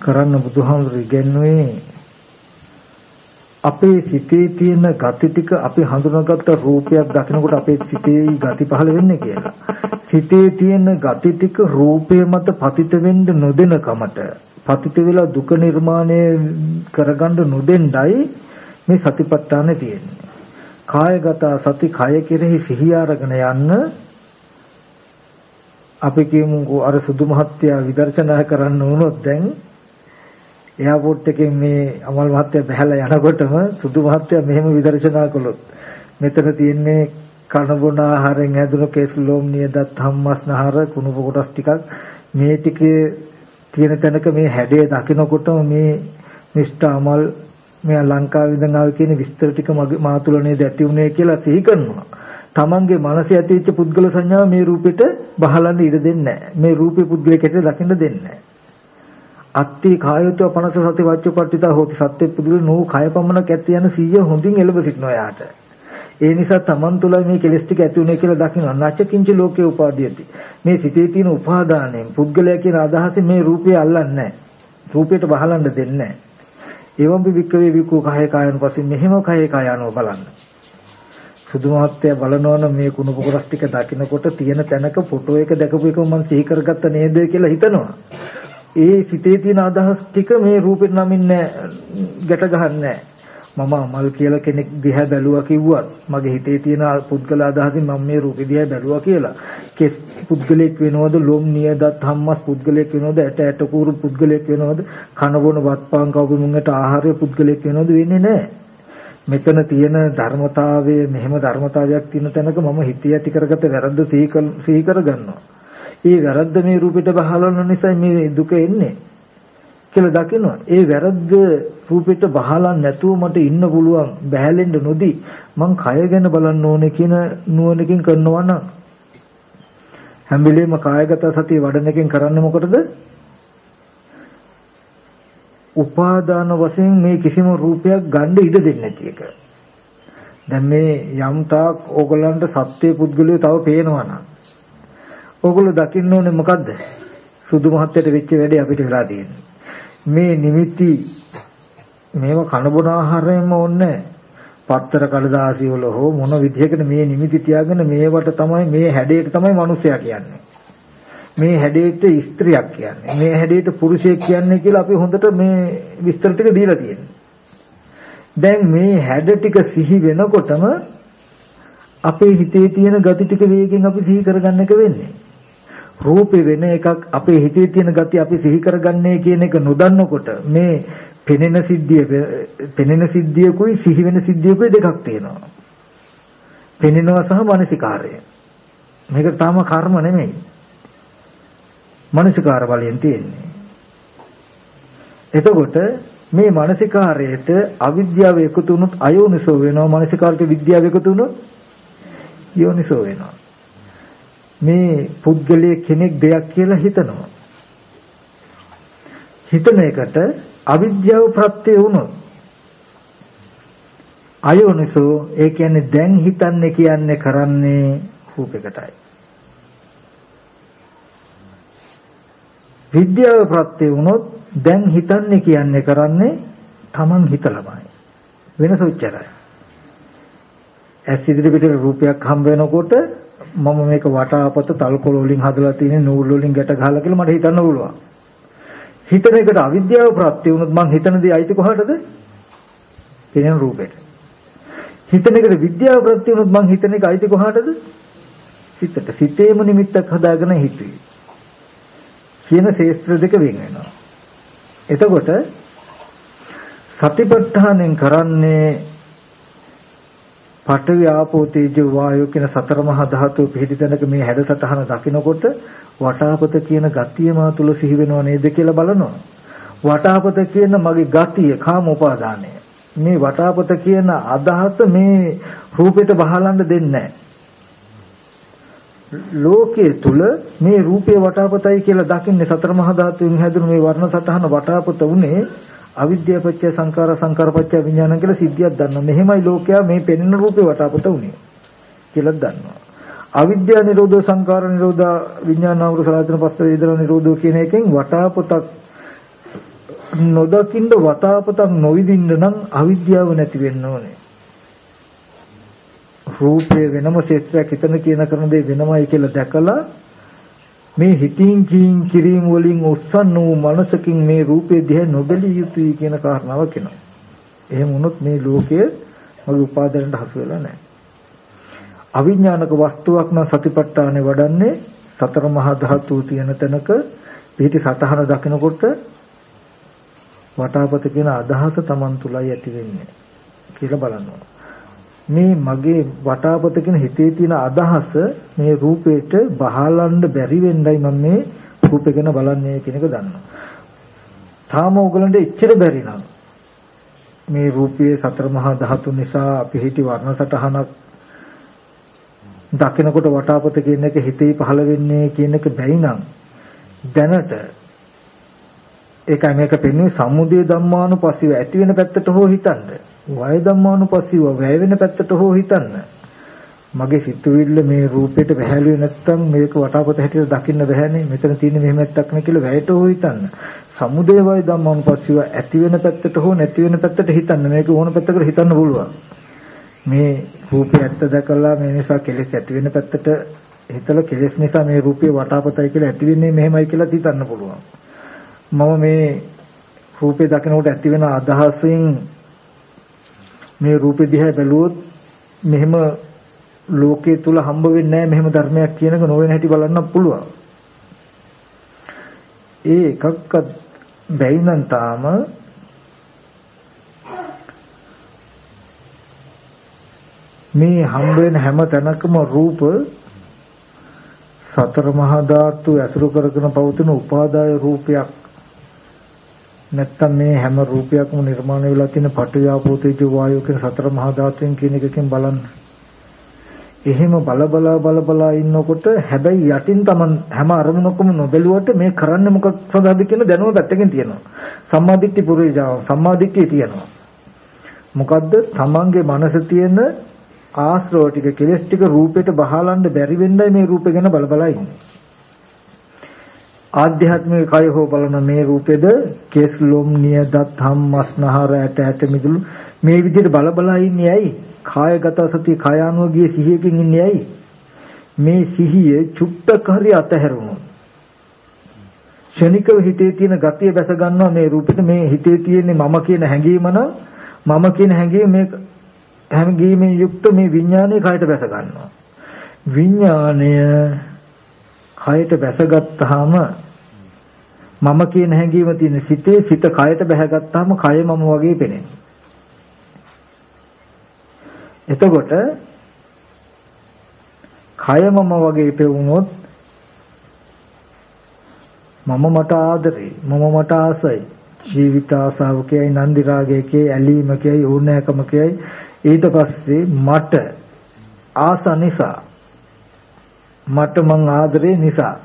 කරන්න බුදුහාමුදුරු ඉගෙනුවේ අපේ සිතේ තියෙන gati ටික අපි හඳුනාගත්ත රූපයක් දකිනකොට අපේ සිතේ gati පහළ වෙන්නේ කියලා. සිතේ තියෙන gati ටික රූපය මත පතිත වෙන්න නොදෙන කමට පතිත වෙලා දුක නිර්මාණය කරගන්න නොදෙන්නයි මේ සතිපට්ඨානේ තියෙන්නේ. කායගත සති කය කෙරෙහි සිහිය අරගෙන යන්න අපි කියමු අර සුදු මහත්තයා විදර්ශනා කරන්න වුණොත් දැන් එයාපෝට් එකෙන් මේ අමල් මහත්තයා බහැලා යනකොටම සුදු මහත්තයා මෙහෙම විදර්ශනා කළොත් මෙතන තියෙන්නේ කන බොන ආහාරයෙන් හැදුණු කේස්ලෝම් නියදත් හම්මස්නහර කුණුප කොටස් ටිකක් මේ ටිකේ තියෙන තැනක මේ හැඩය දකිනකොටම මේ මිස්ටර් අමල් මෙයා ලංකාවේ ඉඳන් ආවේ කියන විස්තර ටික මා තුළ නේද ඇති උනේ කියලා සිහි කරනවා. තමන්ගේ මනසේ ඇතිවෙච්ච පුද්ගල සංඥාව මේ රූපෙට බහලන්න ඉඩ දෙන්නේ නැහැ. මේ රූපේ පුද්ගලයෙක් හැටියට දකින්න දෙන්නේ නැහැ. අත්ති කායයතු 50 සති වච්චපට්ඨිතා හොති සත්‍ය පුදුල නෝ කය පමණක් ඇති යන 100 හොඳින් එළඹ සිටිනවා යාට. ඒ නිසා තමන් තුළ මේ කෙලස් ටික ඇති උනේ කියලා දකින්න නැචකින්ච ලෝකේ උපාදීයති. මේ සිතේ තියෙන උපාදානයෙන් පුද්ගලයා කියන අදහසෙන් මේ රූපය අල්ලන්නේ නැහැ. රූපයට බහලන්න දෙන්නේ නැහැ. එවම් වික්කවේ විකෝ කය කායන පස්සේ මෙහෙම කය කායano බලන්න. සුදු මහත්තයා බලනවනම් මේ කුණු පොකරස් ටික දකිනකොට තියෙන තැනක ෆොටෝ එක දැකපු එක මම සිහි කරගත්ත නේද කියලා හිතනවා. ඒ සිතේ තියෙන අදහස් ටික මේ රූපෙට නමින් ගැට ගහන්නේ මම අමල් කියලා කෙනෙක් දිහා බැලුවා කිව්වත් මගේ හිතේ තියෙන පුද්ගල අදහසින් මම මේ රූපෙ දිහා බැලුවා කියලා. කෙස් පුද්ගලෙක් වෙනවද? ලොම් නියදත් හම්මස් පුද්ගලෙක් වෙනවද? ඇට ඇට කූරු පුද්ගලෙක් වෙනවද? කන බොන වත්පාන් කවපු මුංගට ආහාරය පුද්ගලෙක් වෙනවද? වෙන්නේ නැහැ. මෙතන තියෙන ධර්මතාවය මෙහෙම ධර්මතාවයක් තියෙන තැනක මම හිතේ ඇති කරගත්ත වැරද්ද සිහි කරගන්නවා ඒ වැරද්ද මේ රූපෙට බහලන නිසා මේ දුක එන්නේ කියලා දකිනවා. ඒ වැරද්ද රූපෙට බහලන් නැතුව මට ඉන්න පුළුවන් බහැලෙන්න නොදී මං කය ගැන බලන්න ඕනේ කියන නුවණකින් කරනවා නම් හැම වෙලේම කායගත සතිය වඩන එකෙන් කරන්නේ මොකටද? උපාදාන වශයෙන් මේ කිසිම රූපයක් ගන්න ඉඩ දෙන්නේ නැති එක. දැන් මේ යම් තාක් ඕගලන්ට සත්‍ය පුද්ගලයෝ තව පේනවා නම් ඕගොල්ලෝ දකින්න ඕනේ මොකද්ද? සුදු මහත්තයට වෙච්ච වැඩේ අපිට වෙලා තියෙන්නේ. මේ නිමිති මේව කන බොන ආහාරයෙන්ම ඕනේ පත්තර කඩදාසි වල හෝ මොන විදිහකට මේ නිමිති තියාගෙන මේවට තමයි මේ හැඩයට තමයි මිනිසයා කියන්නේ. මේ හැඩයට ස්ත්‍රියක් කියන්නේ. මේ හැඩයට පුරුෂයෙක් කියන්නේ කියලා අපි හොඳට මේ විස්තර ටික දීලා තියෙනවා. දැන් මේ හැඩ ටික සිහි වෙනකොටම අපේ හිතේ තියෙන gati ටික වේගෙන් අපි සිහි කරගන්න එක වෙන්නේ. රූපේ වෙන එකක් අපේ හිතේ තියෙන gati අපි සිහි කරගන්නේ කියන එක නොදන්නකොට මේ පෙනෙන සිද්ධිය පෙනෙන සිද්ධියකුයි සිහි වෙන සිද්ධියකුයි දෙකක් තියෙනවා. පෙනෙනවා සහ මානසිකාරය. මේක තාම කර්ම නෙමෙයි. මානසිකාර බලයෙන් තියෙන්නේ. එතකොට මේ මානසිකාරයට අවිද්‍යාව එකතු වුණොත් අයෝනිසෝ වෙනවා මානසිකාරයට විද්‍යාව එකතු වුණොත් යෝනිසෝ වෙනවා. මේ පුද්ගලයේ කෙනෙක් දෙයක් කියලා හිතනවා. හිතන එකට අවිද්‍යාව ප්‍රත්‍ය වුණොත් අයෝනිසෝ ඒ කියන්නේ දැන් හිතන්නේ කියන්නේ කරන්නේ රූපයකටයි. විද්‍යාව ප්‍රත්‍ය වුණොත් දැන් හිතන්නේ කියන්නේ කරන්නේ Taman හිතලමයි. වෙනස උච්චරයි. ඇස් ඉදිරි පිටේ රූපයක් හම්බ වෙනකොට මම මේක වටාපත තල්කොළ වලින් හදලා තියෙන නූල් වලින් ගැට ගහලා කියලා මට හිතන්න පුළුවන්. හිතන එකට අවිද්‍යාව ප්‍රත්‍ය වුණොත් මං හිතන දේ අයිති කොහටද? පෙනෙන රූපෙට. හිතන එකට විද්‍යාව ප්‍රත්‍ය වුණොත් මං හිතන එක අයිති කොහටද? සිතට. සිතේම නිමිත්තක් හදාගෙන හිතුවේ. කියන ශේස්ත්‍ර දෙක වෙන් වෙනවා. එතකොට සතිපට්ඨානෙන් කරන්නේ පඨවි ආපෝ තේජෝ වායෝ කියන සතර මහා ධාතු පිහිටි තැනක මේ හැඩසටහන දකිනකොට වටාපත කියන ගතිය මා තුල සිහි වෙනව නේද කියලා බලනවා. වටාපත කියන මගේ ගතිය කාම උපාදානය. මේ වටාපත කියන අදහස මේ රූපෙට බහලන්න දෙන්නේ ලෝකයේ තුල මේ රූපේ වටාපතයි කියලා දකින්නේ සතර මහා ධාතුන් හැදුණු මේ වර්ණ සටහන වටාපත උනේ අවිද්‍යාව පත්‍ය සංඛාර සංඛාර පත්‍ය විඥාන කියලා සිද්ධියක් දන්නවා. මෙහෙමයි ලෝකයා මේ පෙනෙන රූපේ වටාපත උනේ කියලා දන්නවා. අවිද්‍යා නිරෝධ සංකාර නිරෝධ විඥානාවෘත සලතන පස්ස වේදනා නිරෝධෝ කියන එකෙන් වටාපොතක් නොදකින්න වටාපොතක් නොවිදින්න නම් අවිද්‍යාව නැති වෙන්න ඕනේ. රූපේ වෙනම ශේත්‍රයක් හිතන කියන කරන දේ වෙනමයි කියලා දැකලා මේ හිතින් කියින් කිරීම වලින් උස්සන් වූ මනසකින් මේ රූපේ දිහා නොබැලිය යුතුයි කියන කාරණාව කියනවා. එහෙම වුණොත් මේ ලෝකය මගේ උපාදානයට හසු වෙලා නැහැ. අවිඥානික වස්තුවක් නම් සතිපට්ඨානේ වඩන්නේ සතර මහා ධාතු තියෙන තැනක පිටි සතහන දකිනකොට වටාපත කියන අදහස Taman තුලයි ඇති වෙන්නේ කියලා බලනවා. මේ මගේ වටාපත කියන හිතේ තියෙන අදහස මේ රූපේට බහලන්න බැරි වෙන්නයි මම මේ රූපේ ගැන බලන්නේ කියන එක දන්නවා. තාම ඕගලන්ට එච්චර බැරි නම් මේ රූපයේ සතර මහා ධාතු නිසා අපි හිටි වර්ණ සටහනක් දකිනකොට වටාපත කියන එක හිතේ පහළ වෙන්නේ කියන එක බැයි නම් දැනට ඒකයි මේක පෙන්වන්නේ සමුදය ධම්මානුපස්සීව ඇති වෙන පැත්තට හෝ හිතන්න. වය ධම්මානුපස්සීව වැය වෙන පැත්තට හෝ හිතන්න. මගේ සිතුවිල්ල මේ රූපයට වැහැලුවේ නැත්තම් මේක වටාපත හැටියට දකින්න බැහැනේ. මෙතන තියෙන්නේ මෙහෙම නැත්තක් නේ කියලා වැයට හෝ හිතන්න. සමුදය වය ධම්මානුපස්සීව ඇති වෙන පැත්තට හෝ නැති වෙන පැත්තට හිතන්න. මේක ඕන පැත්තකට හිතන්න පුළුවන්. මේ රූපය ඇත්ත දැකලා මේ නිසා කෙලෙස් ඇති වෙන පැත්තට හිතලා කෙලෙස් නිසා මේ රූපේ වටාපතයි කියලා ඇති වෙන්නේ මෙහෙමයි කියලා හිතන්න පුළුවන්. මම මේ රූපේ දකිනකොට ඇති වෙන අදහසෙන් මේ රූපේ දිහා බැලුවොත් මෙහෙම ලෝකයේ තුල හම්බ වෙන්නේ නැහැ මෙහෙම ධර්මයක් කියනක නොවන හැටි බලන්න පුළුවන්. ඒ එකක්වත් බැයි නම් තාම මේ හම්බ වෙන හැම තැනකම රූප සතර මහා ධාතු ඇසුරු කරගෙන පවතින උපාදාය රූපයක් නැත්තම් මේ හැම රූපයක්ම නිර්මාණය වෙලා තියෙන පඨවි ආපෝ තේජෝ වායෝ කියන සතර මහා ධාතුන් කියන එකකින් බලන්න. එහෙම බල බල බල බල ඉන්නකොට හැබැයි යටින් තමන් හැම අරමුණකම නොබැලුවට මේ කරන්නේ මොකක් සඳහාද කියන දැනුම පැත්තකින් තියෙනවා. සම්මාදිට්ඨි පුරේජාව සම්මාදිට්ඨිය තියෙනවා. මොකද්ද? තමන්ගේ මනස තියෙන ආශ්‍රව ටික කෙලස් ටික රූපයට බහලන්න බැරි වෙන්නයි මේ රූපේ ගැන බල බල ඉන්නේ. ආධ්‍යාත්මික කය හෝ බලන මේ රූපෙද කෙස් ලොම් නියදත් හම් මස්නහර ඇට ඇට මිදුළු මේ විදිහට බල බලා ඉන්නේ ඇයි? කායගත සතිය කායානුව ගිය සිහියකින් ඉන්නේ ඇයි? මේ සිහිය චුට්ටක හරි අතහැරුණොත් ක්ෂණිකව හිතේ තියෙන ගතිය බැස ගන්නවා මේ රූපෙට. මේ හිතේ තියෙන්නේ මම කියන හැඟීම නම් මම කියන හැඟීම මේ හැඟීමෙන් යුක්ත මේ විඥානය කයට බැස ගන්නවා. විඥානය කයට බැසගත්තාම මම කියන හැඟීම තියෙන සිතේ සිත කයට බැහැගත්තාම කය මම වගේ පෙනෙනවා. එතකොට කය මම වගේ පෙවුනොත් මම මට ආදරේ මම මට ආසයි ජීවිත ආසාවකයි නන්දි රාගයකයි ඇලීමකයි ඕනෑකමකයි ඊට පස්සේ මට ආස නිසා මට මං ආදරේ නිසා.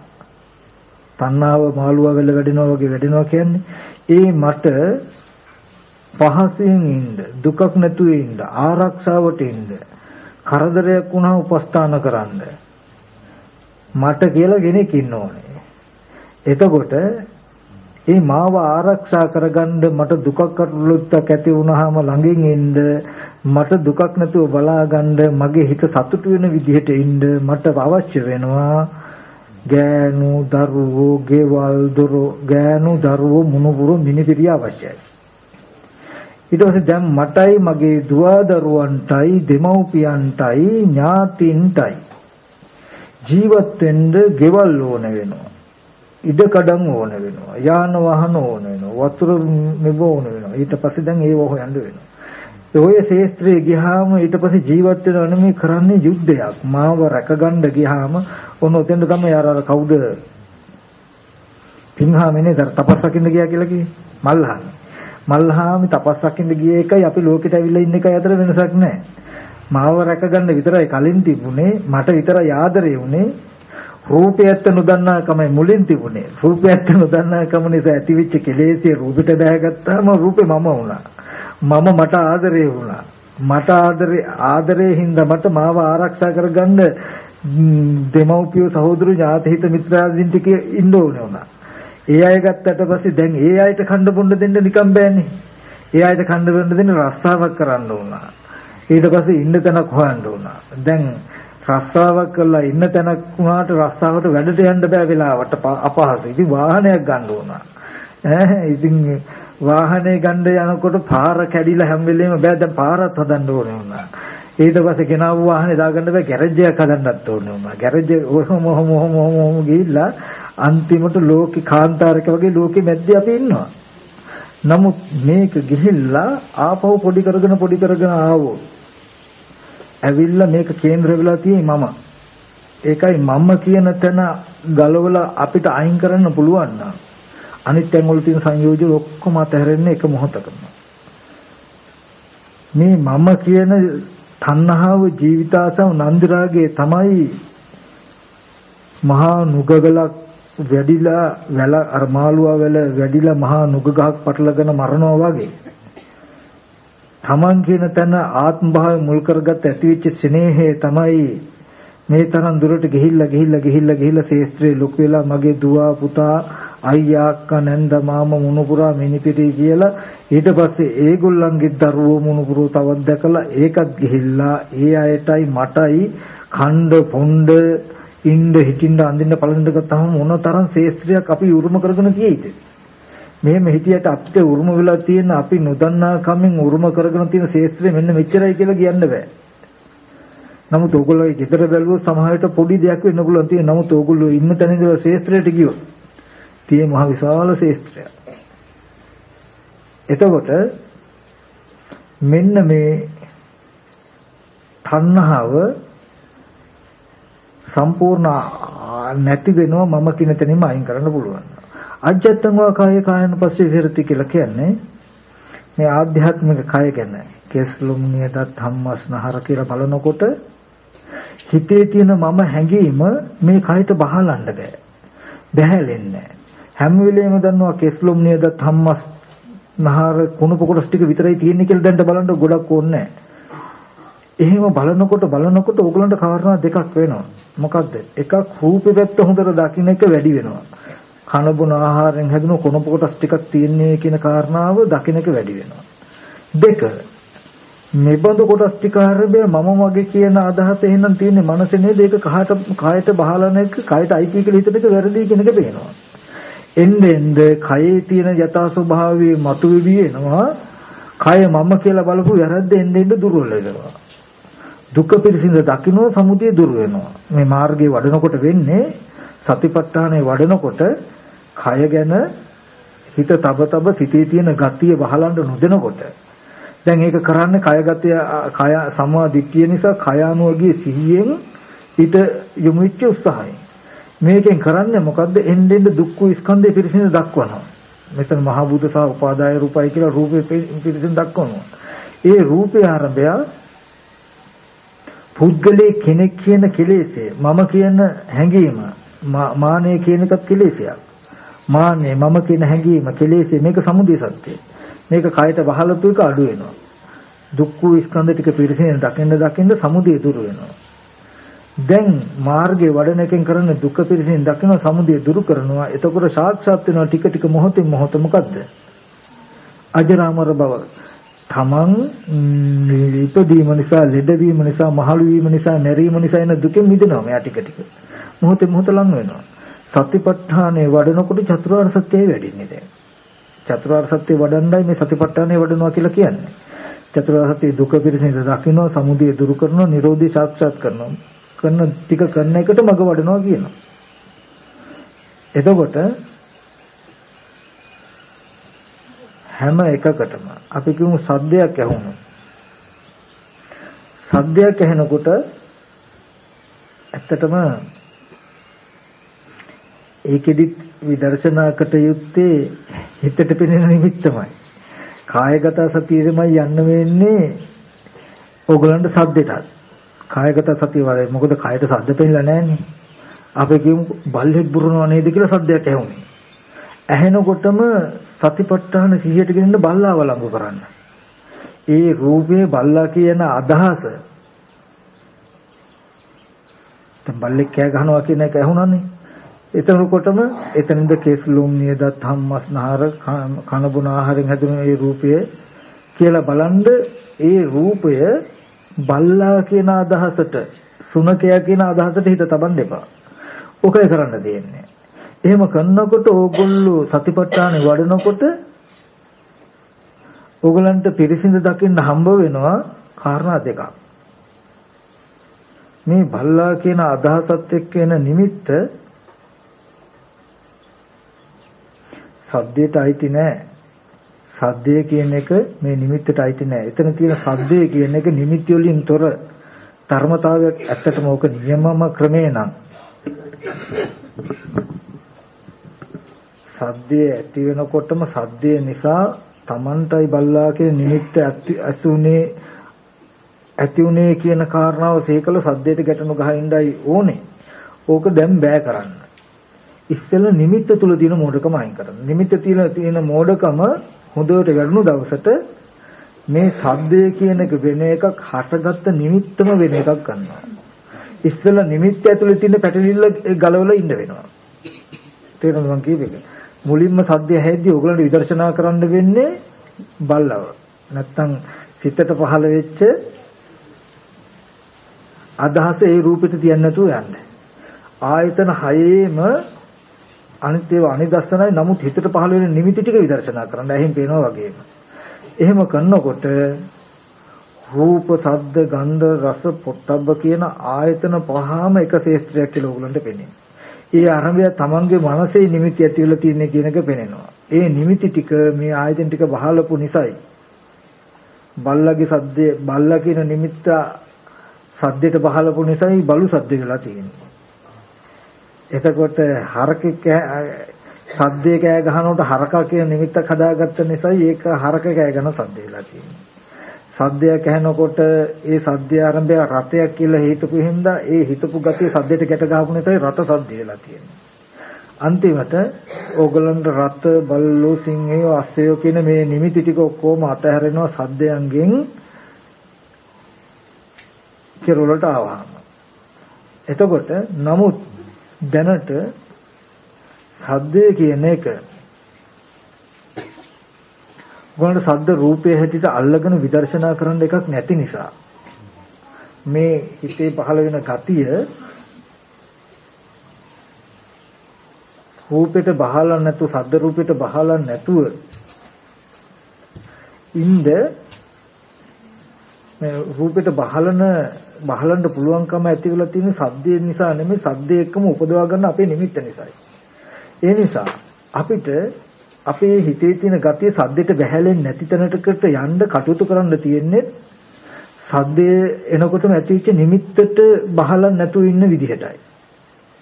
තණ්හාව මාළුවා වෙල වැඩෙනවා වගේ වැඩෙනවා කියන්නේ ඒ මට පහසෙන් ඉන්න දුකක් නැතුව ඉන්න ආරක්ෂාවට ඉන්න කරදරයක් වුණා උපස්ථාන කරන්න මට කියලා කෙනෙක් ඉන්න ඕනේ. එතකොට ඒ මාව ආරක්ෂා කරගන්න මට දුකක් අරුලුත්තක් ඇති වුණාම ළඟින් එන්න මට දුකක් නැතුව බලා ගන්න මගේ හිත සතුටු වෙන විදිහට ඉන්න මට අවශ්‍ය වෙනවා. ගෑනු දරුවෝ ගෙවල් දොර ගෑනු දරුවෝ මුණුබුරු මිනිපිරිය අවශ්‍යයි. ඊට පස්සේ දැන් මටයි මගේ දුව දරුවන්ටයි දෙමව්පියන්ටයි ඥාතින්ටයි. ජීවත් වෙන්න ගෙවල් ඕන වෙනවා. ඉඩකඩම් ඕන වෙනවා. යාන වාහන ඕන වෙනවා. වතුර මෙව ඕන වෙනවා. ඊට පස්සේ දැන් ඒව හොයන්න වෙනවා. ඔය ශේස්ත්‍රයේ ගියාම ඊට පස්සේ ජීවත් වෙනව නෙමෙයි කරන්නේ යුද්ධයක්. මාව රැකගන්න ගියාම ඔන්න ඔතෙන්ද තමයි අර අර කවුද? පින්හාමනේ දර තපස් රකින්න ගියා කියලා කිව්වේ. මල්හාමි. මල්හාමි තපස් රකින්න ගිය එකයි අපි ලෝකෙට ඇවිල්ලා ඉන්න එකයි අතර වෙනසක් නැහැ. මාව රැකගන්න විතරයි කලින් තිබුණේ මට විතරයි ආදරේ උනේ රූපයත් නොදන්නා කමයි මුලින් තිබුණේ රූපයත් නොදන්නා කම නිසා ඇතිවෙච්ච කෙලෙස්ේ රූපෙට බැහැගත්තාම රූපේ මම වුණා මම මට ආදරේ වුණා. මට ආදරේ ආදරේ හින්දා මට මාව ආරක්ෂා කරගන්න දෙමව්පියෝ සහෝදර ඥාති හිත මිත්‍රාදීන් ටික ඉන්න ඕනේ වුණා. ඒ අය ගත්තට පස්සේ දැන් ඒ අයට කණ්ඩ බොණ්ඩ දෙන්න නිකම් බෑනේ. ඒ අයට කණ්ඩ බොණ්ඩ දෙන්න රස්සාවක් කරන්න වුණා. ඊට පස්සේ ඉන්න තැනක් හොයන්න වුණා. දැන් රස්සාවක් කරලා ඉන්න තැනක් වුණාට රස්සාවට වැඩට යන්න බෑ වෙලාවට අපහසු. ඉතින් වාහනයක් ගන්න වුණා. ඈ ඉතින් වාහනේ ගන්න යනකොට පාර කැඩිලා හැම වෙලෙම බෑ දැන් පාරත් හදන්න ඕනේ වුණා. ඊට පස්සේ ගෙනාවු වාහනේ දාගන්න බෑ ගෑරේජ් එකක් හදන්නත් ඕනේ වුණා. ගෑරේජ් ඔහොම ඔහොම ඔහොම ඔහොම ගිහිල්ලා අන්තිමට ලෝකේ කාන්තාරක වගේ ලෝකෙ මැද්දේ අපි ඉන්නවා. නමුත් මේක ගිහිල්ලා ආපහු පොඩි කරගෙන පොඩි කරගෙන ආවෝ. ඇවිල්ලා මේක කේන්ද්‍ර වෙලා තියෙයි මම. ඒකයි මම කියන තැන ගලවලා අපිට අයින් කරන්න පුළුවන් නම් අනිත් තැන් වල තියෙන සංයෝජන ඔක්කොම අතහැරෙන්නේ එක මොහොතකම. මේ මම කියන තණ්හාව ජීවිතාසව නන්දිරාගේ තමයි මහා නුගගලක් වැඩිලා වැල අර මාළුවා වැල වැඩිලා මහා නුග ගහක් පටලගෙන මරනවා වගේ තමන් කියන තැන ආත්ම භාවය මුල් කරගත් ඇතිවෙච්ච ස්නේහය තමයි මේ තරම් දුරට ගිහිල්ලා ගිහිල්ලා ගිහිල්ලා ගිහිල්ලා ශේස්ත්‍රයේ ලොකු වෙලා මගේ දුව පුතා අයියා අක්කා නැන්ද මාම මුණුපුරා මිනිපිටි කියලා ඊට පස්සේ ඒගොල්ලන්ගේ දරුවෝ මුණුපුරෝ තවත් දැකලා ඒකත් ගිහිල්ලා ඒ අයටයි මටයි ඛණ්ඩ පොණ්ඩ ඉන්න හිටින්න අඳින්න පළඳින්න ගත්තාම මොන තරම් ශේස්ත්‍රයක් අපි උරුම කරගෙන තියෙයිද මෙහෙම හිටියට අපිට උරුම වෙලා තියෙන අපි නොදන්නා කමින් උරුම කරගෙන තියෙන ශේස්ත්‍රය මෙන්න මෙච්චරයි කියලා කියන්න බෑ. නමුත් ඕගොල්ලෝගේ ගෙදර බැලුවොත් සමහරවිට පොඩි දෙයක් වෙන්න පුළුවන් තියෙන. නමුත් ඕගොල්ලෝ ඉන්න තැන ඉඳලා ශේස්ත්‍රයට ගියොත් තියෙන මහ විශාල ශේස්ත්‍රයක්. එතකොට මෙන්න මේ තණ්හාව සම්පූර්ණ නැති වෙනවා මම කියන තැනින්ම අයින් කරන්න පුළුවන්. අජත්තං වා කාය කායන පස්සේ විහෙරති කියලා කියන්නේ මේ ආධ්‍යාත්මික කය ගැන කෙස්ලුම් නියදත් ධම්මස්නහර කියලා බලනකොට හිතේ තියෙන මම හැඟීම මේ කයට බහලන්න බෑ. බැහැලෙන්නේ හැම වෙලෙම දන්නවා කෙස්ලුම් නියදත් ධම්මස්නහර කුණු පොකොටස් ටික විතරයි තියෙන්නේ කියලා දැන් බලන්න ගොඩක් ඕනේ එහෙම බලනකොට බලනකොට ඕගලන්ට කාරණා දෙකක් වෙනවා. මොකද්ද? එකක් රූපේ පැත්ත හොඳට දකින්න එක වැඩි වෙනවා. කන බොන ආහාරයෙන් හැදුණු කොනප කොටස් ටිකක් තියෙන්නේ කියන කාරණාව දකින්නක වැඩි වෙනවා. දෙක මෙබඳු කොටස් ටික ආරම්භය මම මගේ කියන අදහස එහෙනම් තියෙන්නේ මනසේ නේද ඒක කහට කායට බහලන එක කායට අයිති කියලා හිතන එක වැරදි කියන එක පේනවා. එන්නේ එන්නේ කයේ තියෙන යථා ස්වභාවයේ මතුවෙවි එනවා. කය මම කියලා බලපු වැරද්ද එන්නේ එන්නේ දුර්වල වෙනවා. දුක පිළිසිඳ දකින්න සමුදය දුර වෙනවා. මේ මාර්ගයේ වඩනකොට වෙන්නේ සතිපට්ඨානය වඩනකොට කය ගැන හිත තබ තබ සිතේ තියෙන ගතිය වහලන්න නොදෙනකොට දැන් ඒක කරන්නේ කය ගතිය කය සමා දිට්ඨිය නිසා කය අනුවගේ සිහියෙන් ඊට යොමු වෙච්ච උත්සාහයෙන් මේකෙන් කරන්නේ මොකද්ද එන්නෙන් දුක්ඛ ස්කන්ධය පිරිසිදු දක්වනවා මෙතන මහ බුද සහ උපාදාය රූපයි කියලා රූපේ පිරිසිදු දක්වනවා ඒ රූපේ ආරම්භය පුද්ගලයේ කෙනෙක් කියන කෙලෙසේ මම කියන හැඟීම මානය කියන එකත් කෙලෙසයක් මාන්නේ මම කියන හැඟීම කෙලෙසේ මේක සමුදය සත්‍යය. මේක කයට වහලතු එක අඩු වෙනවා. දුක්ඛ ස්කන්ධ ටික පිරිසිදු දකින්න දකින්න සමුදය දුර වෙනවා. දැන් මාර්ගයේ වඩන එකෙන් කරන දුක පිරිසිදු දකින්න සමුදය දුරු කරනවා. එතකොට සාක්ෂාත් වෙනවා ටික ටික මොහොතින් මොහොත මොකද්ද? අජරාමර බව. තමන් ඉපදීම නිසා, ලෙඩවීම නිසා, මහලු වීම නිසා, මැරීම නිසා එන දුකෙන් මිදෙනවා මෙයා ටික ටික. මොහොතේ මොහොත ලඟ වෙනවා. සතිපට්ඨානය වඩනකොට චතුරාර්ය සත්‍යය වැඩින්නේ දැන්. චතුරාර්ය සත්‍ය වඩන්නයි මේ සතිපට්ඨානය වඩනවා කියලා කියන්නේ. චතුරාර්ය සත්‍ය දුක පිරසින දකින්නවා, සමුදය දුරු කරනවා, නිරෝධය සාක්ෂාත් කරනවා. කරන ටික කරන එකට මග වඩනවා කියනවා. එතකොට හැම එකකටම අපි කියමු සද්දයක් ඇහුණා. සද්දයක් ඇහෙනකොට ඇත්තටම ඒකෙදි විදර්ශනාකට යුත්තේ හිතට පෙනෙන නිමිත්තමයි. කායගත සතියෙමයි යන්න වෙන්නේ ඕගලන්ට සද්දෙටත්. කායගත සතිය වල මොකද කායට සද්ද පෙන්නලා නැන්නේ. අපි කියමු බල්හෙක් බුරනවා නේද කියලා සද්දයක් ඇහුනේ. ඇහෙනකොටම සතිපට්ඨාන 100ට ගෙනින්න බල්ලාව ළඟු කරන්න. ඒ රූපේ බල්ලා කියන අදහස දැන් බල්ලෙක් කෑ ගහනවා කියන එක ඇහුණානේ. එතනකොටම එතනින්ද කේස්ලුම් නියදත් හම්මස්නහර කන බොන ආහාරයෙන් හැදුණු මේ රූපය කියලා බලන්ද ඒ රූපය බල්ලා කියන අදහසට සුනකයා කියන අදහසට හිත තබන්න එපා. ඔකයි කරන්න දෙන්නේ. එහෙම කරනකොට ඕගොල්ලෝ සතිපට්ඨානෙ වඩනකොට ඕගලන්ට පිරිසිඳ දකින්න හම්බ වෙනවා කාරණා දෙකක්. මේ බල්ලා කියන අදහසත් එක්ක එන නිමිත්ත සද්දයට අයිති නෑ. සද්දය කියන එක මේ නිමිත්තට අයිති නෑ. එතන තියෙන සද්දය කියන එක නිමිති වලින් තොර ධර්මතාවයක් ඇත්තටම ඕක නියමම ක්‍රමේ නම් සද්දය ඇති වෙනකොටම සද්දය නිසා Tamanටයි බල්ලා කියන නිමිත්ත ඇසුනේ ඇති උනේ කියන කාරණාව සේකල සද්දයට ගැටෙනු ගහින්දයි ඕනේ. ඕක දැන් බෑ කරන්න. ඉස්සෙල්ලා නිමිත්ත තුල තියෙන මෝඩකම අයින් කරන්න. නිමිත්ත තියෙන තියෙන මෝඩකම හොඳට වැඩුණු දවසට මේ සද්දය කියන එක වෙන එකක් හටගත්ත නිමිත්තම වෙන එකක් ගන්නවා. ඉස්සෙල්ලා නිමිත්ත ඇතුලේ තියෙන පැටලිල්ල ගලවලා ඉන්න වෙනවා. තේරෙනවද මං කියපේක? මුලින්ම සද්දය හැද්දී ඔයගලන්ට විදර්ශනා කරන්න වෙන්නේ බල්ලව. නැත්තම් සිතට පහළ වෙච්ච අදහස ඒ රූපෙට තියන්න නැතුව යන්න. ආයතන හයේම අනිත් ඒවා අනිදස්සනයි නමුත් හිතට පහළ වෙන නිමිති ටික විදර්ශනා කරන්න. ඇහින් පේනවා වගේම. එහෙම කරනකොට රූප, ශබ්ද, ගන්ධ, රස, පොට්ටබ්බ කියන ආයතන පහම එක ශේත්‍රයක් කියලා ඕගලන්ට පේන්නේ. ඒ අරඹය තමන්ගේ මනසේ නිමිති ඇති වෙලා තියෙන කියන එක පේනවා. ඒ නිමිති ටික මේ ආයතන ටික බහලපු නිසායි. බල්ලගේ සද්දේ බල්ලා කියන නිමිත්ත සද්දෙට බහලපු නිසායි බලු සද්ද වෙලා තියෙන්නේ. එතකොට හරකෙක් සද්දේ කෑ ගහනකොට හරකා කියන නිමිත්තක් හදාගත්ත නිසායි ඒක හරක කෑ ගන්න සද්ද වෙලා තියෙන්නේ. සද්දයක් ඇහෙනකොට ඒ සද්දය ආරම්භය රතයක් කියලා හිතපු හින්දා ඒ හිතපු ගතිය සද්දයට ගැට ගහපු නිසායි රත සද්ද වෙලා තියෙන්නේ. අන්තිමට ඕගලන්ට රත බල්ලෝ සිංහයෝ අස්සයෝ කියන මේ නිමිති ටික ඔක්කොම අතහැරෙනවා සද්දයන්ගෙන් කෙරවලට ආවහම. එතකොට නමුත් දැනට සද්දය කියන එක ඔයගොල්ලන්ට ශබ්ද රූපයේ හැටියට අල්ලගෙන විදර්ශනා කරන්න එකක් නැති නිසා මේ හිතේ පහළ වෙන ගතිය රූපෙට බහලා නැතු ශබ්ද රූපෙට බහලා නැතුව ඉන්ද මේ රූපෙට බහලන බහලන්න පුළුවන්කම ඇති වෙලා තියෙන සද්දේ නිසා නෙමෙයි සද්දේ එක්කම උපදවා ගන්න අපේ නිමිත්ත නිසායි. ඒ නිසා අපිට අපේ හිතේ තියෙන ගතිය සද්දෙට බැහැලෙන්නේ නැති තැනකට යන්න කටයුතු කරන්න තියෙන්නේ සද්දේ එනකොටම ඇතිවෙච්ච නිමිත්තට බහලන් නැතුව ඉන්න විදිහටයි.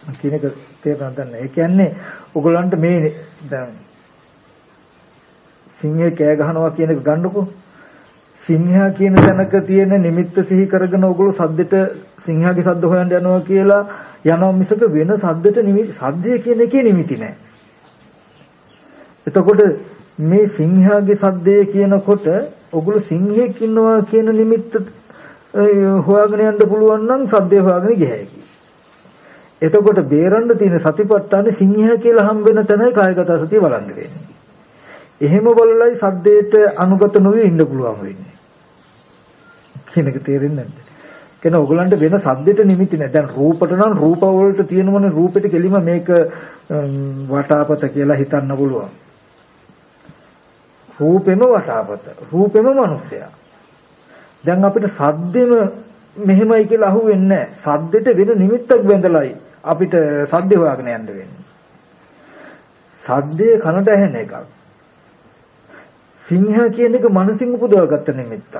කියන එක තේරුම් ගන්න. ඒ කියන්නේ ඔයගලන්ට මේ දැන් සිංහේ කෑ ගහනවා කියන එක ගන්නකො. සිංහයා කියන තැනක තියෙන නිමිත්ත සිහි කරගෙන ඔයගොල්ලෝ සද්දෙට සිංහයාගේ සද්ද හොයන්න යනවා කියලා යනවා මිසක වෙන සද්දෙට නිමිති සද්දය කියන එකේ නිමිති නැහැ. එතකොට මේ සිංහයාගේ සද්දය කියනකොට ඔගොල්ලෝ සිංහෙක් ඉන්නවා කියන නිමිත්ත හොයාගෙන යන්න පුළුවන් නම් සද්දේ හොයාගෙන ගිය හැකි. එතකොට බේරන්න තියෙන සතිපට්ඨානේ සිංහයා කියලා හම්බ වෙන තැනයි කායගත සතිය බලන්න වෙන්නේ. එහෙම බලලයි සද්දේට අනුගත නොවී ඉන්න පුළුවන් වෙන්නේ. කියන එක තේරෙන්නේ නැද්ද? කියන ඔයගලන්ට වෙන සද්දෙට නිමිති නැහැ. දැන් රූපට නම් රූප වලට තියෙනවනේ රූපෙට කෙලිම මේක වටාපත කියලා හිතන්න පුළුවන්. රූපෙම වටාපත රූපෙම මිනිසයා දැන් අපිට සද්දෙම මෙහෙමයි කියලා අහුවෙන්නේ නැහැ සද්දෙට වෙන නිමිත්තක් බැඳලායි අපිට සද්ද හොයාගෙන යන්න වෙන්නේ සද්දේ කනට ඇහෙන එකක් සිංහ කියන එක මනසින් උපදවාගත්ත නිමිත්තක්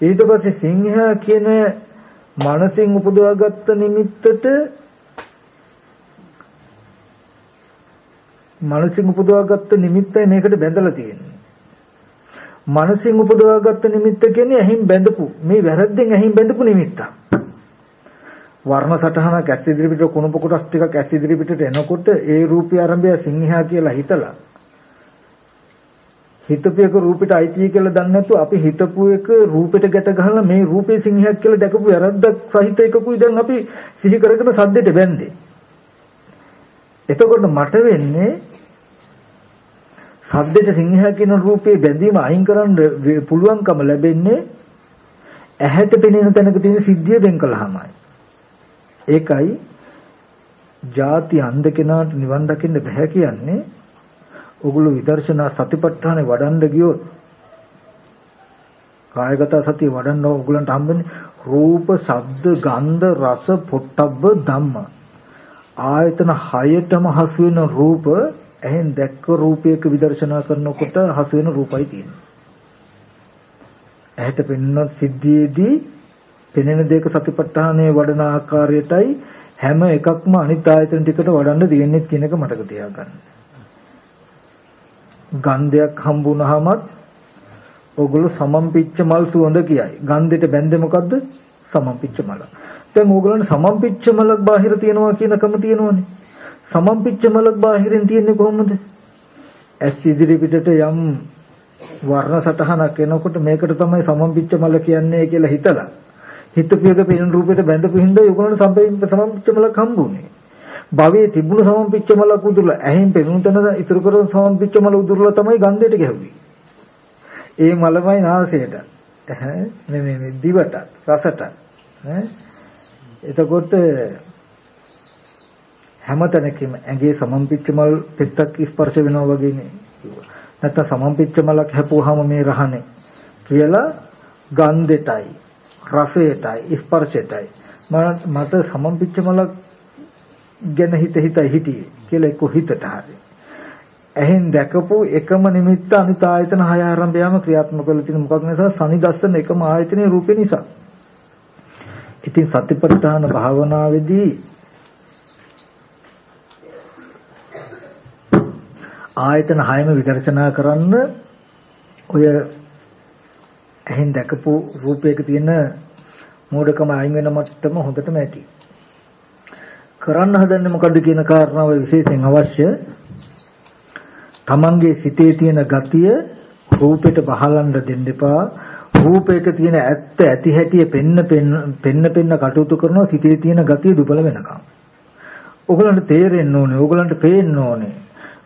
ඊට පස්සේ සිංහ කියන මනසින් උපදවාගත්ත නිමිත්තට මනසින් උපදවාගත්ත නිමිත්තයි මේකට බැඳලා තියෙන්නේ. මනසින් උපදවාගත්ත නිමිත්ත කියන්නේ ඇහින් බැඳපු මේ වැරද්දෙන් ඇහින් බැඳපු නිමිත්තක්. වර්ණ සටහනක් ඇස් ඉදිරි පිට කුණප කොටස් ටිකක් ඇස් ඉදිරි පිටට එනකොට ඒ රූපය ආරම්භය සිංහා කියලා හිතලා හිතපු එක රූපෙට අයිතියි කියලා දන්නේ නැතුව අපි හිතපු එක රූපෙට ගැට ගහලා මේ රූපේ සිංහයක් කියලා දැකපු වැරද්දක් සහිත එකකුයි දැන් අපි සිහි කරගෙන සද්දෙට බැන්දේ. එතකොට මට වෙන්නේ සද්දෙට සිංහය කියන රූපේ බැඳීම අයින් කරන්න පුළුවන්කම ලැබෙන්නේ ඇහැට පෙනෙන තැනක තියෙන සිද්ධිය වෙන් කළාමයි. ඒකයි ಜಾති අන්ධ කෙනාට නිවන් දකින්න බෑ කියන්නේ ඔගොල්ලෝ විදර්ශනා සතිපට්ඨානෙ වඩන්න ගියොත් කායගත සතිය වඩන්න ඔයගලන්ට හම්බෙන්නේ රූප, ශබ්ද, ගන්ධ, රස, පොට්ටබ්බ ධම්ම. ආයතන හයටම හසු වෙන රූප එහෙන් දැක්ක රූපයක විදර්ශනා කරනකොට හසු වෙන රූපයි තියෙන්නේ. ඇහැට පෙනෙන සිද්ධියේදී පෙනෙන දෙයක සතිපට්ඨානයේ වඩන ආකාරයටයි හැම එකක්ම අනිත් ආයතන ටිකට වඩන්න දෙන්නේ කියන එක මතක තියාගන්න. ගන්ධයක් හම්බුනහමත් ඕගොල්ලෝ සමම්පිච්ච මල් සුවඳ කියයි. ගන්ධෙට බැඳෙ මොකද්ද? සමම්පිච්ච මල. දැන් ඕගොල්ලන්ට සමම්පිච්ච මලක් බාහිර තියනවා කියනකම තියෙනවනේ. සමම්පිච්ච මලක් බාහිරින් තියෙන්නේ කොහොමද? ඇස් ඉදිරි පිටට යම් වර්ණ සටහනක් එනකොට මේකට තමයි සමම්පිච්ච මල කියන්නේ කියලා හිතලා හිතපියක පෙනෙන රූපයට බැඳපු හින්දා ඒගොල්ලන්ට සමම්පිච්ච මලක් හම්බුනේ. භවයේ තිබුණු සමම්පිච්ච මලක් උදුරලා ඇහෙන් පෙනුන තැන ඉතුරු කරන සමම්පිච්ච මල උදුරලා තමයි ගන්ධයට ගැහුවේ. ඒ මලමයි නාසයට. මේ මේ දිවට රසට. එතකොට හැමතැනකම ඇඟේ සමම්පිච්ච මල් පෙත්තක් ස්පර්ශ වෙනවා වගේනේ. නැත්නම් සමම්පිච්ච මලක් හැපුවාම මේ රහනේ කියලා ගන්ධෙටයි රසයටයි ස්පර්ශයටයි මට සමම්පිච්ච මලක් ගැන හිත හිත හිටියේ කියලා එක්ක හිතට හරි. එහෙන් දැකපු එකම නිමිත්ත අනිත් ආයතන හය ආරම්භයම ක්‍රියාත්මක වෙලා තියෙන මොකක් නිසා සනිදස්සන එකම ආයතනයේ රූපේ නිසා. ඉතින් සතිපට්ඨාන භාවනාවේදී ආයතන හයම විදර්ශනා කරන්න ඔය එහෙන් දැකපු රූපයක තියෙන මෝඩකම අයින් වෙන මට්ටම හොඳටම ඇති. කරන්න හදන්නේ මොකද්ද කියන කාරණාව විශේෂයෙන් අවශ්‍ය. තමන්ගේ සිතේ තියෙන ගතිය රූපෙට බහලන්න දෙන්න එපා. රූපයක තියෙන ඇත්ත ඇති හැටිය පෙන්න පෙන්න පෙන්න කටයුතු කරනවා සිතේ තියෙන ගතිය දුබල වෙනකම්. ඕගලන්ට තේරෙන්න ඕනේ, ඕගලන්ට පේන්න ඕනේ.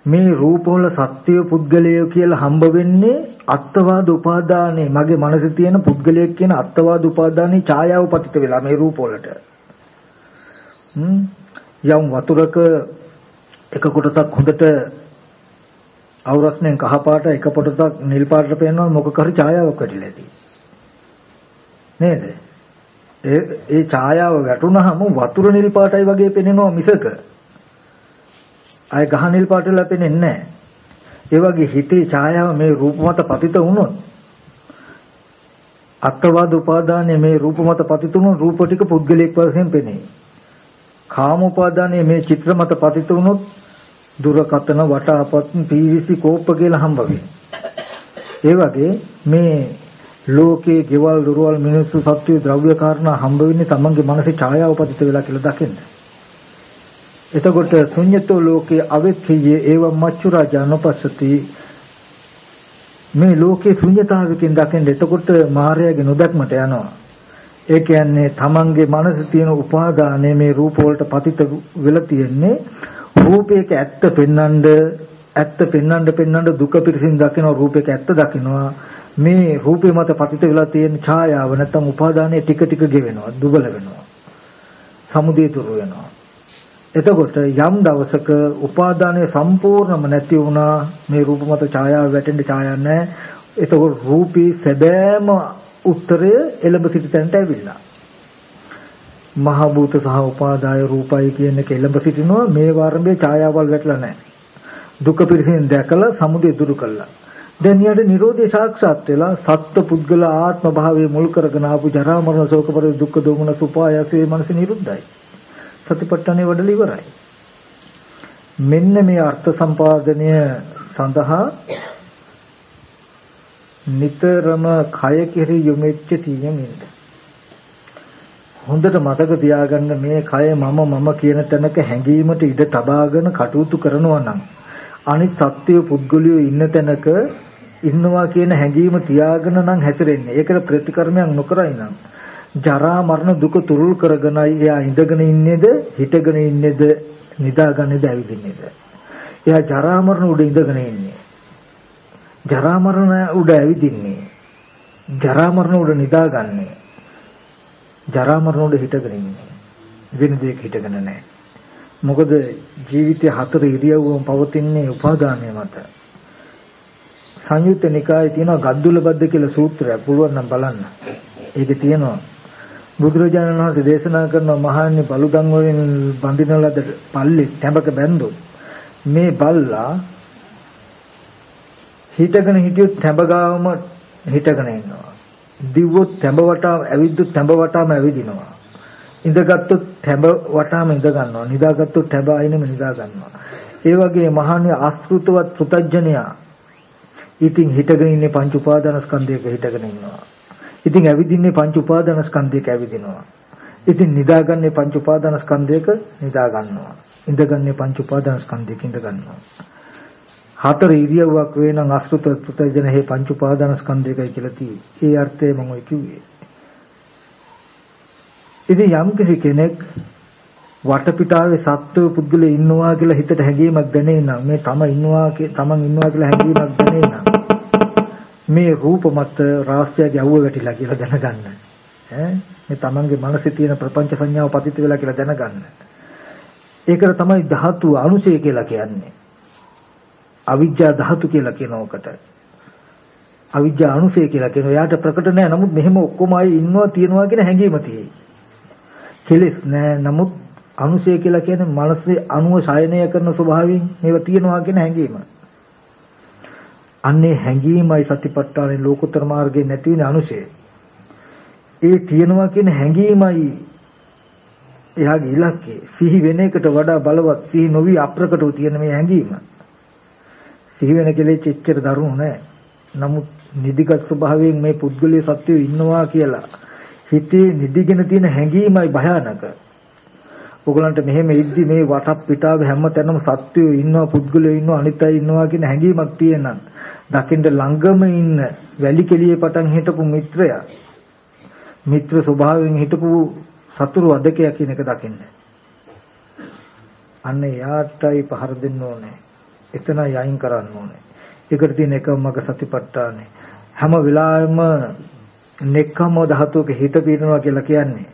මේ රූපවල සත්‍ය පුද්ගලය කියලා හම්බ වෙන්නේ අත්වාද උපාදානේ මගේ මනසේ තියෙන පුද්ගලයෙක් කියන අත්වාද උපාදානේ ඡායාව පතිත වෙලා මේ රූපවලට යම් වතුරක එක කොටසක් හොඳට අවරස්නෙන් කහ පාට එක කොටසක් නිල් පාටට පේනවා මොකක් හරි ඡායාවක් වැටිලා ඇති නේද ඒ ඒ ඡායාව වැටුනහම වතුර නිල් පාටයි වගේ පේනවා මිසක ආය ගහ නිල් පාට වෙලා පේන්නේ නැහැ. ඒ වගේ හිතේ ඡායාව මේ රූප මත පතිත වුණොත් අත්වාද උපාදානයේ මේ රූප මත පතිත වුණොත් රූප ටික පුද්ගලයක් වශයෙන් පෙනේ. කාම උපාදානයේ මේ චිත්‍ර මත පතිත වුණොත් දුරකතන වටාපත් පීවිසි කෝප්ප කියලා හම්බ ඒ වගේ මේ ලෝකේ ගෙවල් දොරවල් මිනිස්සු සත්‍ය ද්‍රව්‍ය කාරණා හම්බ වෙන්නේ තමන්ගේ මනසේ ඡායාව පතිත වෙලා කියලා දකින්න. එතකොට ශුන්‍යතෝ ලෝකේ අවෙක්ඛයේ ඒව මච්චුරාජා නොපස්සති මේ ලෝකේ ශුන්‍යතාවකින් දකින්න එතකොට මායාවේ නොදක්මට යනවා. ඒ කියන්නේ තමන්ගේ මනසේ තියෙන උපාදානයේ මේ රූප වලට පතිත වෙලා තියෙන්නේ රූපයක ඇත්ත පෙන්වන්න ඇත්ත පෙන්වන්න පෙන්වන්න දුක පිරසින් දකින්න රූපයක ඇත්ත දකින්නවා මේ රූපේ මත පතිත වෙලා තියෙන ඡායාව නැත්තම් උපාදානයේ ටික ටික ගෙවෙනවා දුබල වෙනවා සමුදේ තුරු වෙනවා එතකොට යම් දවසක උපාදානය සම්පූර්ණම නැති වුණා මේ රූප මත ඡායාව වැටෙන්න ඡායාවක් නැහැ. එතකොට රූපී සැබෑම උත්තරය එළඹ සිටි තැනට ඇවිල්ලා. මහ භූත සහ උපාදාය රූපයි කියන එක එළඹ සිටිනවා මේ වර්ණයේ ඡායාවල් වැටලා නැහැ. දුක පිරිසින් දැකලා සමුදය දුරු කළා. දැන් ඊට නිරෝධය සාක්ෂාත් වෙලා සත්ත්ව පුද්ගල ආත්ම භාවයේ මුල් කරගෙන ආපු ජරා මරණ ශෝක පරිදු දුක්ඛ දෝමන සුපායසේ මනස නිරුද්ධයි. සතිපට්ඨානෙ වඩලා ඉවරයි. මෙන්න මේ අර්ථ සම්පාදනය සඳහා නිතරම කය කෙරෙහි යොමුච්ච තියෙමින්ද හොඳට මතක තියාගන්න මේ කය මම මම කියන තැනක හැඟීමට ඉඩ තබාගෙන කටයුතු කරනවා නම් අනිත් සත්‍ය පුද්ගලියෝ ඉන්න තැනක ඉන්නවා කියන හැඟීම තියාගෙන නම් හැසිරෙන්නේ. ඒකට ප්‍රතිකර්මයක් නොකරයි නම්. ජරා මරණ දුක තුරුල් කරගෙනයි එයා ඉඳගෙන ඉන්නේද හිටගෙන ඉන්නේද නිදාගන්නේද ඇවිදින්නේද? එයා ජරා මරණ උඩ ඉඳගෙන ඉන්නේ. ජරා මරණ උඩ ඇවිදින්නේ. ජරා මරණ උඩ නිදාගන්නේ. ජරා මරණ උඩ හිටගෙන ඉන්නේ. වෙන දෙයක හිටගෙන නැහැ. මොකද ජීවිතයේ හතර ඉරියව්වම පවතින්නේ උපාදානය මත. සංයුත්ත නිකායේ තියෙනවා ගද්දුල බද්ද කියලා සූත්‍රයක්. පුළුවන් නම් බලන්න. ඒකේ තියෙනවා බුදුරජාණන් වහන්සේ දේශනා කරන මහන්නේ බලුගම් වලින් බඳින ලද පල්ලි තැඹක බැන්දොත් මේ බල්ලා හිටගෙන හිටියොත් තැඹ ගාවම හිටගෙන ඉන්නවා. දිව්වොත් තැඹ වටා ඇවිද්දොත් තැඹ වටාම ඇවිදිනවා. ඉඳගත්තුත් තැඹ වටාම ඉඳ ගන්නවා. නිදාගත්තුත් තැඹ අයිනෙම නිදා ගන්නවා. ඒ වගේ මහන්නේ ආස්ෘතවත් පුතඥයා ඉතින් හිටගෙන ඉන්නේ පංච උපාදානස්කන්ධයක හිටගෙන ඉන්නවා. ඉතින් ඇවිදින්නේ පංච උපාදාන ස්කන්ධයක ඇවිදිනවා. ඉතින් නිදාගන්නේ පංච උපාදාන ස්කන්ධයක නිදා ගන්නවා. ඉඳගන්නේ පංච උපාදාන ස්කන්ධයක ඉඳ ගන්නවා. හතර ඉරියව්වක් වේ නම් අසෘත පුතජන හේ පංච උපාදාන ස්කන්ධයකයි කියලා තියෙන්නේ. ඒ අර්ථය මම ඔය කිව්වේ. ඉතින් යම් කෙනෙක් වටපිටාවේ සත්ව පුද්ගලයෝ ඉන්නවා කියලා හිතට හැඟීමක් දැනේ නම් මේ තම ඉන්නවා තමන් ඉන්නවා කියලා හැඟීමක් දැනේ නම් මේ රූප මත රාශියගේ අවුව වැටිලා කියලා දැනගන්න. ඈ මේ තමන්ගේ මනසේ තියෙන ප්‍රපංච සංඥාව පතිත වෙලා කියලා දැනගන්න. ඒකට තමයි ධාතු අනුසය කියලා කියන්නේ. අවිජ්ජා ධාතු කියලා කියනකට. අවිජ්ජා අනුසය කියලා කියනවා. එයාට ප්‍රකට නෑ. නමුත් මෙහෙම ඔක්කොම අය ඉන්නවා තියනවා කියන හැඟීම තියෙයි. කෙලෙස් නෑ. නමුත් අනුසය කියලා කියන්නේ මනසේ අණුව ශයනය කරන ස්වභාවයෙන් මේවා තියනවා කියන හැඟීම. අන්නේ හැඟීමයි සතිපට්ඨානේ ලෝකෝත්තර මාර්ගේ නැති වෙන අනුශය. ඒ තියනවා කියන හැඟීමයි එයාගේ ඉලක්කය. සිහි වෙන එකට වඩා බලවත් සිහි නොවි අප්‍රකටව තියෙන මේ හැඟීම. සිහි වෙන කෙලෙච්ච එච්චර දරුණු නෑ. නමුත් නිදිගත් ස්වභාවයෙන් මේ පුද්ගලයේ සත්‍යය ඉන්නවා කියලා හිතේ නිදිගෙන තියෙන හැඟීමයි භයානක. ඔයගලන්ට මෙහෙම ඉද්දි මේ වටක් පිටාව හැම තැනම සත්‍යය ඉන්නවා පුද්ගලයෝ ඉන්නවා අනිත් අය ඉන්නවා කියන හැඟීමක් තියෙනනම් දකින්න ළඟම ඉන්න වැලි කෙලියේ පටන් හිටපු මිත්‍රයා මිත්‍ර ස්වභාවයෙන් හිටපු සතුරු අධකයා කියන එක දකින්න. අන්න යාටයි පහර දෙන්න ඕනේ. එතනයි අයින් කරන්න ඕනේ. ඒකට තියෙන එකම මග සතිපට්ඨානේ. හැම වෙලාවෙම නෙක්ඛම්ම ධාතුවක හිත පිරනවා කියලා කියන්නේ.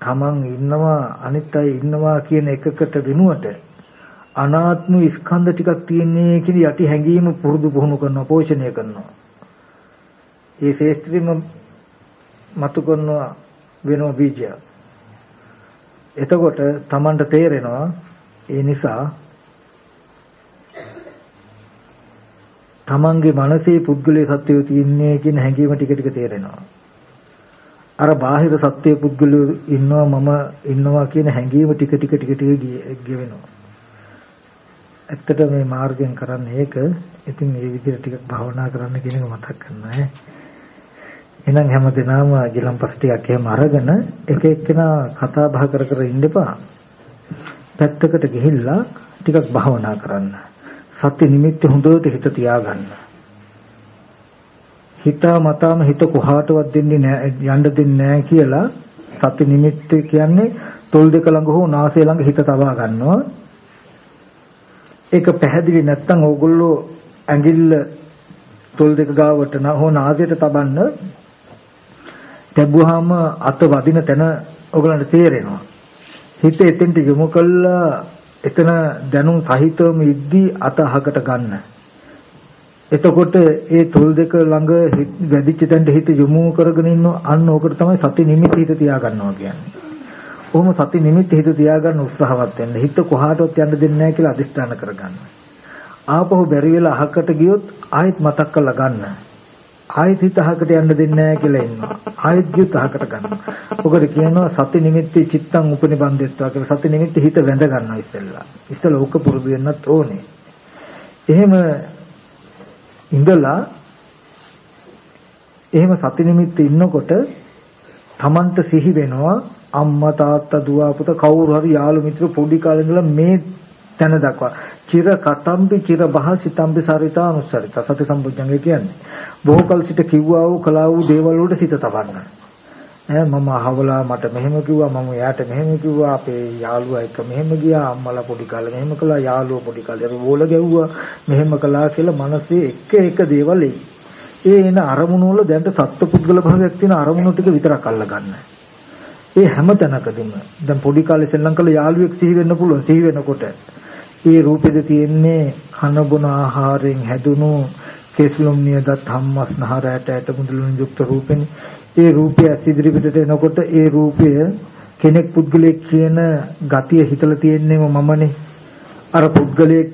තමන් ඉන්නවා අනිත් අය ඉන්නවා කියන එකකට වෙනුවට අනාත්ම ස්කන්ධ ටිකක් තියෙන්නේ කියන යටි හැඟීම පුරුදු පුහුණු කරනවා පෝෂණය කරනවා. ඒ ශේස්ත්‍රීම මතු කරනවා වෙනම බීජය. එතකොට Tamanට තේරෙනවා ඒ නිසා Tamanගේ මනසේ පුද්ගලයේ සත්‍යය තියෙන්නේ කියන හැඟීම ටික ටික තේරෙනවා. අර බාහිර සත්‍ය පුද්ගලයෝ ඉන්නවා මම ඉන්නවා කියන හැඟීම ටික ටික ටික ටික ගෙවෙනවා. ඇත්තට මේ මාර්ගයෙන් කරන්නේ ඒක. ඉතින් මේ විදිහට ටිකක් භාවනා කරන්න කියන එක මතක් කරනවා. එහෙනම් හැමදෙනාම ගිලම්පස් ටිකක් එහෙම අරගෙන එක එක්කෙනා කතා බහ කර කර ඉන්න එපා. පැත්තකට ගිහිල්ලා ටිකක් භාවනා කරන්න. සත්‍ය නිමිත්ත හොඳට හිත තියාගන්න. හිතා මතාම හිත කොහාටවත් දෙන්නේ නැහැ යන්න දෙන්නේ නැහැ කියලා සත්‍ය නිමිත්ත කියන්නේ තොල් දෙක ළඟ හෝ නාසය ළඟ හිත තබා ගන්නවා. ඒක පැහැදිලි නැත්නම් ඕගොල්ලෝ ඇඟිල්ල තොල් දෙක ගාවට හෝ නාසයට තබන්න තැබුවාම අත වදින තැන ඕගොල්ලන්ට තේරෙනවා. හිත එතෙන්ට යොමු කළා එතන දැනුම් සහිතවම ඉද්දී අත අහකට ගන්න. එතකොට ඒ තොල් දෙක ළඟ වැඩිච්ච තැනට හිත යොමු කරගෙන ඉන්න අන්න ඕකට තමයි සති නිමිති හිත තියාගන්නවා කියන්නේ. කොහොම සති නිමිත්ත හිත තියාගන්න උත්සාහවත් වෙන්න. හිත කොහාටවත් යන්න දෙන්නේ නැහැ කියලා අදිස්ථාන කරගන්න. ආපහු බැරි වෙලා අහකට ගියොත් ආයෙත් මතක් කරලා ගන්න. ආයෙත් හිත අහකට යන්න දෙන්නේ නැහැ කියලා ඉන්නවා. ආයෙත් ගියොත් අහකට ගන්න. ඔකට කියනවා සති නිමිත්තේ චිත්තං උපනිබන්දෙත්වා කියලා. සති නිමිත්තේ හිත වැඳ ගන්නවා ඉස්සෙල්ලා. ඉස්සෙල්ලා ඕක පුරුදු වෙන්නත් ඕනේ. එහෙම ඉඳලා එහෙම සති නිමිත්තේ ඉන්නකොට Tamanට සිහි වෙනවා අම්මා තාත්තා දුව පුතා කවුරු හරි යාළු මිත්‍ර පොඩි කාලේ ඉඳලා මේ තැන දක්වා. චිර කතම්බි චිර බහසිතම්බි සරිතා අනුසරිත සති සම්බුද්ධංගේ කියන්නේ. බොහෝ කල සිට කිව්වා වූ කලාව වූ දේවල් වලට සිත තබන්න. ඈ මම අහවලා මට මෙහෙම කිව්වා මම එයාට මෙහෙම කිව්වා අපේ යාළුවා එක්ක මෙහෙම ගියා අම්මලා පොඩි කාලේ මෙහෙම කළා යාළුවා පොඩි කාලේ රෝල ගැව්වා මෙහෙම කළා කියලා මනසේ එක එක දේවල් ඒ එන අරමුණු වල දැන්ට සත්පුද්ගල භාවයක් තියෙන අරමුණු ටික විතරක් අල්ලගන්න. ඒ හැම තැනකදීම දැන් පොඩි කාලේ සෙල්ලම් කළ යාළුවෙක් සිහි වෙන්න පුළුවන් සිහි වෙනකොට. ඒ රූපෙද තියෙන්නේ කන බොන ආහාරයෙන් හැදුණු කෙස්ලොම් නියදත් හම්මස්නහර ඇට ඇට මුදුලුන් යුක්ත රූපෙනේ. ඒ රූපය ඉදිරි පිටට එනකොට ඒ රූපය කෙනෙක් පුද්ගලයෙක් කියන ගතිය හිතලා තියෙන්නේම මමනේ. අර පුද්ගලයෙක්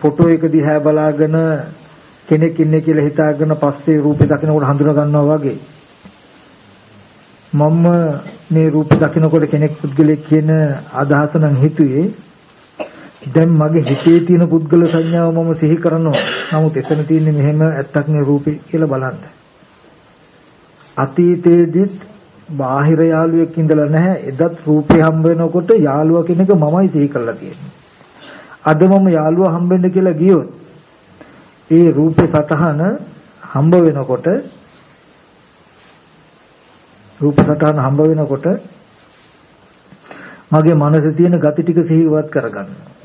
ෆොටෝ එක දිහා බලාගෙන කෙනෙක් ඉන්නේ කියලා හිතාගෙන පස්සේ රූපේ දකිනකොට හඳුනා ගන්නවා වගේ. මම මේ රූප දකිනකොට කෙනෙක් පුද්ගලයෙක් කියන අදහස නම් හිතුවේ දැන් මගේ හිතේ තියෙන පුද්ගල සංඥාව මම සිහි කරනවා. නමුත් එතන තියෙන්නේ මෙහෙම ඇත්තක් නේ රූපේ කියලා බලන්න. අතීතයේදීත් බාහිර යාළුවෙක් ඉඳලා නැහැ. එදත් රූපේ හම්බ වෙනකොට යාළුවා කෙනෙක් මමයි සිහි කරලා තියෙන්නේ. අද මම යාළුවා හම්බෙන්න කියලා ගියොත් ඒ රූපේ සතහන හම්බ වෙනකොට රූප සතහන හම්බ වෙනකොට මගේ මනසේ තියෙන gati ටික සිහිවත් කරගන්නවා.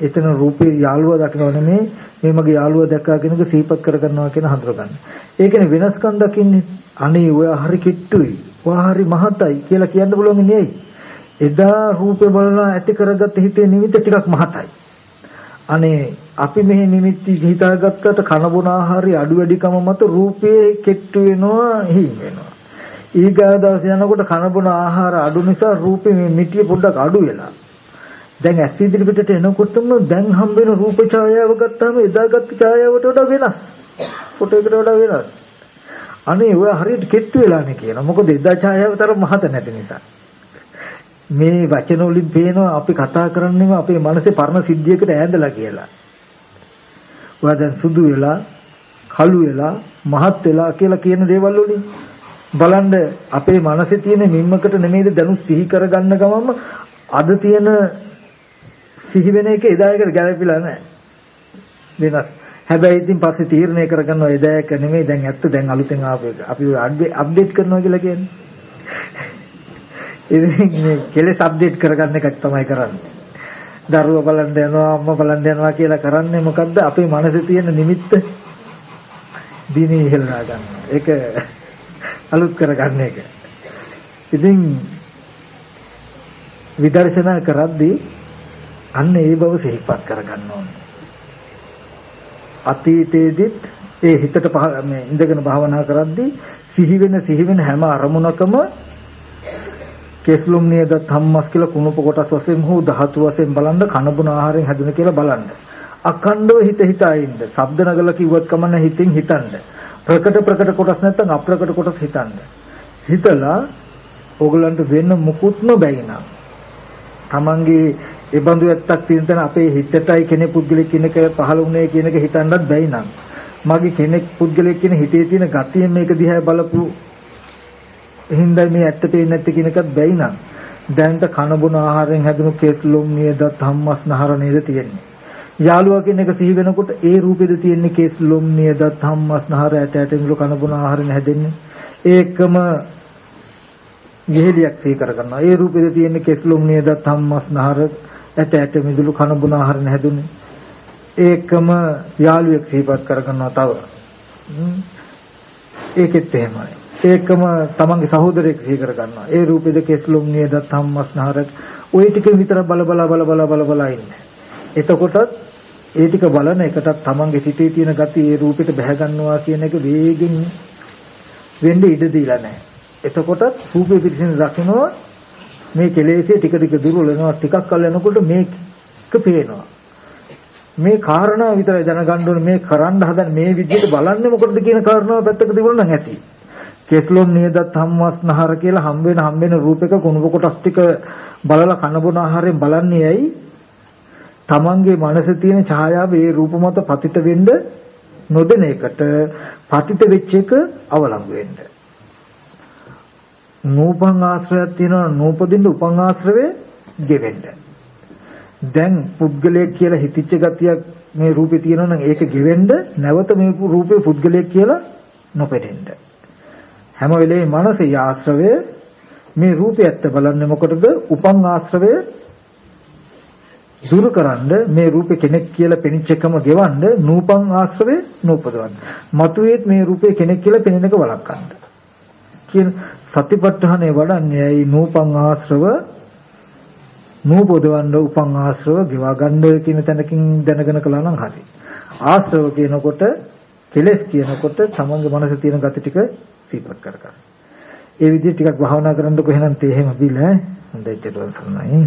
එතන රූපේ යාළුවා දකිනව නෙමෙයි මේ මගේ යාළුවා දැක්කා කියන එක සිහිපත් කරගන්නවා කියන හඳුරගන්න. ඒ කියන්නේ වෙනස්කම් දකින්නේ අනේ ඔයා හරි කිට්ටුයි. ඔයා හරි මහතයි කියලා කියන්න පුළුවන් නෙයි. එදා රූපේ බලලා ඇති කරගත්ත හිතේ නිමිති ටිකක් මහතයි. අනේ අපි මෙහි නිමිති හිතාගත්තට කන බොන ආහාරي අඩු වැඩිකම මත රූපේ කෙට්ටු වෙනවා හිම් වෙනවා. ඊගා දවස් යනකොට කන බොන ආහාර අඩු නිසා රූපේ මේ මිටිය පොඩ්ඩක් අඩු වෙලා දැන් ඇස් ඉදිරිපිටට එනකොටම දැන් හම්බ වෙන රූප ඡායාව ගත්තාම එදාගත් ඡායාවට වඩා වෙනස්. ෆොටෝ එකට වඩා වෙනස්. අනේ ඔය හරියට කෙට්ටු වෙලානේ කියනවා. මොකද එදා ඡායාව තරම් මහත නැති නිසා. මේ වචන වලින් පේනවා අපි කතා කරන්නේම අපේ මනසේ පරණ සිද්ධියකට ඈඳලා කියලා. ඔයා දැන් සුදු වෙලා, කළු වෙලා, මහත් වෙලා කියලා කියන දේවල් වලින් බලන්න අපේ මනසේ තියෙන මිම්මකට නෙමෙයිද දැනුත් සිහි කරගන්න ගමම අද තියෙන සිහි වෙන එක එදායකට ගැලපිලා නැහැ. වෙනස්. හැබැයි ඉතින් පස්සේ තීරණය කරගන්නවා එදායක නෙමෙයි දැන් ඇත්ත දැන් අලුතෙන් ආපු එක. අපි අප්ඩේට් කරනවා කියලා කියන්නේ. ඉතින් මේ කෙලෙස් අප්ඩේට් කරගන්න එකක් තමයි කරන්නේ. දරුවා බලන්න යනවා අම්මා බලන්න යනවා කියලා කරන්නේ මොකද්ද? අපේ මනසේ තියෙන නිමිත්ත දිනේ ඉහෙලනා ගන්න. ඒක අලුත් කරගන්න එක. ඉතින් විදර්ශනා කරද්දී අන්න ඒ බව සිහිපත් කරගන්න ඕනේ. අතීතයේදීත් ඒ හිතට මේ ඉඳගෙන භාවනා කරද්දී සිහි වෙන සිහි වෙන හැම අරමුණකම කෙස්ලුම් නේද ධම්මස් කියලා කුණප කොටස් වශයෙන් හෝ ධාතු වශයෙන් බලන්න කනබුන ආහාරයෙන් හැදුන කියලා බලන්න. අඛණ්ඩව හිත හිතා ඉන්න. ශබ්ද නගල කිව්වත් කමන්න හිතින් හිතන්න. ප්‍රකට ප්‍රකට කොටස් නැත්නම් අප්‍රකට කොටස් හිතන්න. හිතලා ඕගලන්ට වෙන මුකුත්ම බැයි නම් තමන්ගේ ඒ බඳු ඇත්තක් තියෙන තැන අපේ හිතටයි කෙනෙක් පුද්ගලෙක් කියන එක පහළ වුණේ කියන එක හිතන්නත් බැයි නම් මගේ කෙනෙක් පුද්ගලෙක් කියන හිතේ තියෙන ගතිය මේක දිහා බලපු හින්දා මේ ඇත්ත පේන්නේ නැත්තේ කියන එකත් බැයි නම් දැන්ට කන බොන ආහාරයෙන් හැදුණු කේස්ලොම් නියදත් හම්මස්නහර නේද තියෙන්නේ. යාළුවා කියන එක සිහි වෙනකොට ඒ රූපෙද තියෙන්නේ කේස්ලොම් නියදත් හම්මස්නහර ඇට ඇට මිල කන බොන ආහාරයෙන් හැදෙන්නේ. ඒකම යෙහෙලියක් සිහි කර ගන්නවා ඒ රූපෙද තියෙන්නේ කේස්ලොම් නියදත් හම්මස්නහර ඇට ඇට මිදුළු කන බුන ආහාර නැදුනේ. ඒකම යාළුවෙක් සිහිපත් කරගන්නවා තව. ඒකෙත් එහෙමයි. ඒකම තමන්ගේ සහෝදරයෙක් සිහි කරගන්නවා. ඒ රූපෙද කෙස්ලොම් නියදත් හම්මස්නහරක් ওই ටික විතර බල බල බල බල බල බල ඉන්නේ. එතකොටත් ඒ ටික බලන එකටත් තමන්ගේ සිතේ තියෙන gati ඒ රූපෙට බැහැ ගන්නවා කියන එක වේගෙන් වෙන්න ඉඩ දීලා නැහැ. එතකොටත් රූපේ පිටින් දකින්නවා මේ කෙලෙසේ ටික ටික දුර්වල වෙනවා. ටිකක් කල් යනකොට මේක පේනවා. මේ කාරණා විතරයි දැනගන්න ඕනේ. මේ කරන්න හදන මේ විදිහට බලන්නේ මොකටද කියන කාරණාව පැත්තක තිබුණා නම් ඇති. කෙස්ලොම් නේදත් හම්වස්නහර කියලා හම් වෙන හම් වෙන රූපයක කුණුව කොටස් ටික බලලා කන බොන ආහාරයෙන් බලන්නේ ඇයි? තමන්ගේ මනසේ තියෙන ඡායාව ඒ රූප මත පතිත වෙන්න නොදෙන එකට. පතිත වෙච්ච එක අවලංගු වෙන්න. නූපන් ආශ්‍රයයක් තියෙනවා නූපදින්න උපන් ආශ්‍රවේ ගෙවෙන්න. දැන් පුද්ගලයෙක් කියලා හිතිච්ච ගතියක් මේ රූපේ තියෙනවා නම් ඒක ගෙවෙන්න නැවත මේ රූපේ පුද්ගලයෙක් කියලා නොපෙටෙන්න. හැම වෙලේම මනසේ ආශ්‍රවය මේ රූපය ඇත්ත බලන්නේ මොකටද? උපන් ආශ්‍රවය දුරුකරන්න මේ රූපේ කෙනෙක් කියලා පෙනිච්ච එකම ගෙවන්න නූපන් ආශ්‍රවේ නූපදවන්න. මතුවේත් මේ රූපේ කෙනෙක් කියලා පෙනෙන එක වළක්වන්න. කියන සතිපට්ඨානේ වඩන්නේ ඇයි නූපන් ආශ්‍රව නූපදවන්න උපන් ආශ්‍රව ගෙවා ගන්න කියන තැනකින් දැනගෙන කළා නම් හරි. ආශ්‍රව කියනකොට කෙලස් කියනකොට තමන්ගේ මනසේ තියෙන gati ටික සිහිපත් කර ගන්න. ඒ විදිහට ටිකක් භාවනා කරනකොට එහෙනම් තේ එහෙම බිල හොඳයි ඊට පස්සේ